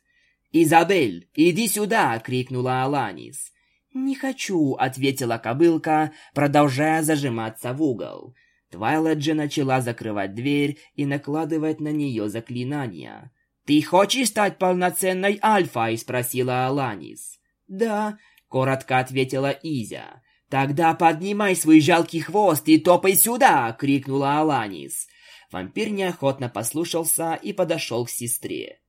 «Изабель, иди сюда!» — крикнула Аланис. «Не хочу», — ответила кобылка, продолжая зажиматься в угол. Твайлайт же начала закрывать дверь и накладывать на нее заклинания. «Ты хочешь стать полноценной альфой?» – спросила Аланис. «Да», – коротко ответила Изя. «Тогда поднимай свой жалкий хвост и топай сюда!» – крикнула Аланис. Вампир неохотно послушался и подошел к сестре.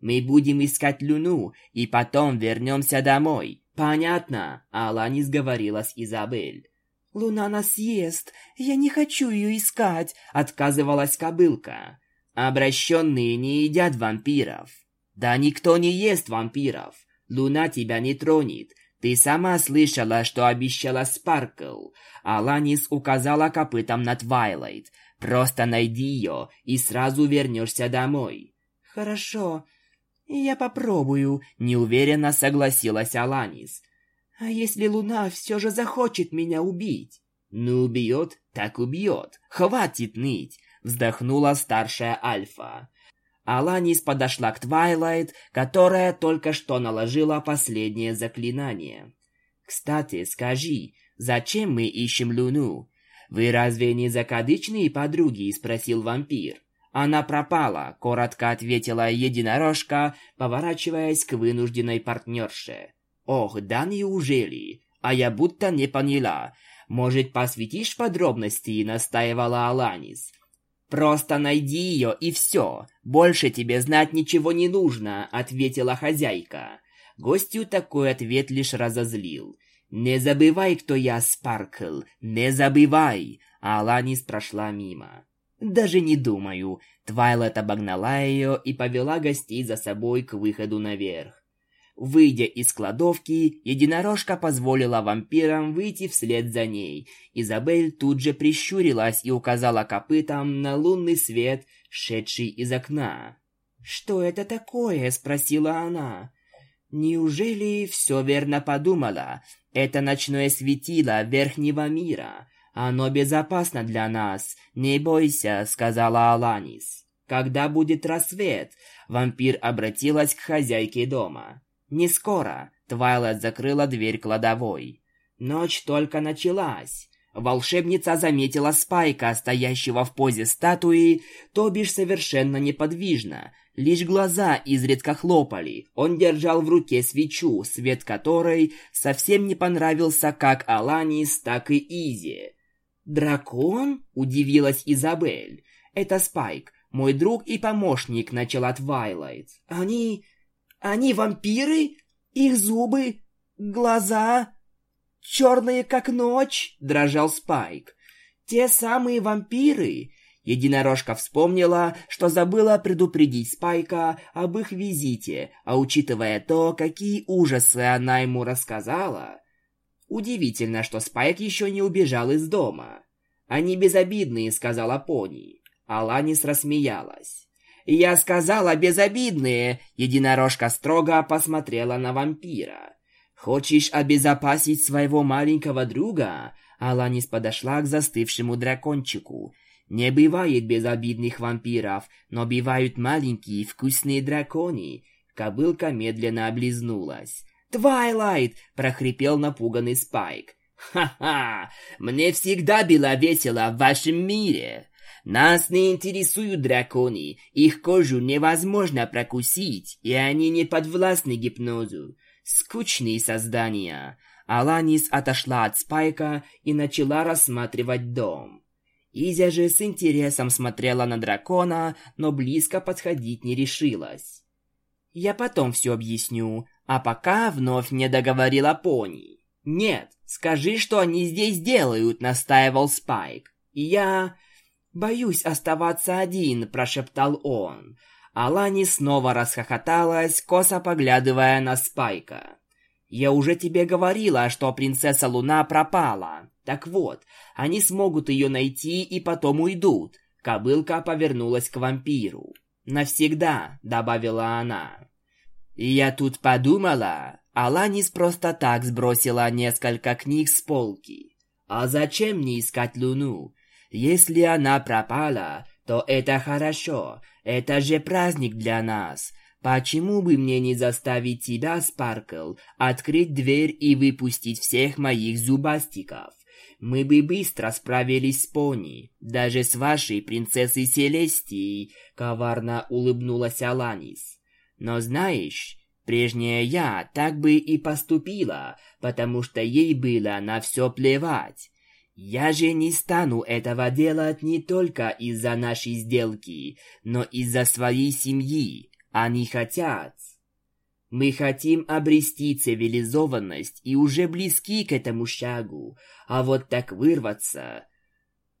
«Мы будем искать Люну и потом вернемся домой». «Понятно», – Аланис говорила с Изабель. «Луна нас съест! Я не хочу ее искать!» — отказывалась кобылка. «Обращенные не едят вампиров!» «Да никто не ест вампиров! Луна тебя не тронет!» «Ты сама слышала, что обещала Спаркл!» Аланис указала копытом на Твайлайт. «Просто найди ее, и сразу вернешься домой!» «Хорошо, я попробую», — неуверенно согласилась Аланис. А если Луна все же захочет меня убить? Ну, убьет, так убьет. Хватит ныть, вздохнула старшая Альфа. Аланис подошла к Твайлайт, которая только что наложила последнее заклинание. «Кстати, скажи, зачем мы ищем Луну? Вы разве не закадычные подруги?» – спросил вампир. «Она пропала», – коротко ответила единорожка, поворачиваясь к вынужденной партнерше. Ох, да неужели? А я будто не поняла. Может, посвятишь подробности, настаивала Аланис. Просто найди ее и все. Больше тебе знать ничего не нужно, ответила хозяйка. Гостю такой ответ лишь разозлил. «Не забывай, кто я, Спаркл, не забывай!» А Аланис прошла мимо. «Даже не думаю». Твайлет обогнала ее и повела гостей за собой к выходу наверх. Выйдя из кладовки, единорожка позволила вампирам выйти вслед за ней. Изабель тут же прищурилась и указала копытом на лунный свет, шедший из окна. «Что это такое?» – спросила она. «Неужели все верно подумала? Это ночное светило верхнего мира. Оно безопасно для нас. Не бойся», – сказала Аланис. «Когда будет рассвет?» Вампир обратилась к хозяйке дома. Не скоро. Твайлайт закрыла дверь кладовой. Ночь только началась. Волшебница заметила Спайка, стоящего в позе статуи, то бишь совершенно неподвижно, Лишь глаза изредка хлопали. Он держал в руке свечу, свет которой совсем не понравился как Аланис, так и Изи. «Дракон?» – удивилась Изабель. «Это Спайк, мой друг и помощник», – начала Твайлайт. «Они... они вампиры? Их зубы? Глаза? Черные, как ночь?» – дрожал Спайк. «Те самые вампиры?» Единорожка вспомнила, что забыла предупредить Спайка об их визите, а учитывая то, какие ужасы она ему рассказала... Удивительно, что Спайк еще не убежал из дома. «Они безобидные», — сказала Пони. Аланис рассмеялась. «Я сказала безобидные!» Единорожка строго посмотрела на вампира. «Хочешь обезопасить своего маленького друга?» Аланис подошла к застывшему дракончику не бывает безобидных вампиров, но бывают маленькие вкусные драконы. Кобылка медленно облизнулась. «Твайлайт!» – прохрипел напуганный Спайк. «Ха-ха! Мне всегда было весело в вашем мире!» Нас не интересуют драконы, их кожу невозможно прокусить, и они не подвластны гипнозу. Скучные создания. Аланис отошла от Спайка и начала рассматривать дом. Изя же с интересом смотрела на дракона, но близко подходить не решилась. «Я потом все объясню, а пока вновь не договорила пони». «Нет, скажи, что они здесь делают», — настаивал Спайк. «Я... боюсь оставаться один», — прошептал он. Алани снова расхохоталась, косо поглядывая на Спайка. «Я уже тебе говорила, что принцесса Луна пропала. Так вот, они смогут ее найти и потом уйдут. Кобылка повернулась к вампиру. «Навсегда», — добавила она. И я тут подумала, Аланис просто так сбросила несколько книг с полки. А зачем мне искать Луну? Если она пропала, то это хорошо, это же праздник для нас. Почему бы мне не заставить тебя, Спаркл, открыть дверь и выпустить всех моих зубастиков? Мы бы быстро справились с пони, даже с вашей принцессой Селестией, коварно улыбнулась Аланис. Но знаешь, прежняя я так бы и поступила, потому что ей было на все плевать. Я же не стану этого делать не только из-за нашей сделки, но из-за своей семьи. Они хотят. Мы хотим обрести цивилизованность и уже близки к этому шагу, а вот так вырваться...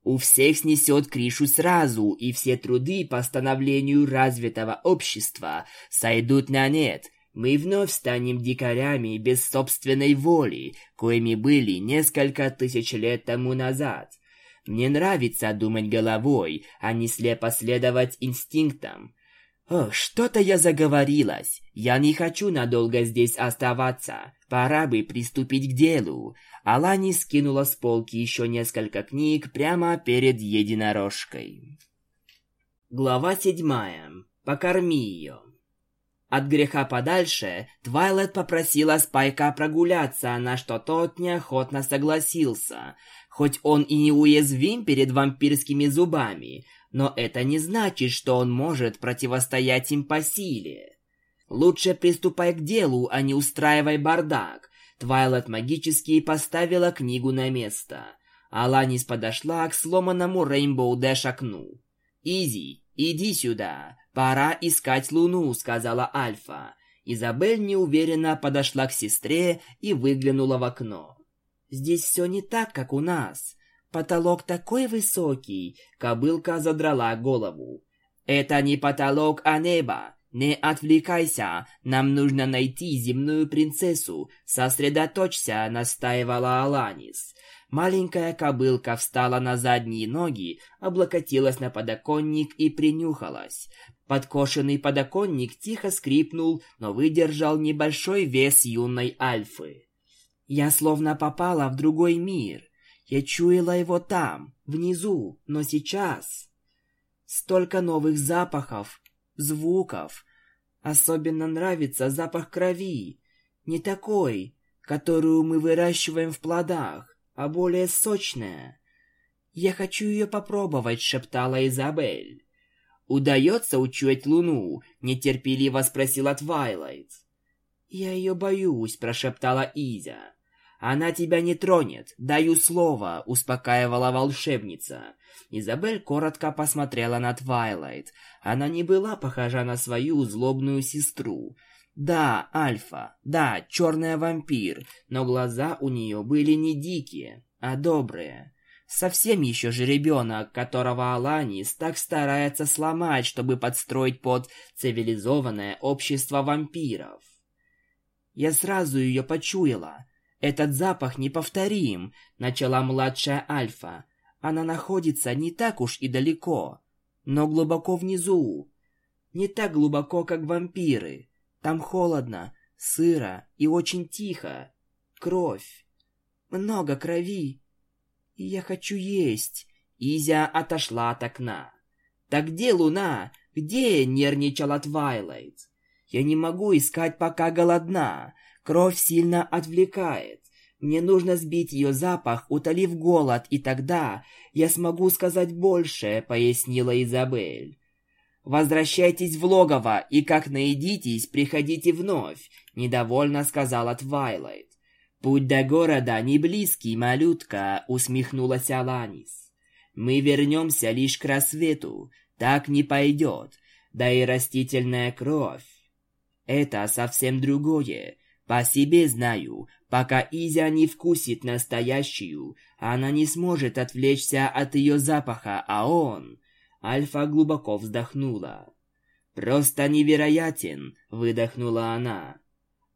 У всех снесет крышу сразу, и все труды по становлению развитого общества сойдут на нет. Мы вновь станем дикарями без собственной воли, коими были несколько тысяч лет тому назад. Мне нравится думать головой, а не слепо следовать инстинктам. О, что-то я заговорилась. Я не хочу надолго здесь оставаться. Пора бы приступить к делу. Алани скинула с полки еще несколько книг прямо перед единорожкой. Глава седьмая. Покорми ее. От греха подальше Твайлет попросила Спайка прогуляться, на что тот неохотно согласился. Хоть он и не уязвим перед вампирскими зубами, но это не значит, что он может противостоять им по силе. Лучше приступай к делу, а не устраивай бардак. Твайлет магически поставила книгу на место. Аланис подошла к сломанному Рейнбоу Дэш окну. «Изи, иди сюда. Пора искать Луну», — сказала Альфа. Изабель неуверенно подошла к сестре и выглянула в окно. «Здесь все не так, как у нас. Потолок такой высокий, кобылка задрала голову. Это не потолок, а небо. Не отвлекайся, нам нужно найти земную принцессу. Сосредоточься, настаивала Аланис. Маленькая кобылка встала на задние ноги, облокотилась на подоконник и принюхалась. Подкошенный подоконник тихо скрипнул, но выдержал небольшой вес юной Альфы. Я словно попала в другой мир. Я чуяла его там, внизу, но сейчас... Столько новых запахов, звуков. Особенно нравится запах крови. Не такой, которую мы выращиваем в плодах, а более сочная. «Я хочу ее попробовать», — шептала Изабель. удается учуять луну?» — нетерпеливо спросила Твайлайт. «Я ее боюсь», — прошептала Изя. «Она тебя не тронет, даю слово», — успокаивала волшебница. Изабель коротко посмотрела на Твайлайт. Она не была похожа на свою злобную сестру. Да, Альфа, да, черная вампир, но глаза у нее были не дикие, а добрые. Совсем еще же ребенок, которого Аланис так старается сломать, чтобы подстроить под цивилизованное общество вампиров. Я сразу ее почуяла. Этот запах неповторим, начала младшая Альфа. Она находится не так уж и далеко, но глубоко внизу. Не так глубоко, как вампиры. Там холодно, сыро и очень тихо. Кровь. Много крови. И я хочу есть. Изя отошла от окна. «Так где луна? Где?» — нервничала Твайлайт. «Я не могу искать, пока голодна. Кровь сильно отвлекает. Мне нужно сбить ее запах, утолив голод, и тогда я смогу сказать больше», — пояснила Изабель. «Возвращайтесь в логово, и как наедитесь, приходите вновь», — недовольно сказала Твайлайт. «Путь до города не близкий, малютка», — усмехнулась Аланис. «Мы вернемся лишь к рассвету. Так не пойдет. Да и растительная кровь. Это совсем другое. По себе знаю, пока Изя не вкусит настоящую, она не сможет отвлечься от ее запаха, а он... Альфа глубоко вздохнула. «Просто невероятен!» — выдохнула она.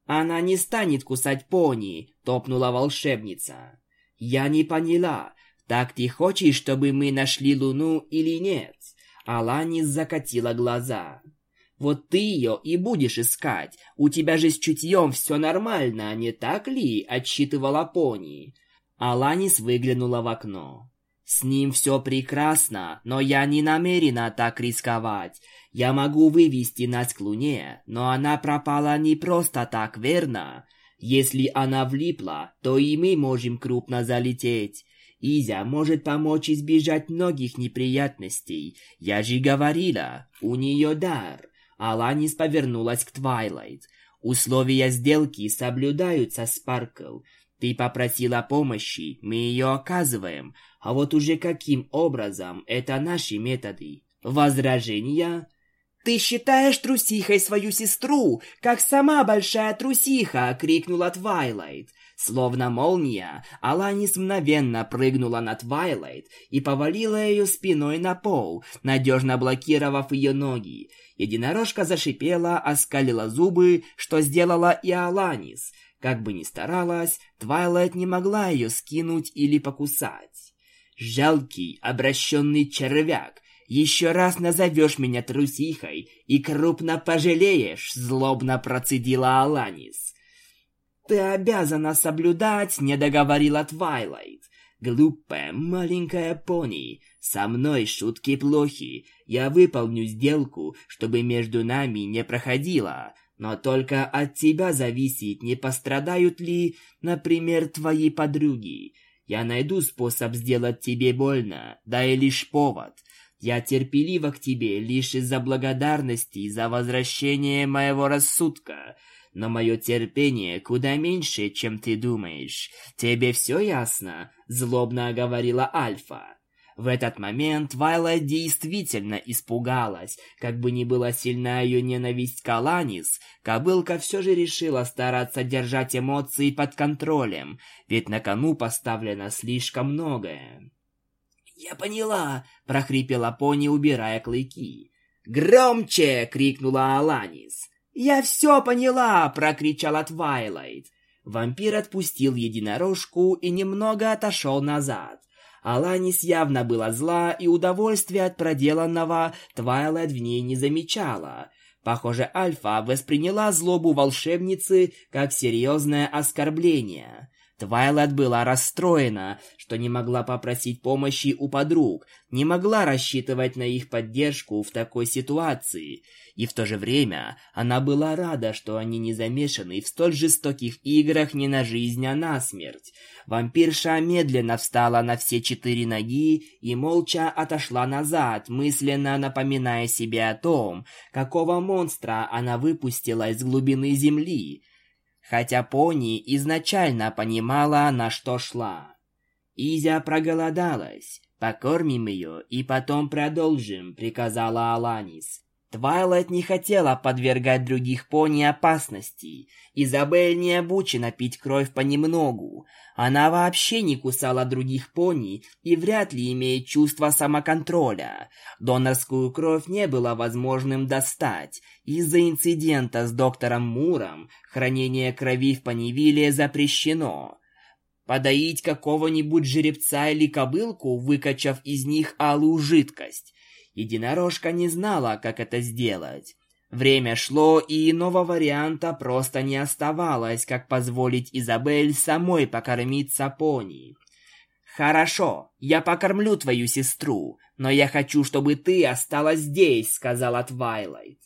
«Она не станет кусать пони!» — топнула волшебница. «Я не поняла, так ты хочешь, чтобы мы нашли Луну или нет?» Аланис закатила глаза. Вот ты ее и будешь искать. У тебя же с чутьем все нормально, не так ли?» — отсчитывала пони. Аланис выглянула в окно. «С ним все прекрасно, но я не намерена так рисковать. Я могу вывести нас к Луне, но она пропала не просто так, верно? Если она влипла, то и мы можем крупно залететь. Изя может помочь избежать многих неприятностей. Я же говорила, у нее дар. Аланис повернулась к Твайлайт. «Условия сделки соблюдаются, Спаркл. Ты попросила помощи, мы ее оказываем. А вот уже каким образом, это наши методы. Возражения?» «Ты считаешь трусихой свою сестру, а сама большая трусиха!» — крикнула Твайлайт. Словно молния, Аланис мгновенно прыгнула на Твайлайт и повалила ее спиной на пол, надежно блокировав ее ноги. Единорожка зашипела, оскалила зубы, что сделала и Аланис. Как бы ни старалась, Твайлайт не могла ее скинуть или покусать. «Жалкий, обращенный червяк, еще раз назовешь меня трусихой и крупно пожалеешь», — злобно процедила Аланис. «Ты обязана соблюдать», — не договорила Твайлайт. «Глупая маленькая пони, со мной шутки плохи. Я выполню сделку, чтобы между нами не происходило. Но только от тебя зависит, не пострадают ли, например, твои подруги. Я найду способ сделать тебе больно, дай лишь повод. Я терпелива к тебе лишь из-за благодарности за возвращение моего рассудка но мое терпение куда меньше, чем ты думаешь. Тебе все ясно?» — злобно говорила Альфа. В этот момент Вайла действительно испугалась. Как бы ни была сильна ее ненависть к Аланис, кобылка все же решила стараться держать эмоции под контролем, ведь на кону поставлено слишком многое. «Я поняла!» — прохрипела пони, убирая клыки. «Громче!» — крикнула Аланис. «Я все поняла!» – прокричала Твайлайт. Вампир отпустил единорожку и немного отошел назад. Аланис явно была зла, и удовольствия от проделанного Твайлайт в ней не замечала. Похоже, Альфа восприняла злобу волшебницы как серьезное оскорбление. Твайлайт была расстроена, что не могла попросить помощи у подруг, не могла рассчитывать на их поддержку в такой ситуации, и в то же время она была рада, что они не замешаны в столь жестоких играх не на жизнь, а на смерть. Вампирша медленно встала на все четыре ноги и молча отошла назад, мысленно напоминая себе о том, какого монстра она выпустила из глубины земли, хотя пони изначально понимала, на что шла. Изя проголодалась. «Покормим ее и потом продолжим», — приказала Аланис. Твайлайт не хотела подвергать других пони опасности. Изабель не обучена пить кровь понемногу. Она вообще не кусала других пони и вряд ли имеет чувство самоконтроля. Донорскую кровь не было возможным достать. Из-за инцидента с доктором Муром хранение крови в Поневиле запрещено. Подоить какого-нибудь жеребца или кобылку, выкачав из них алую жидкость, Единорожка не знала, как это сделать. Время шло, и иного варианта просто не оставалось, как позволить Изабель самой покормиться пони. «Хорошо, я покормлю твою сестру, но я хочу, чтобы ты осталась здесь», — сказала Твайлайт.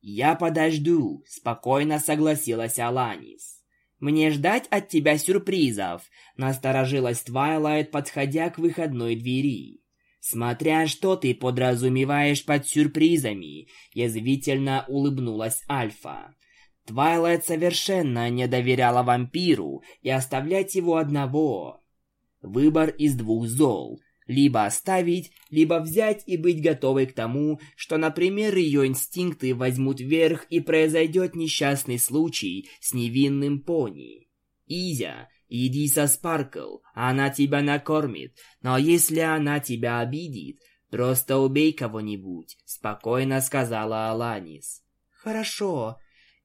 «Я подожду», — спокойно согласилась Аланис. «Мне ждать от тебя сюрпризов», — насторожилась Твайлайт, подходя к выходной двери. «Смотря что ты подразумеваешь под сюрпризами», — язвительно улыбнулась Альфа. Твайлайт совершенно не доверяла вампиру и оставлять его одного. Выбор из двух зол. Либо оставить, либо взять и быть готовой к тому, что, например, ее инстинкты возьмут верх и произойдет несчастный случай с невинным пони. Изя, Иди со Спаркл, она тебя накормит. Но если она тебя обидит, просто убей кого-нибудь, спокойно сказала Аланис. Хорошо.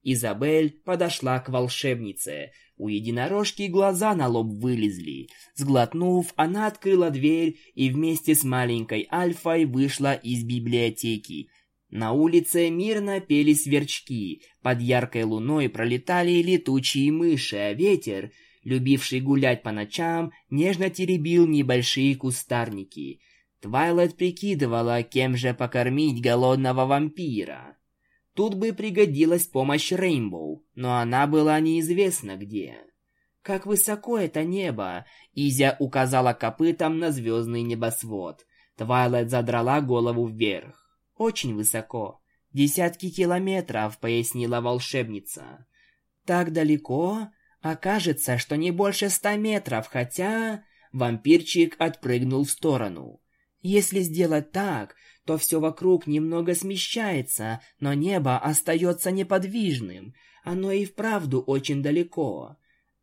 Изабель подошла к волшебнице. У единорожки глаза на лоб вылезли. Сглотнув, она открыла дверь и вместе с маленькой Альфой вышла из библиотеки. На улице мирно пели сверчки, под яркой луной пролетали летучие мыши, а ветер любивший гулять по ночам, нежно теребил небольшие кустарники. Твайлайт прикидывала, кем же покормить голодного вампира. Тут бы пригодилась помощь Рейнбоу, но она была неизвестно где. «Как высоко это небо!» Изя указала копытом на звездный небосвод. Твайлайт задрала голову вверх. «Очень высоко. Десятки километров», — пояснила волшебница. «Так далеко?» Окажется, что не больше ста метров, хотя... Вампирчик отпрыгнул в сторону. Если сделать так, то все вокруг немного смещается, но небо остается неподвижным. Оно и вправду очень далеко.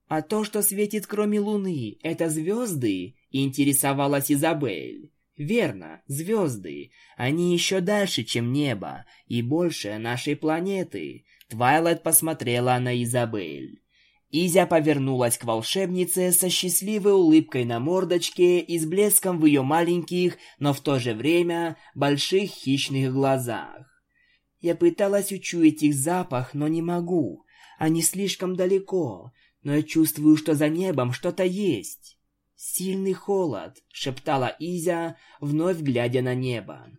А то, что светит кроме луны, это звезды, интересовалась Изабель. Верно, звезды. Они еще дальше, чем небо, и больше нашей планеты. Твайлайт посмотрела на Изабель. Изя повернулась к волшебнице со счастливой улыбкой на мордочке и с блеском в ее маленьких, но в то же время больших хищных глазах. Я пыталась учуять их запах, но не могу. Они слишком далеко, но я чувствую, что за небом что-то есть. Сильный холод, шептала Изя, вновь глядя на небо.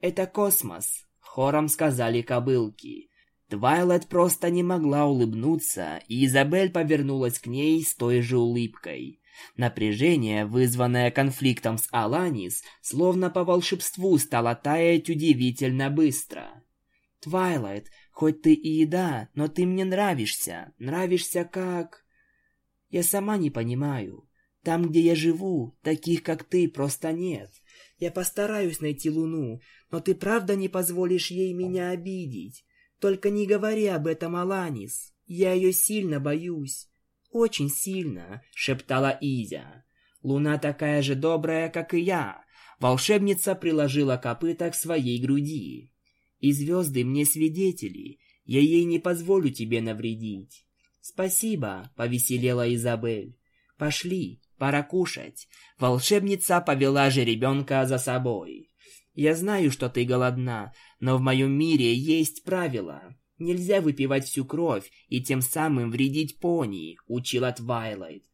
Это космос, хором сказали кобылки. Твайлайт просто не могла улыбнуться, и Изабель повернулась к ней с той же улыбкой. Напряжение, вызванное конфликтом с Аланис, словно по волшебству стало таять удивительно быстро. «Твайлайт, хоть ты и еда, но ты мне нравишься. Нравишься как...» «Я сама не понимаю. Там, где я живу, таких, как ты, просто нет. Я постараюсь найти Луну, но ты правда не позволишь ей меня обидеть. Только не говори об этом, Аланис. Я ее сильно боюсь. Очень сильно, шептала Изя. Луна такая же добрая, как и я. Волшебница приложила копыта к своей груди. И звезды мне свидетели. Я ей не позволю тебе навредить. Спасибо, повеселела Изабель. Пошли, пора кушать. Волшебница повела жеребенка за собой. Я знаю, что ты голодна, но в моем мире есть правила. Нельзя выпивать всю кровь и тем самым вредить пони, учила Твайлайт.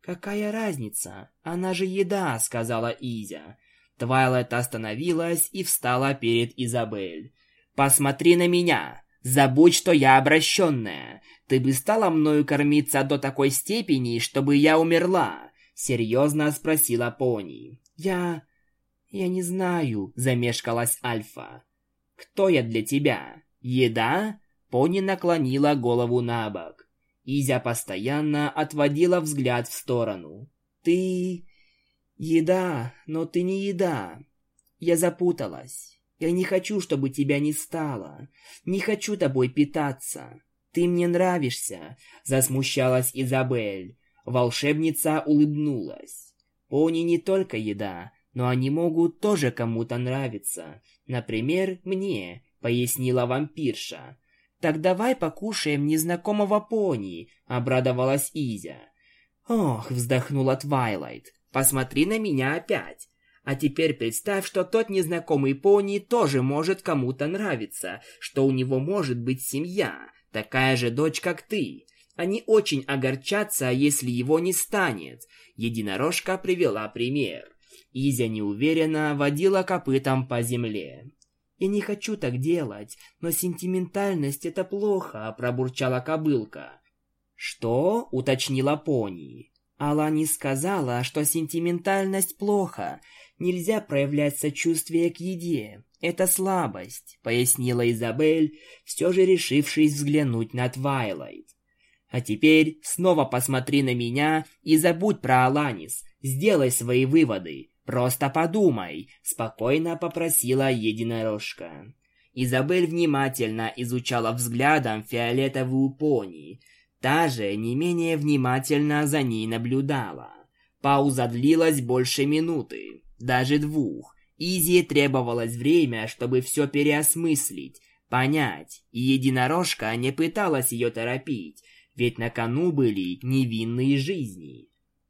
«Какая разница? Она же еда», — сказала Изя. Твайлайт остановилась и встала перед Изабель. «Посмотри на меня! Забудь, что я обращенная. Ты бы стала мною кормиться до такой степени, чтобы я умерла?» Серьезно спросила Пони. «Я... я не знаю», — замешкалась Альфа. «Кто я для тебя? Еда?» Пони наклонила голову на бок. Изя постоянно отводила взгляд в сторону. «Ты... еда, но ты не еда. Я запуталась. Я не хочу, чтобы тебя не стало. Не хочу тобой питаться. Ты мне нравишься», — засмущалась Изабель. Волшебница улыбнулась. «Пони не только еда, но они могут тоже кому-то нравиться. Например, мне», — пояснила вампирша. «Так давай покушаем незнакомого пони», — обрадовалась Изя. «Ох», — вздохнула Твайлайт, — «посмотри на меня опять. А теперь представь, что тот незнакомый пони тоже может кому-то нравиться, что у него может быть семья, такая же дочь, как ты. Они очень огорчатся, если его не станет». Единорожка привела пример. Изя неуверенно водила копытом по земле. «Я не хочу так делать, но сентиментальность — это плохо», — пробурчала кобылка. «Что?» — уточнила пони. Алани сказала, что сентиментальность плохо. Нельзя проявлять сочувствие к еде. Это слабость, пояснила Изабель, все же решившись взглянуть на Твайлайт. А теперь снова посмотри на меня и забудь про Аланис. Сделай свои выводы. «Просто подумай», — спокойно попросила единорожка. Изабель внимательно изучала взглядом фиолетовую пони. Та же не менее внимательно за ней наблюдала. Пауза длилась больше минуты, даже двух. Изи требовалось время, чтобы все переосмыслить, понять, и единорожка не пыталась ее торопить, ведь на кону были невинные жизни.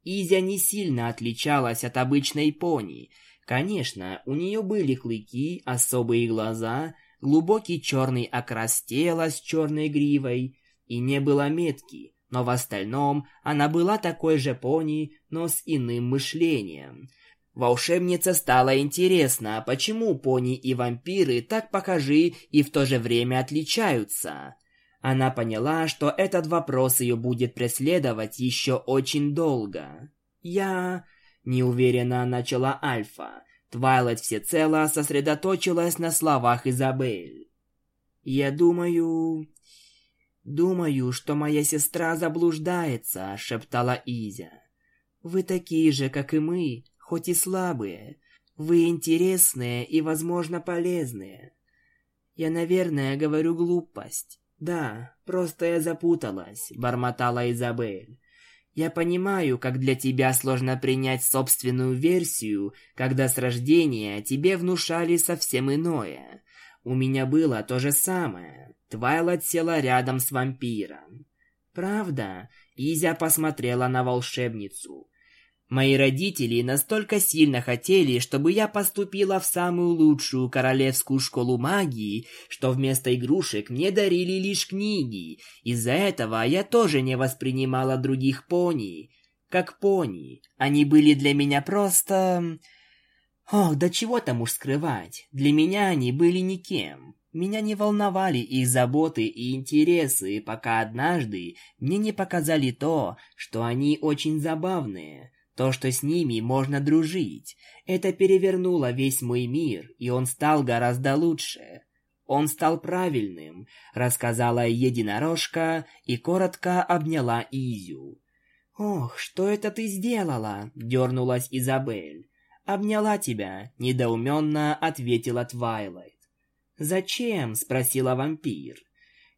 Изя не сильно отличалась от обычной пони. Конечно, у нее были клыки, особые глаза, глубокий черный окрас тела с черной гривой, и не было метки, но в остальном она была такой же пони, но с иным мышлением. Волшебнице стало интересно, почему пони и вампиры так похожи и в то же время отличаются. Она поняла, что этот вопрос ее будет преследовать еще очень долго. «Я...» — неуверенно начала Альфа. Твайлайт всецело сосредоточилась на словах Изабель. «Я думаю... думаю, что моя сестра заблуждается», — шептала Изя. «Вы такие же, как и мы, хоть и слабые. Вы интересные и, возможно, полезные. Я, наверное, говорю глупость. «Да, просто я запуталась», — бормотала Изабель. «Я понимаю, как для тебя сложно принять собственную версию, когда с рождения тебе внушали совсем иное. У меня было то же самое. Твайлайт села рядом с вампиром». «Правда?» — Изя посмотрела на волшебницу. Мои родители настолько сильно хотели, чтобы я поступила в самую лучшую королевскую школу магии, что вместо игрушек мне дарили лишь книги. Из-за этого я тоже не воспринимала других пони. Как пони. Они были для меня просто... Ох, да чего там уж скрывать. Для меня они были никем. Меня не волновали их заботы и интересы, пока однажды мне не показали то, что они очень забавные. То, что с ними можно дружить, это перевернуло весь мой мир, и он стал гораздо лучше. Он стал правильным, рассказала единорожка и коротко обняла Изю. «Ох, что это ты сделала?» – дернулась Изабель. «Обняла тебя», – недоуменно ответила Твайлайт. «Зачем?» – спросила вампир.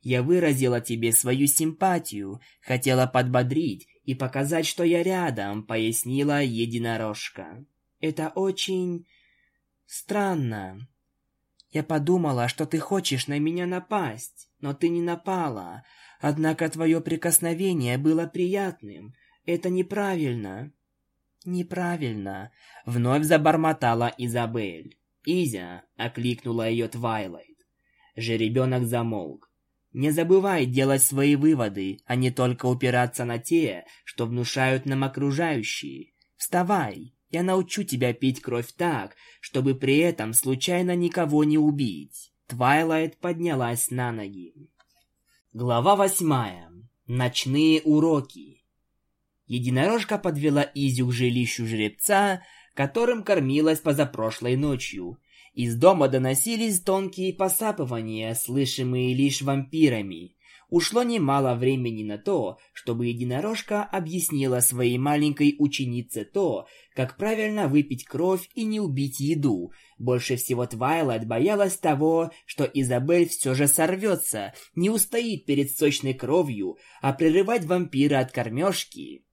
«Я выразила тебе свою симпатию, хотела подбодрить и показать, что я рядом», — пояснила единорожка. «Это очень... странно. Я подумала, что ты хочешь на меня напасть, но ты не напала. Однако твое прикосновение было приятным. Это неправильно». «Неправильно», — вновь забормотала Изабель. «Изя!» — окликнула ее Твайлайт. Жеребенок замолк. Не забывай делать свои выводы, а не только упираться на те, что внушают нам окружающие. Вставай, я научу тебя пить кровь так, чтобы при этом случайно никого не убить. Твайлайт поднялась на ноги. Глава восьмая. Ночные уроки. Единорожка подвела Изю к жилищу жребца, которым кормилась позапрошлой ночью. Из дома доносились тонкие посапывания, слышимые лишь вампирами. Ушло немало времени на то, чтобы единорожка объяснила своей маленькой ученице то, как правильно выпить кровь и не убить еду. Больше всего Твайлайт боялась того, что Изабель все же сорвется, не устоит перед сочной кровью, а прерывать вампира от кормежки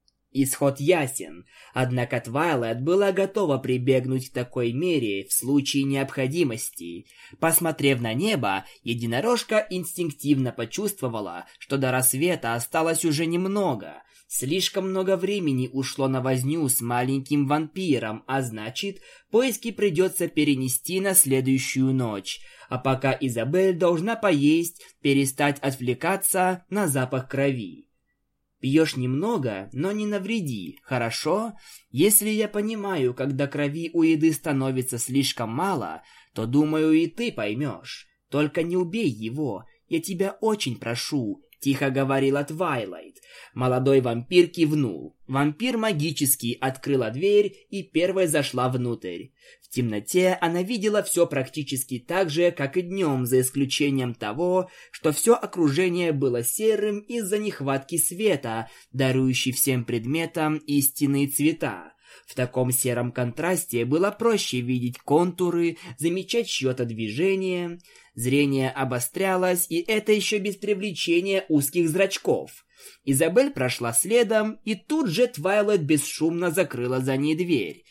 Исход ясен, однако Твайлайт была готова прибегнуть к такой мере в случае необходимости. Посмотрев на небо, единорожка инстинктивно почувствовала, что до рассвета осталось уже немного. Слишком много времени ушло на возню с маленьким вампиром, а значит, поиски придется перенести на следующую ночь. А пока Изабель должна поесть, перестать отвлекаться на запах крови. Пьешь немного, но не навреди, хорошо? Если я понимаю, когда крови у еды становится слишком мало, то, думаю, и ты поймешь. Только не убей его, я тебя очень прошу, тихо говорила Твайлайт. Молодой вампир кивнул. Вампир магически открыла дверь и первой зашла внутрь. В темноте она видела все практически так же, как и днем, за исключением того, что все окружение было серым из-за нехватки света, дарующий всем предметам истинные цвета. В таком сером контрасте было проще видеть контуры, замечать чье-то движение. Зрение обострялось, и это еще без привлечения узких зрачков. Изабель прошла следом, и тут же Твайлет бесшумно закрыла за ней дверь.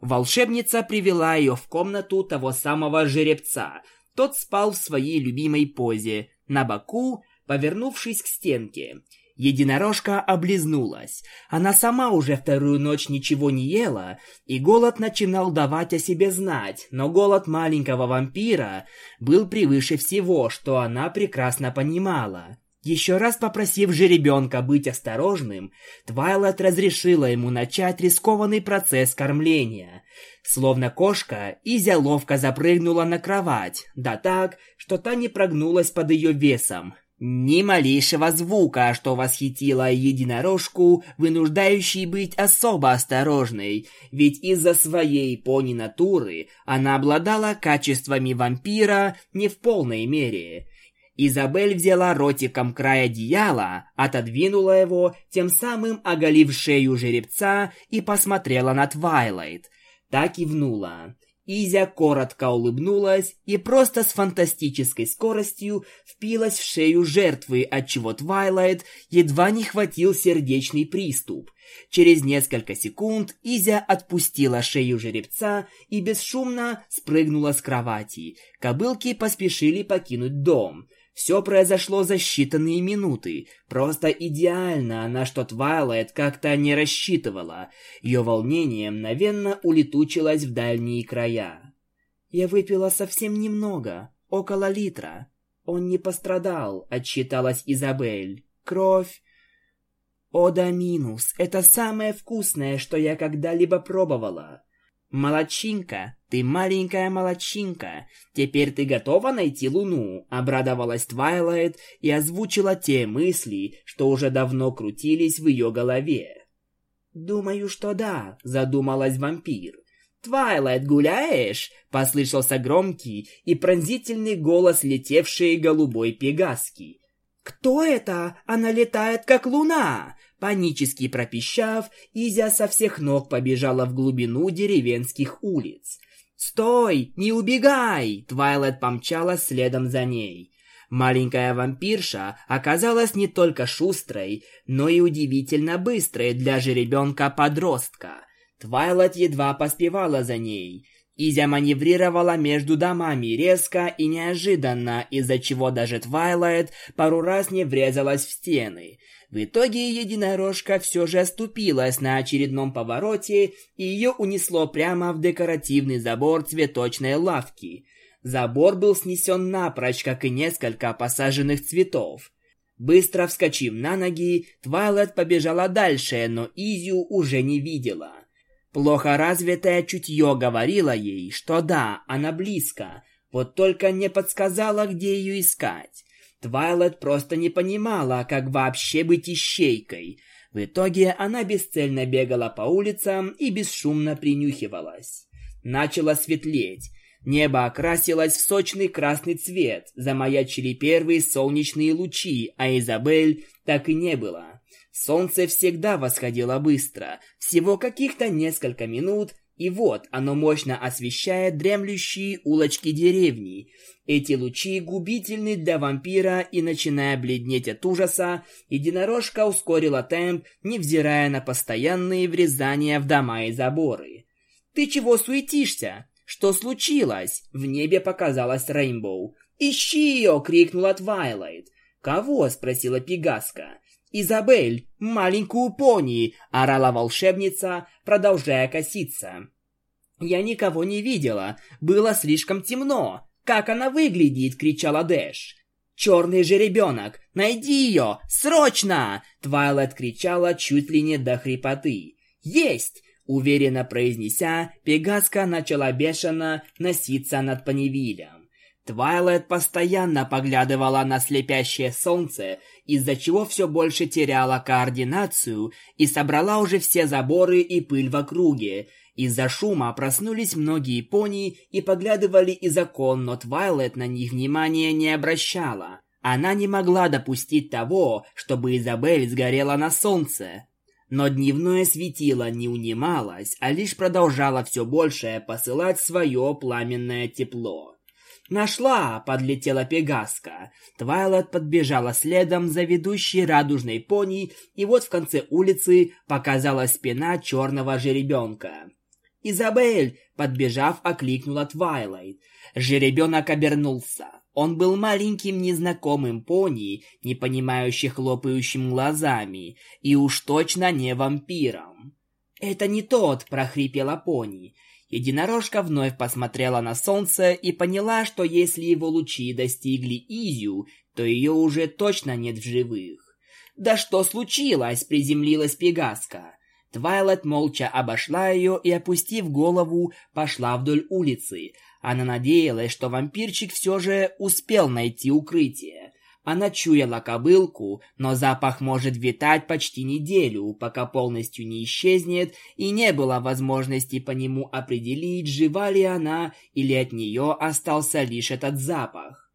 Волшебница привела ее в комнату того самого жеребца. Тот спал в своей любимой позе, на боку, повернувшись к стенке. Единорожка облизнулась. Она сама уже вторую ночь ничего не ела, и голод начинал давать о себе знать, но голод маленького вампира был превыше всего, что она прекрасно понимала. Еще раз попросив жеребенка быть осторожным, Твайлайт разрешила ему начать рискованный процесс кормления. Словно кошка, Изя ловко запрыгнула на кровать, да так, что та не прогнулась под ее весом. Ни малейшего звука, что восхитило единорожку, вынуждающей быть особо осторожной, ведь из-за своей пони-натуры она обладала качествами вампира не в полной мере. Изабель взяла ротиком край одеяла, отодвинула его, тем самым оголив шею жеребца и посмотрела на Твайлайт. Та кивнула. Изя коротко улыбнулась и просто с фантастической скоростью впилась в шею жертвы, отчего Твайлайт едва не хватил сердечный приступ. Через несколько секунд Изя отпустила шею жеребца и бесшумно спрыгнула с кровати. Кобылки поспешили покинуть дом. Все произошло за считанные минуты. Просто идеально, на что Твайлайт как-то не рассчитывала. Ее волнение мгновенно улетучилось в дальние края. «Я выпила совсем немного, около литра. Он не пострадал», — отчиталась Изабель. «Кровь...» «О да минус, это самое вкусное, что я когда-либо пробовала». «Молодчинка, ты маленькая молодчинка. Теперь ты готова найти Луну?» Обрадовалась Твайлайт и озвучила те мысли, что уже давно крутились в ее голове. «Думаю, что да», — задумалась вампир. «Твайлайт, гуляешь?» — послышался громкий и пронзительный голос летевшей голубой пегаски. «Кто это? Она летает, как луна!» Панически пропищав, Изя со всех ног побежала в глубину деревенских улиц. «Стой! Не убегай!» Твайлет помчалась следом за ней. Маленькая вампирша оказалась не только шустрой, но и удивительно быстрой для жеребенка-подростка. Твайлет едва поспевала за ней. Изя маневрировала между домами резко и неожиданно, из-за чего даже Твайлайт пару раз не врезалась в стены. В итоге единорожка все же оступилась на очередном повороте, и ее унесло прямо в декоративный забор цветочной лавки. Забор был снесен напрочь, как и несколько посаженных цветов. Быстро вскочив на ноги, Твайлет побежала дальше, но Изю уже не видела. Плохо развитое чутье говорило ей, что да, она близко, вот только не подсказала, где ее искать. Твайлет просто не понимала, как вообще быть ищейкой. В итоге она бесцельно бегала по улицам и бесшумно принюхивалась. Начало светлеть. Небо окрасилось в сочный красный цвет, замаячили первые солнечные лучи, а Изабель так и не было. Солнце всегда восходило быстро, всего каких-то несколько минут, и вот оно мощно освещает дремлющие улочки деревни. Эти лучи губительны для вампира, и начиная бледнеть от ужаса, единорожка ускорила темп, невзирая на постоянные врезания в дома и заборы. «Ты чего суетишься? Что случилось?» В небе показалась Рейнбоу. «Ищи ее!» — крикнула Твайлайт. «Кого?» — спросила Пегаска. «Изабель, маленькую пони!» — орала волшебница, продолжая коситься. «Я никого не видела. Было слишком темно. Как она выглядит?» — кричала Дэш. «Черный жеребенок! Найди ее! Срочно!» Твайлет кричала чуть ли не до хрипоты. «Есть!» Уверенно произнеся, Пегаска начала бешено носиться над Паневилем. Твайлет постоянно поглядывала на слепящее солнце, из-за чего все больше теряла координацию и собрала уже все заборы и пыль в округе. Из-за шума проснулись многие пони и поглядывали из окон, но Твайлет на них внимания не обращала. Она не могла допустить того, чтобы Изабель сгорела на солнце. Но дневное светило не унималось, а лишь продолжало все больше посылать свое пламенное тепло. «Нашла!» — подлетела Пегаска. Твайлет подбежала следом за ведущей радужной пони, и вот в конце улицы показалась спина черного жеребенка. «Изабель!» — подбежав, окликнула Твайлайт. Жеребенок обернулся. Он был маленьким незнакомым пони, не понимающим хлопающим глазами, и уж точно не вампиром. «Это не тот!» — прохрипела пони. Единорожка вновь посмотрела на солнце и поняла, что если его лучи достигли Изю, то ее уже точно нет в живых. «Да что случилось?» — приземлилась Пегаска. Твайлет молча обошла ее и, опустив голову, пошла вдоль улицы. Она надеялась, что вампирчик все же успел найти укрытие. Она чуяла кобылку, но запах может витать почти неделю, пока полностью не исчезнет, и не было возможности по нему определить, жива ли она или от нее остался лишь этот запах.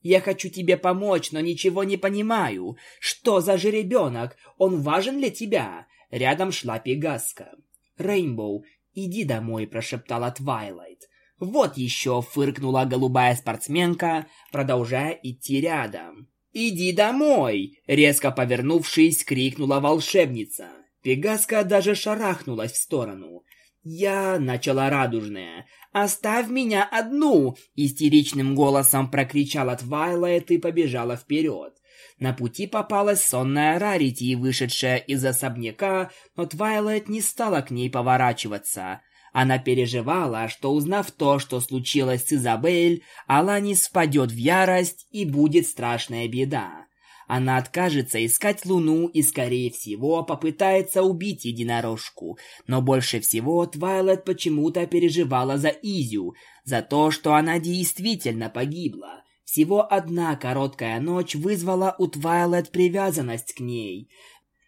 «Я хочу тебе помочь, но ничего не понимаю. Что за жеребенок? Он важен для тебя?» Рядом шла Пегаска. «Рейнбоу, иди домой», — прошептала Твайлайт. «Вот еще!» — фыркнула голубая спортсменка, продолжая идти рядом. «Иди домой!» — резко повернувшись, крикнула волшебница. Пегаска даже шарахнулась в сторону. «Я...» — начала радужная. «Оставь меня одну!» — истеричным голосом прокричала Твайлайт и побежала вперед. На пути попалась сонная Рарити, вышедшая из особняка, но Твайлайт не стала к ней поворачиваться. Она переживала, что узнав то, что случилось с Изабель, Аланис впадет в ярость и будет страшная беда. Она откажется искать Луну и, скорее всего, попытается убить единорожку. Но больше всего Твайлет почему-то переживала за Изю, за то, что она действительно погибла. Всего одна короткая ночь вызвала у Твайлет привязанность к ней.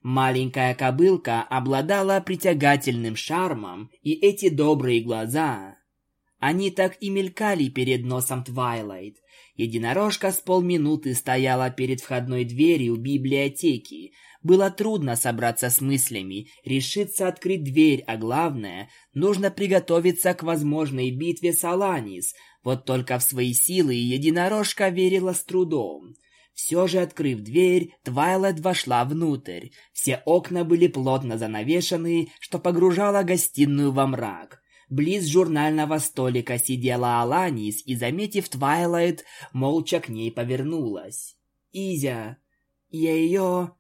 Маленькая кобылка обладала притягательным шармом, и эти добрые глаза... Они так и мелькали перед носом Твайлайт. Единорожка с полминуты стояла перед входной дверью библиотеки. Было трудно собраться с мыслями, решиться открыть дверь, а главное, нужно приготовиться к возможной битве с Аланис. Вот только в свои силы единорожка верила с трудом. Все же, открыв дверь, Твайлет вошла внутрь. Все окна были плотно занавешены, что погружало гостиную во мрак. Близ журнального столика сидела Аланис и, заметив Твайлайт, молча к ней повернулась. «Изя, я ее...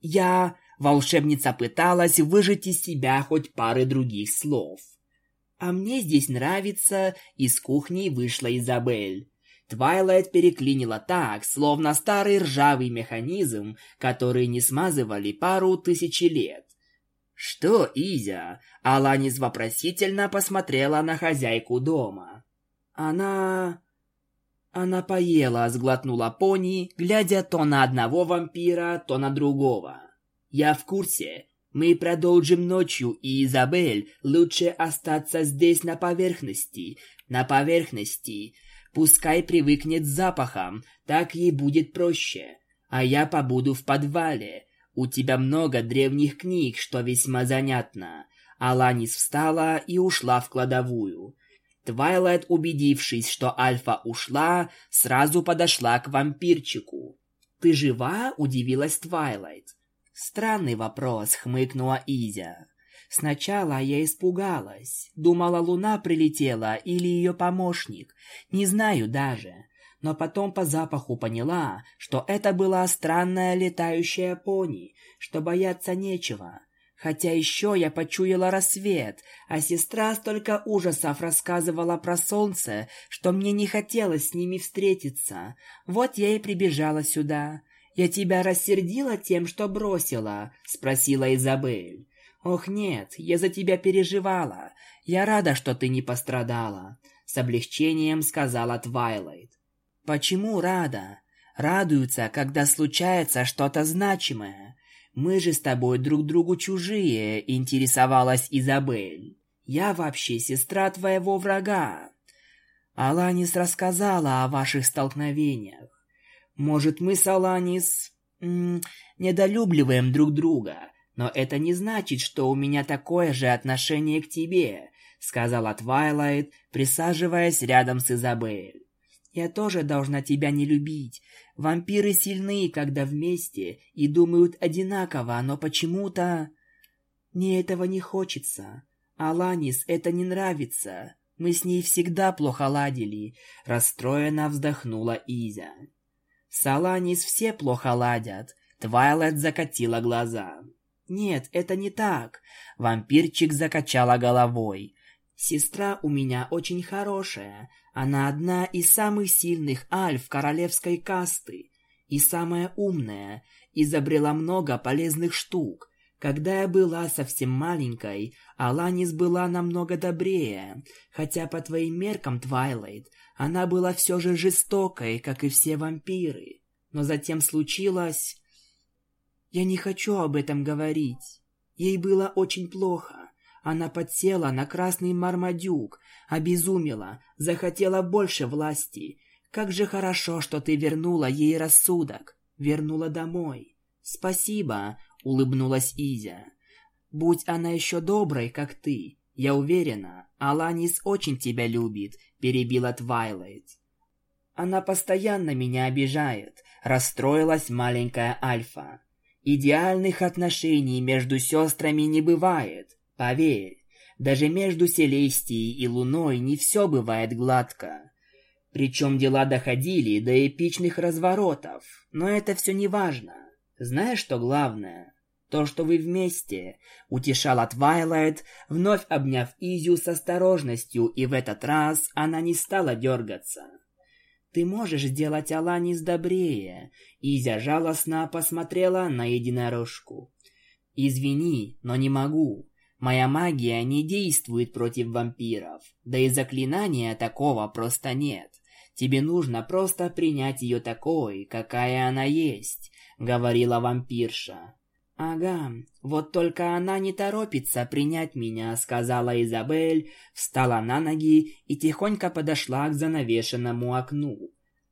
я...» Волшебница пыталась выжать из себя хоть пары других слов. «А мне здесь нравится», — из кухни вышла Изабель. Твайлайт переклинила так, словно старый ржавый механизм, который не смазывали пару тысячи лет. «Что, Изя?» Аланис вопросительно посмотрела на хозяйку дома. «Она...» Она поела, сглотнула пони, глядя то на одного вампира, то на другого. «Я в курсе. Мы продолжим ночью, и, Изабель, лучше остаться здесь на поверхности. На поверхности. Пускай привыкнет с запахом, так ей будет проще. А я побуду в подвале. У тебя много древних книг, что весьма занятно. Аланис встала и ушла в кладовую. Твайлайт, убедившись, что Альфа ушла, сразу подошла к вампирчику. «Ты жива?» – удивилась Твайлайт. «Странный вопрос», – хмыкнула Изя. Сначала я испугалась. Думала, луна прилетела или ее помощник. Не знаю даже. Но потом по запаху поняла, что это была странная летающая пони, что бояться нечего. Хотя еще я почуяла рассвет, а сестра столько ужасов рассказывала про солнце, что мне не хотелось с ними встретиться. Вот я и прибежала сюда. «Я тебя рассердила тем, что бросила?» — спросила Изабель. «Ох, нет, я за тебя переживала. Я рада, что ты не пострадала», — с облегчением сказала Твайлайт. «Почему рада? Радуются, когда случается что-то значимое. Мы же с тобой друг другу чужие», — интересовалась Изабель. «Я вообще сестра твоего врага». Аланис рассказала о ваших столкновениях. Может, мы с Аланис недолюбливаем друг друга, но это не значит, что у меня такое же отношение к тебе, сказала Твайлайт, присаживаясь рядом с Изабель. Я тоже должна тебя не любить. Вампиры сильны, когда вместе и думают одинаково, но почему-то мне этого не хочется. Аланис это не нравится. Мы с ней всегда плохо ладили, расстроенно вздохнула Изя. С Аланис все плохо ладят. Твайлайт закатила глаза. Нет, это не так. Вампирчик закачала головой. Сестра у меня очень хорошая. Она одна из самых сильных альф королевской касты. И самая умная. Изобрела много полезных штук. Когда я была совсем маленькой, Аланис была намного добрее. Хотя по твоим меркам, Твайлайт, она была все же жестокой, как и все вампиры. Но затем случилось... Я не хочу об этом говорить. Ей было очень плохо. Она подсела на красный мармадюк, обезумела, захотела больше власти. Как же хорошо, что ты вернула ей рассудок, вернула домой. Спасибо, улыбнулась Изя. Будь она еще доброй, как ты, я уверена, Аланис очень тебя любит, перебила Твайлайт. Она постоянно меня обижает, расстроилась маленькая Альфа. Идеальных отношений между сестрами не бывает, поверь. Даже между Селестией и Луной не все бывает гладко. Причем дела доходили до эпичных разворотов, но это все не важно. Знаешь, что главное? То, что вы вместе, утешала Твайлайт, вновь обняв Изю с осторожностью, и в этот раз она не стала дергаться. Ты можешь сделать Аланис добрее. Изя жалостно посмотрела на единорожку. Извини, но не могу. Моя магия не действует против вампиров. Да и заклинания такого просто нет. Тебе нужно просто принять ее такой, какая она есть, говорила вампирша. «Ага, вот только она не торопится принять меня», — сказала Изабель, встала на ноги и тихонько подошла к занавешенному окну.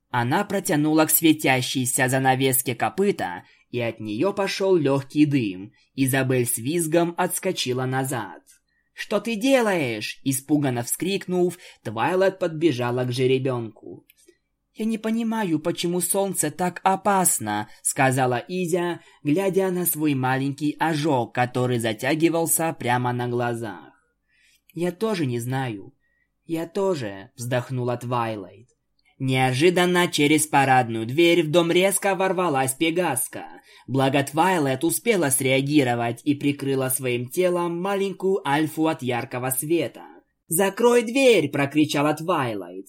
Она протянула к светящейся занавеске копыта, и от нее пошел легкий дым. Изабель с визгом отскочила назад. «Что ты делаешь?» Испуганно вскрикнув, Твайлет подбежала к жеребенку. «Я не понимаю, почему солнце так опасно», — сказала Изя, глядя на свой маленький ожог, который затягивался прямо на глазах. «Я тоже не знаю». «Я тоже», — вздохнула Твайлайт. Неожиданно через парадную дверь в дом резко ворвалась Пегаска. Благо Твайлайт успела среагировать и прикрыла своим телом маленькую Альфу от яркого света. «Закрой дверь!» – прокричала Твайлайт.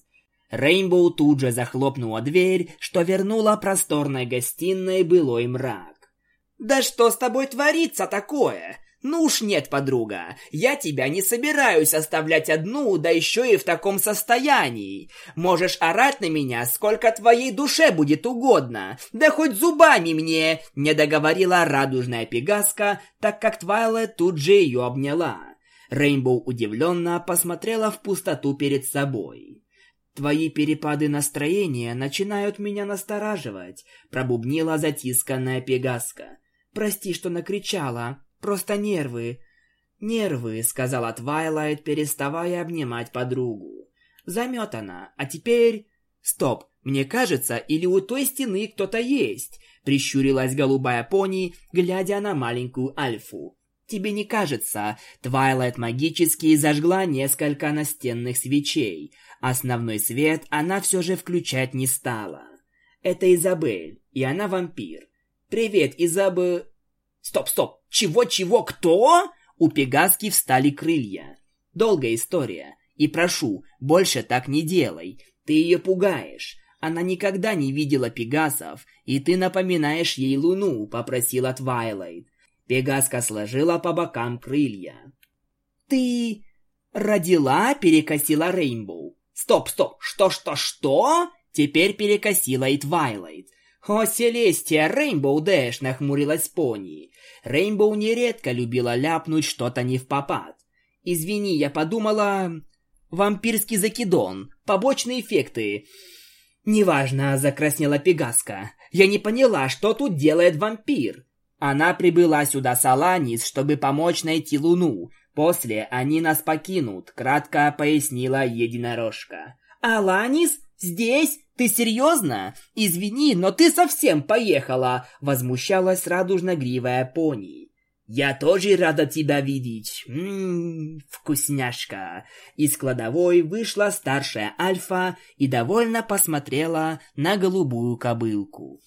Рейнбоу тут же захлопнула дверь, что вернула просторной гостиной былой мрак. «Да что с тобой творится такое? Ну уж нет, подруга, я тебя не собираюсь оставлять одну, да еще и в таком состоянии. Можешь орать на меня, сколько твоей душе будет угодно, да хоть зубами мне!» Не договорила радужная пегаска, так как Твайлет тут же ее обняла. Рейнбоу удивленно посмотрела в пустоту перед собой. «Твои перепады настроения начинают меня настораживать», — пробубнила затисканная пегаска. «Прости, что накричала. Просто нервы». «Нервы», — сказала Твайлайт, переставая обнимать подругу. «Заметана. А теперь...» «Стоп, мне кажется, или у той стены кто-то есть?» Прищурилась голубая пони, глядя на маленькую Альфу. Тебе не кажется, Твайлайт магически зажгла несколько настенных свечей. Основной свет она все же включать не стала. Это Изабель, и она вампир. Привет, Изаб... Стоп, стоп, чего-чего, кто? У Пегаски встали крылья. Долгая история. И прошу, больше так не делай. Ты ее пугаешь. Она никогда не видела пегасов, и ты напоминаешь ей луну, попросила Твайлайт. Пегаска сложила по бокам крылья. «Ты родила?» – перекосило Рейнбоу. «Стоп, стоп! Что, что, что?» Теперь перекосило и Твайлайт. «О, Селестия, Рейнбоу Дэш!» – нахмурилась пони. Рейнбоу нередко любила ляпнуть что-то невпопад. «Извини, я подумала...» «Вампирский закидон. Побочные эффекты...» «Неважно», – закраснела Пегаска. «Я не поняла, что тут делает вампир. Она прибыла сюда с Аланис, чтобы помочь найти Луну. После они нас покинут, кратко пояснила единорожка. Аланис? Здесь? Ты серьезно? Извини, но ты совсем поехала, возмущалась радужно-гривая пони. Я тоже рада тебя видеть. Ммм, вкусняшка. Из кладовой вышла старшая Альфа и довольно посмотрела на голубую кобылку.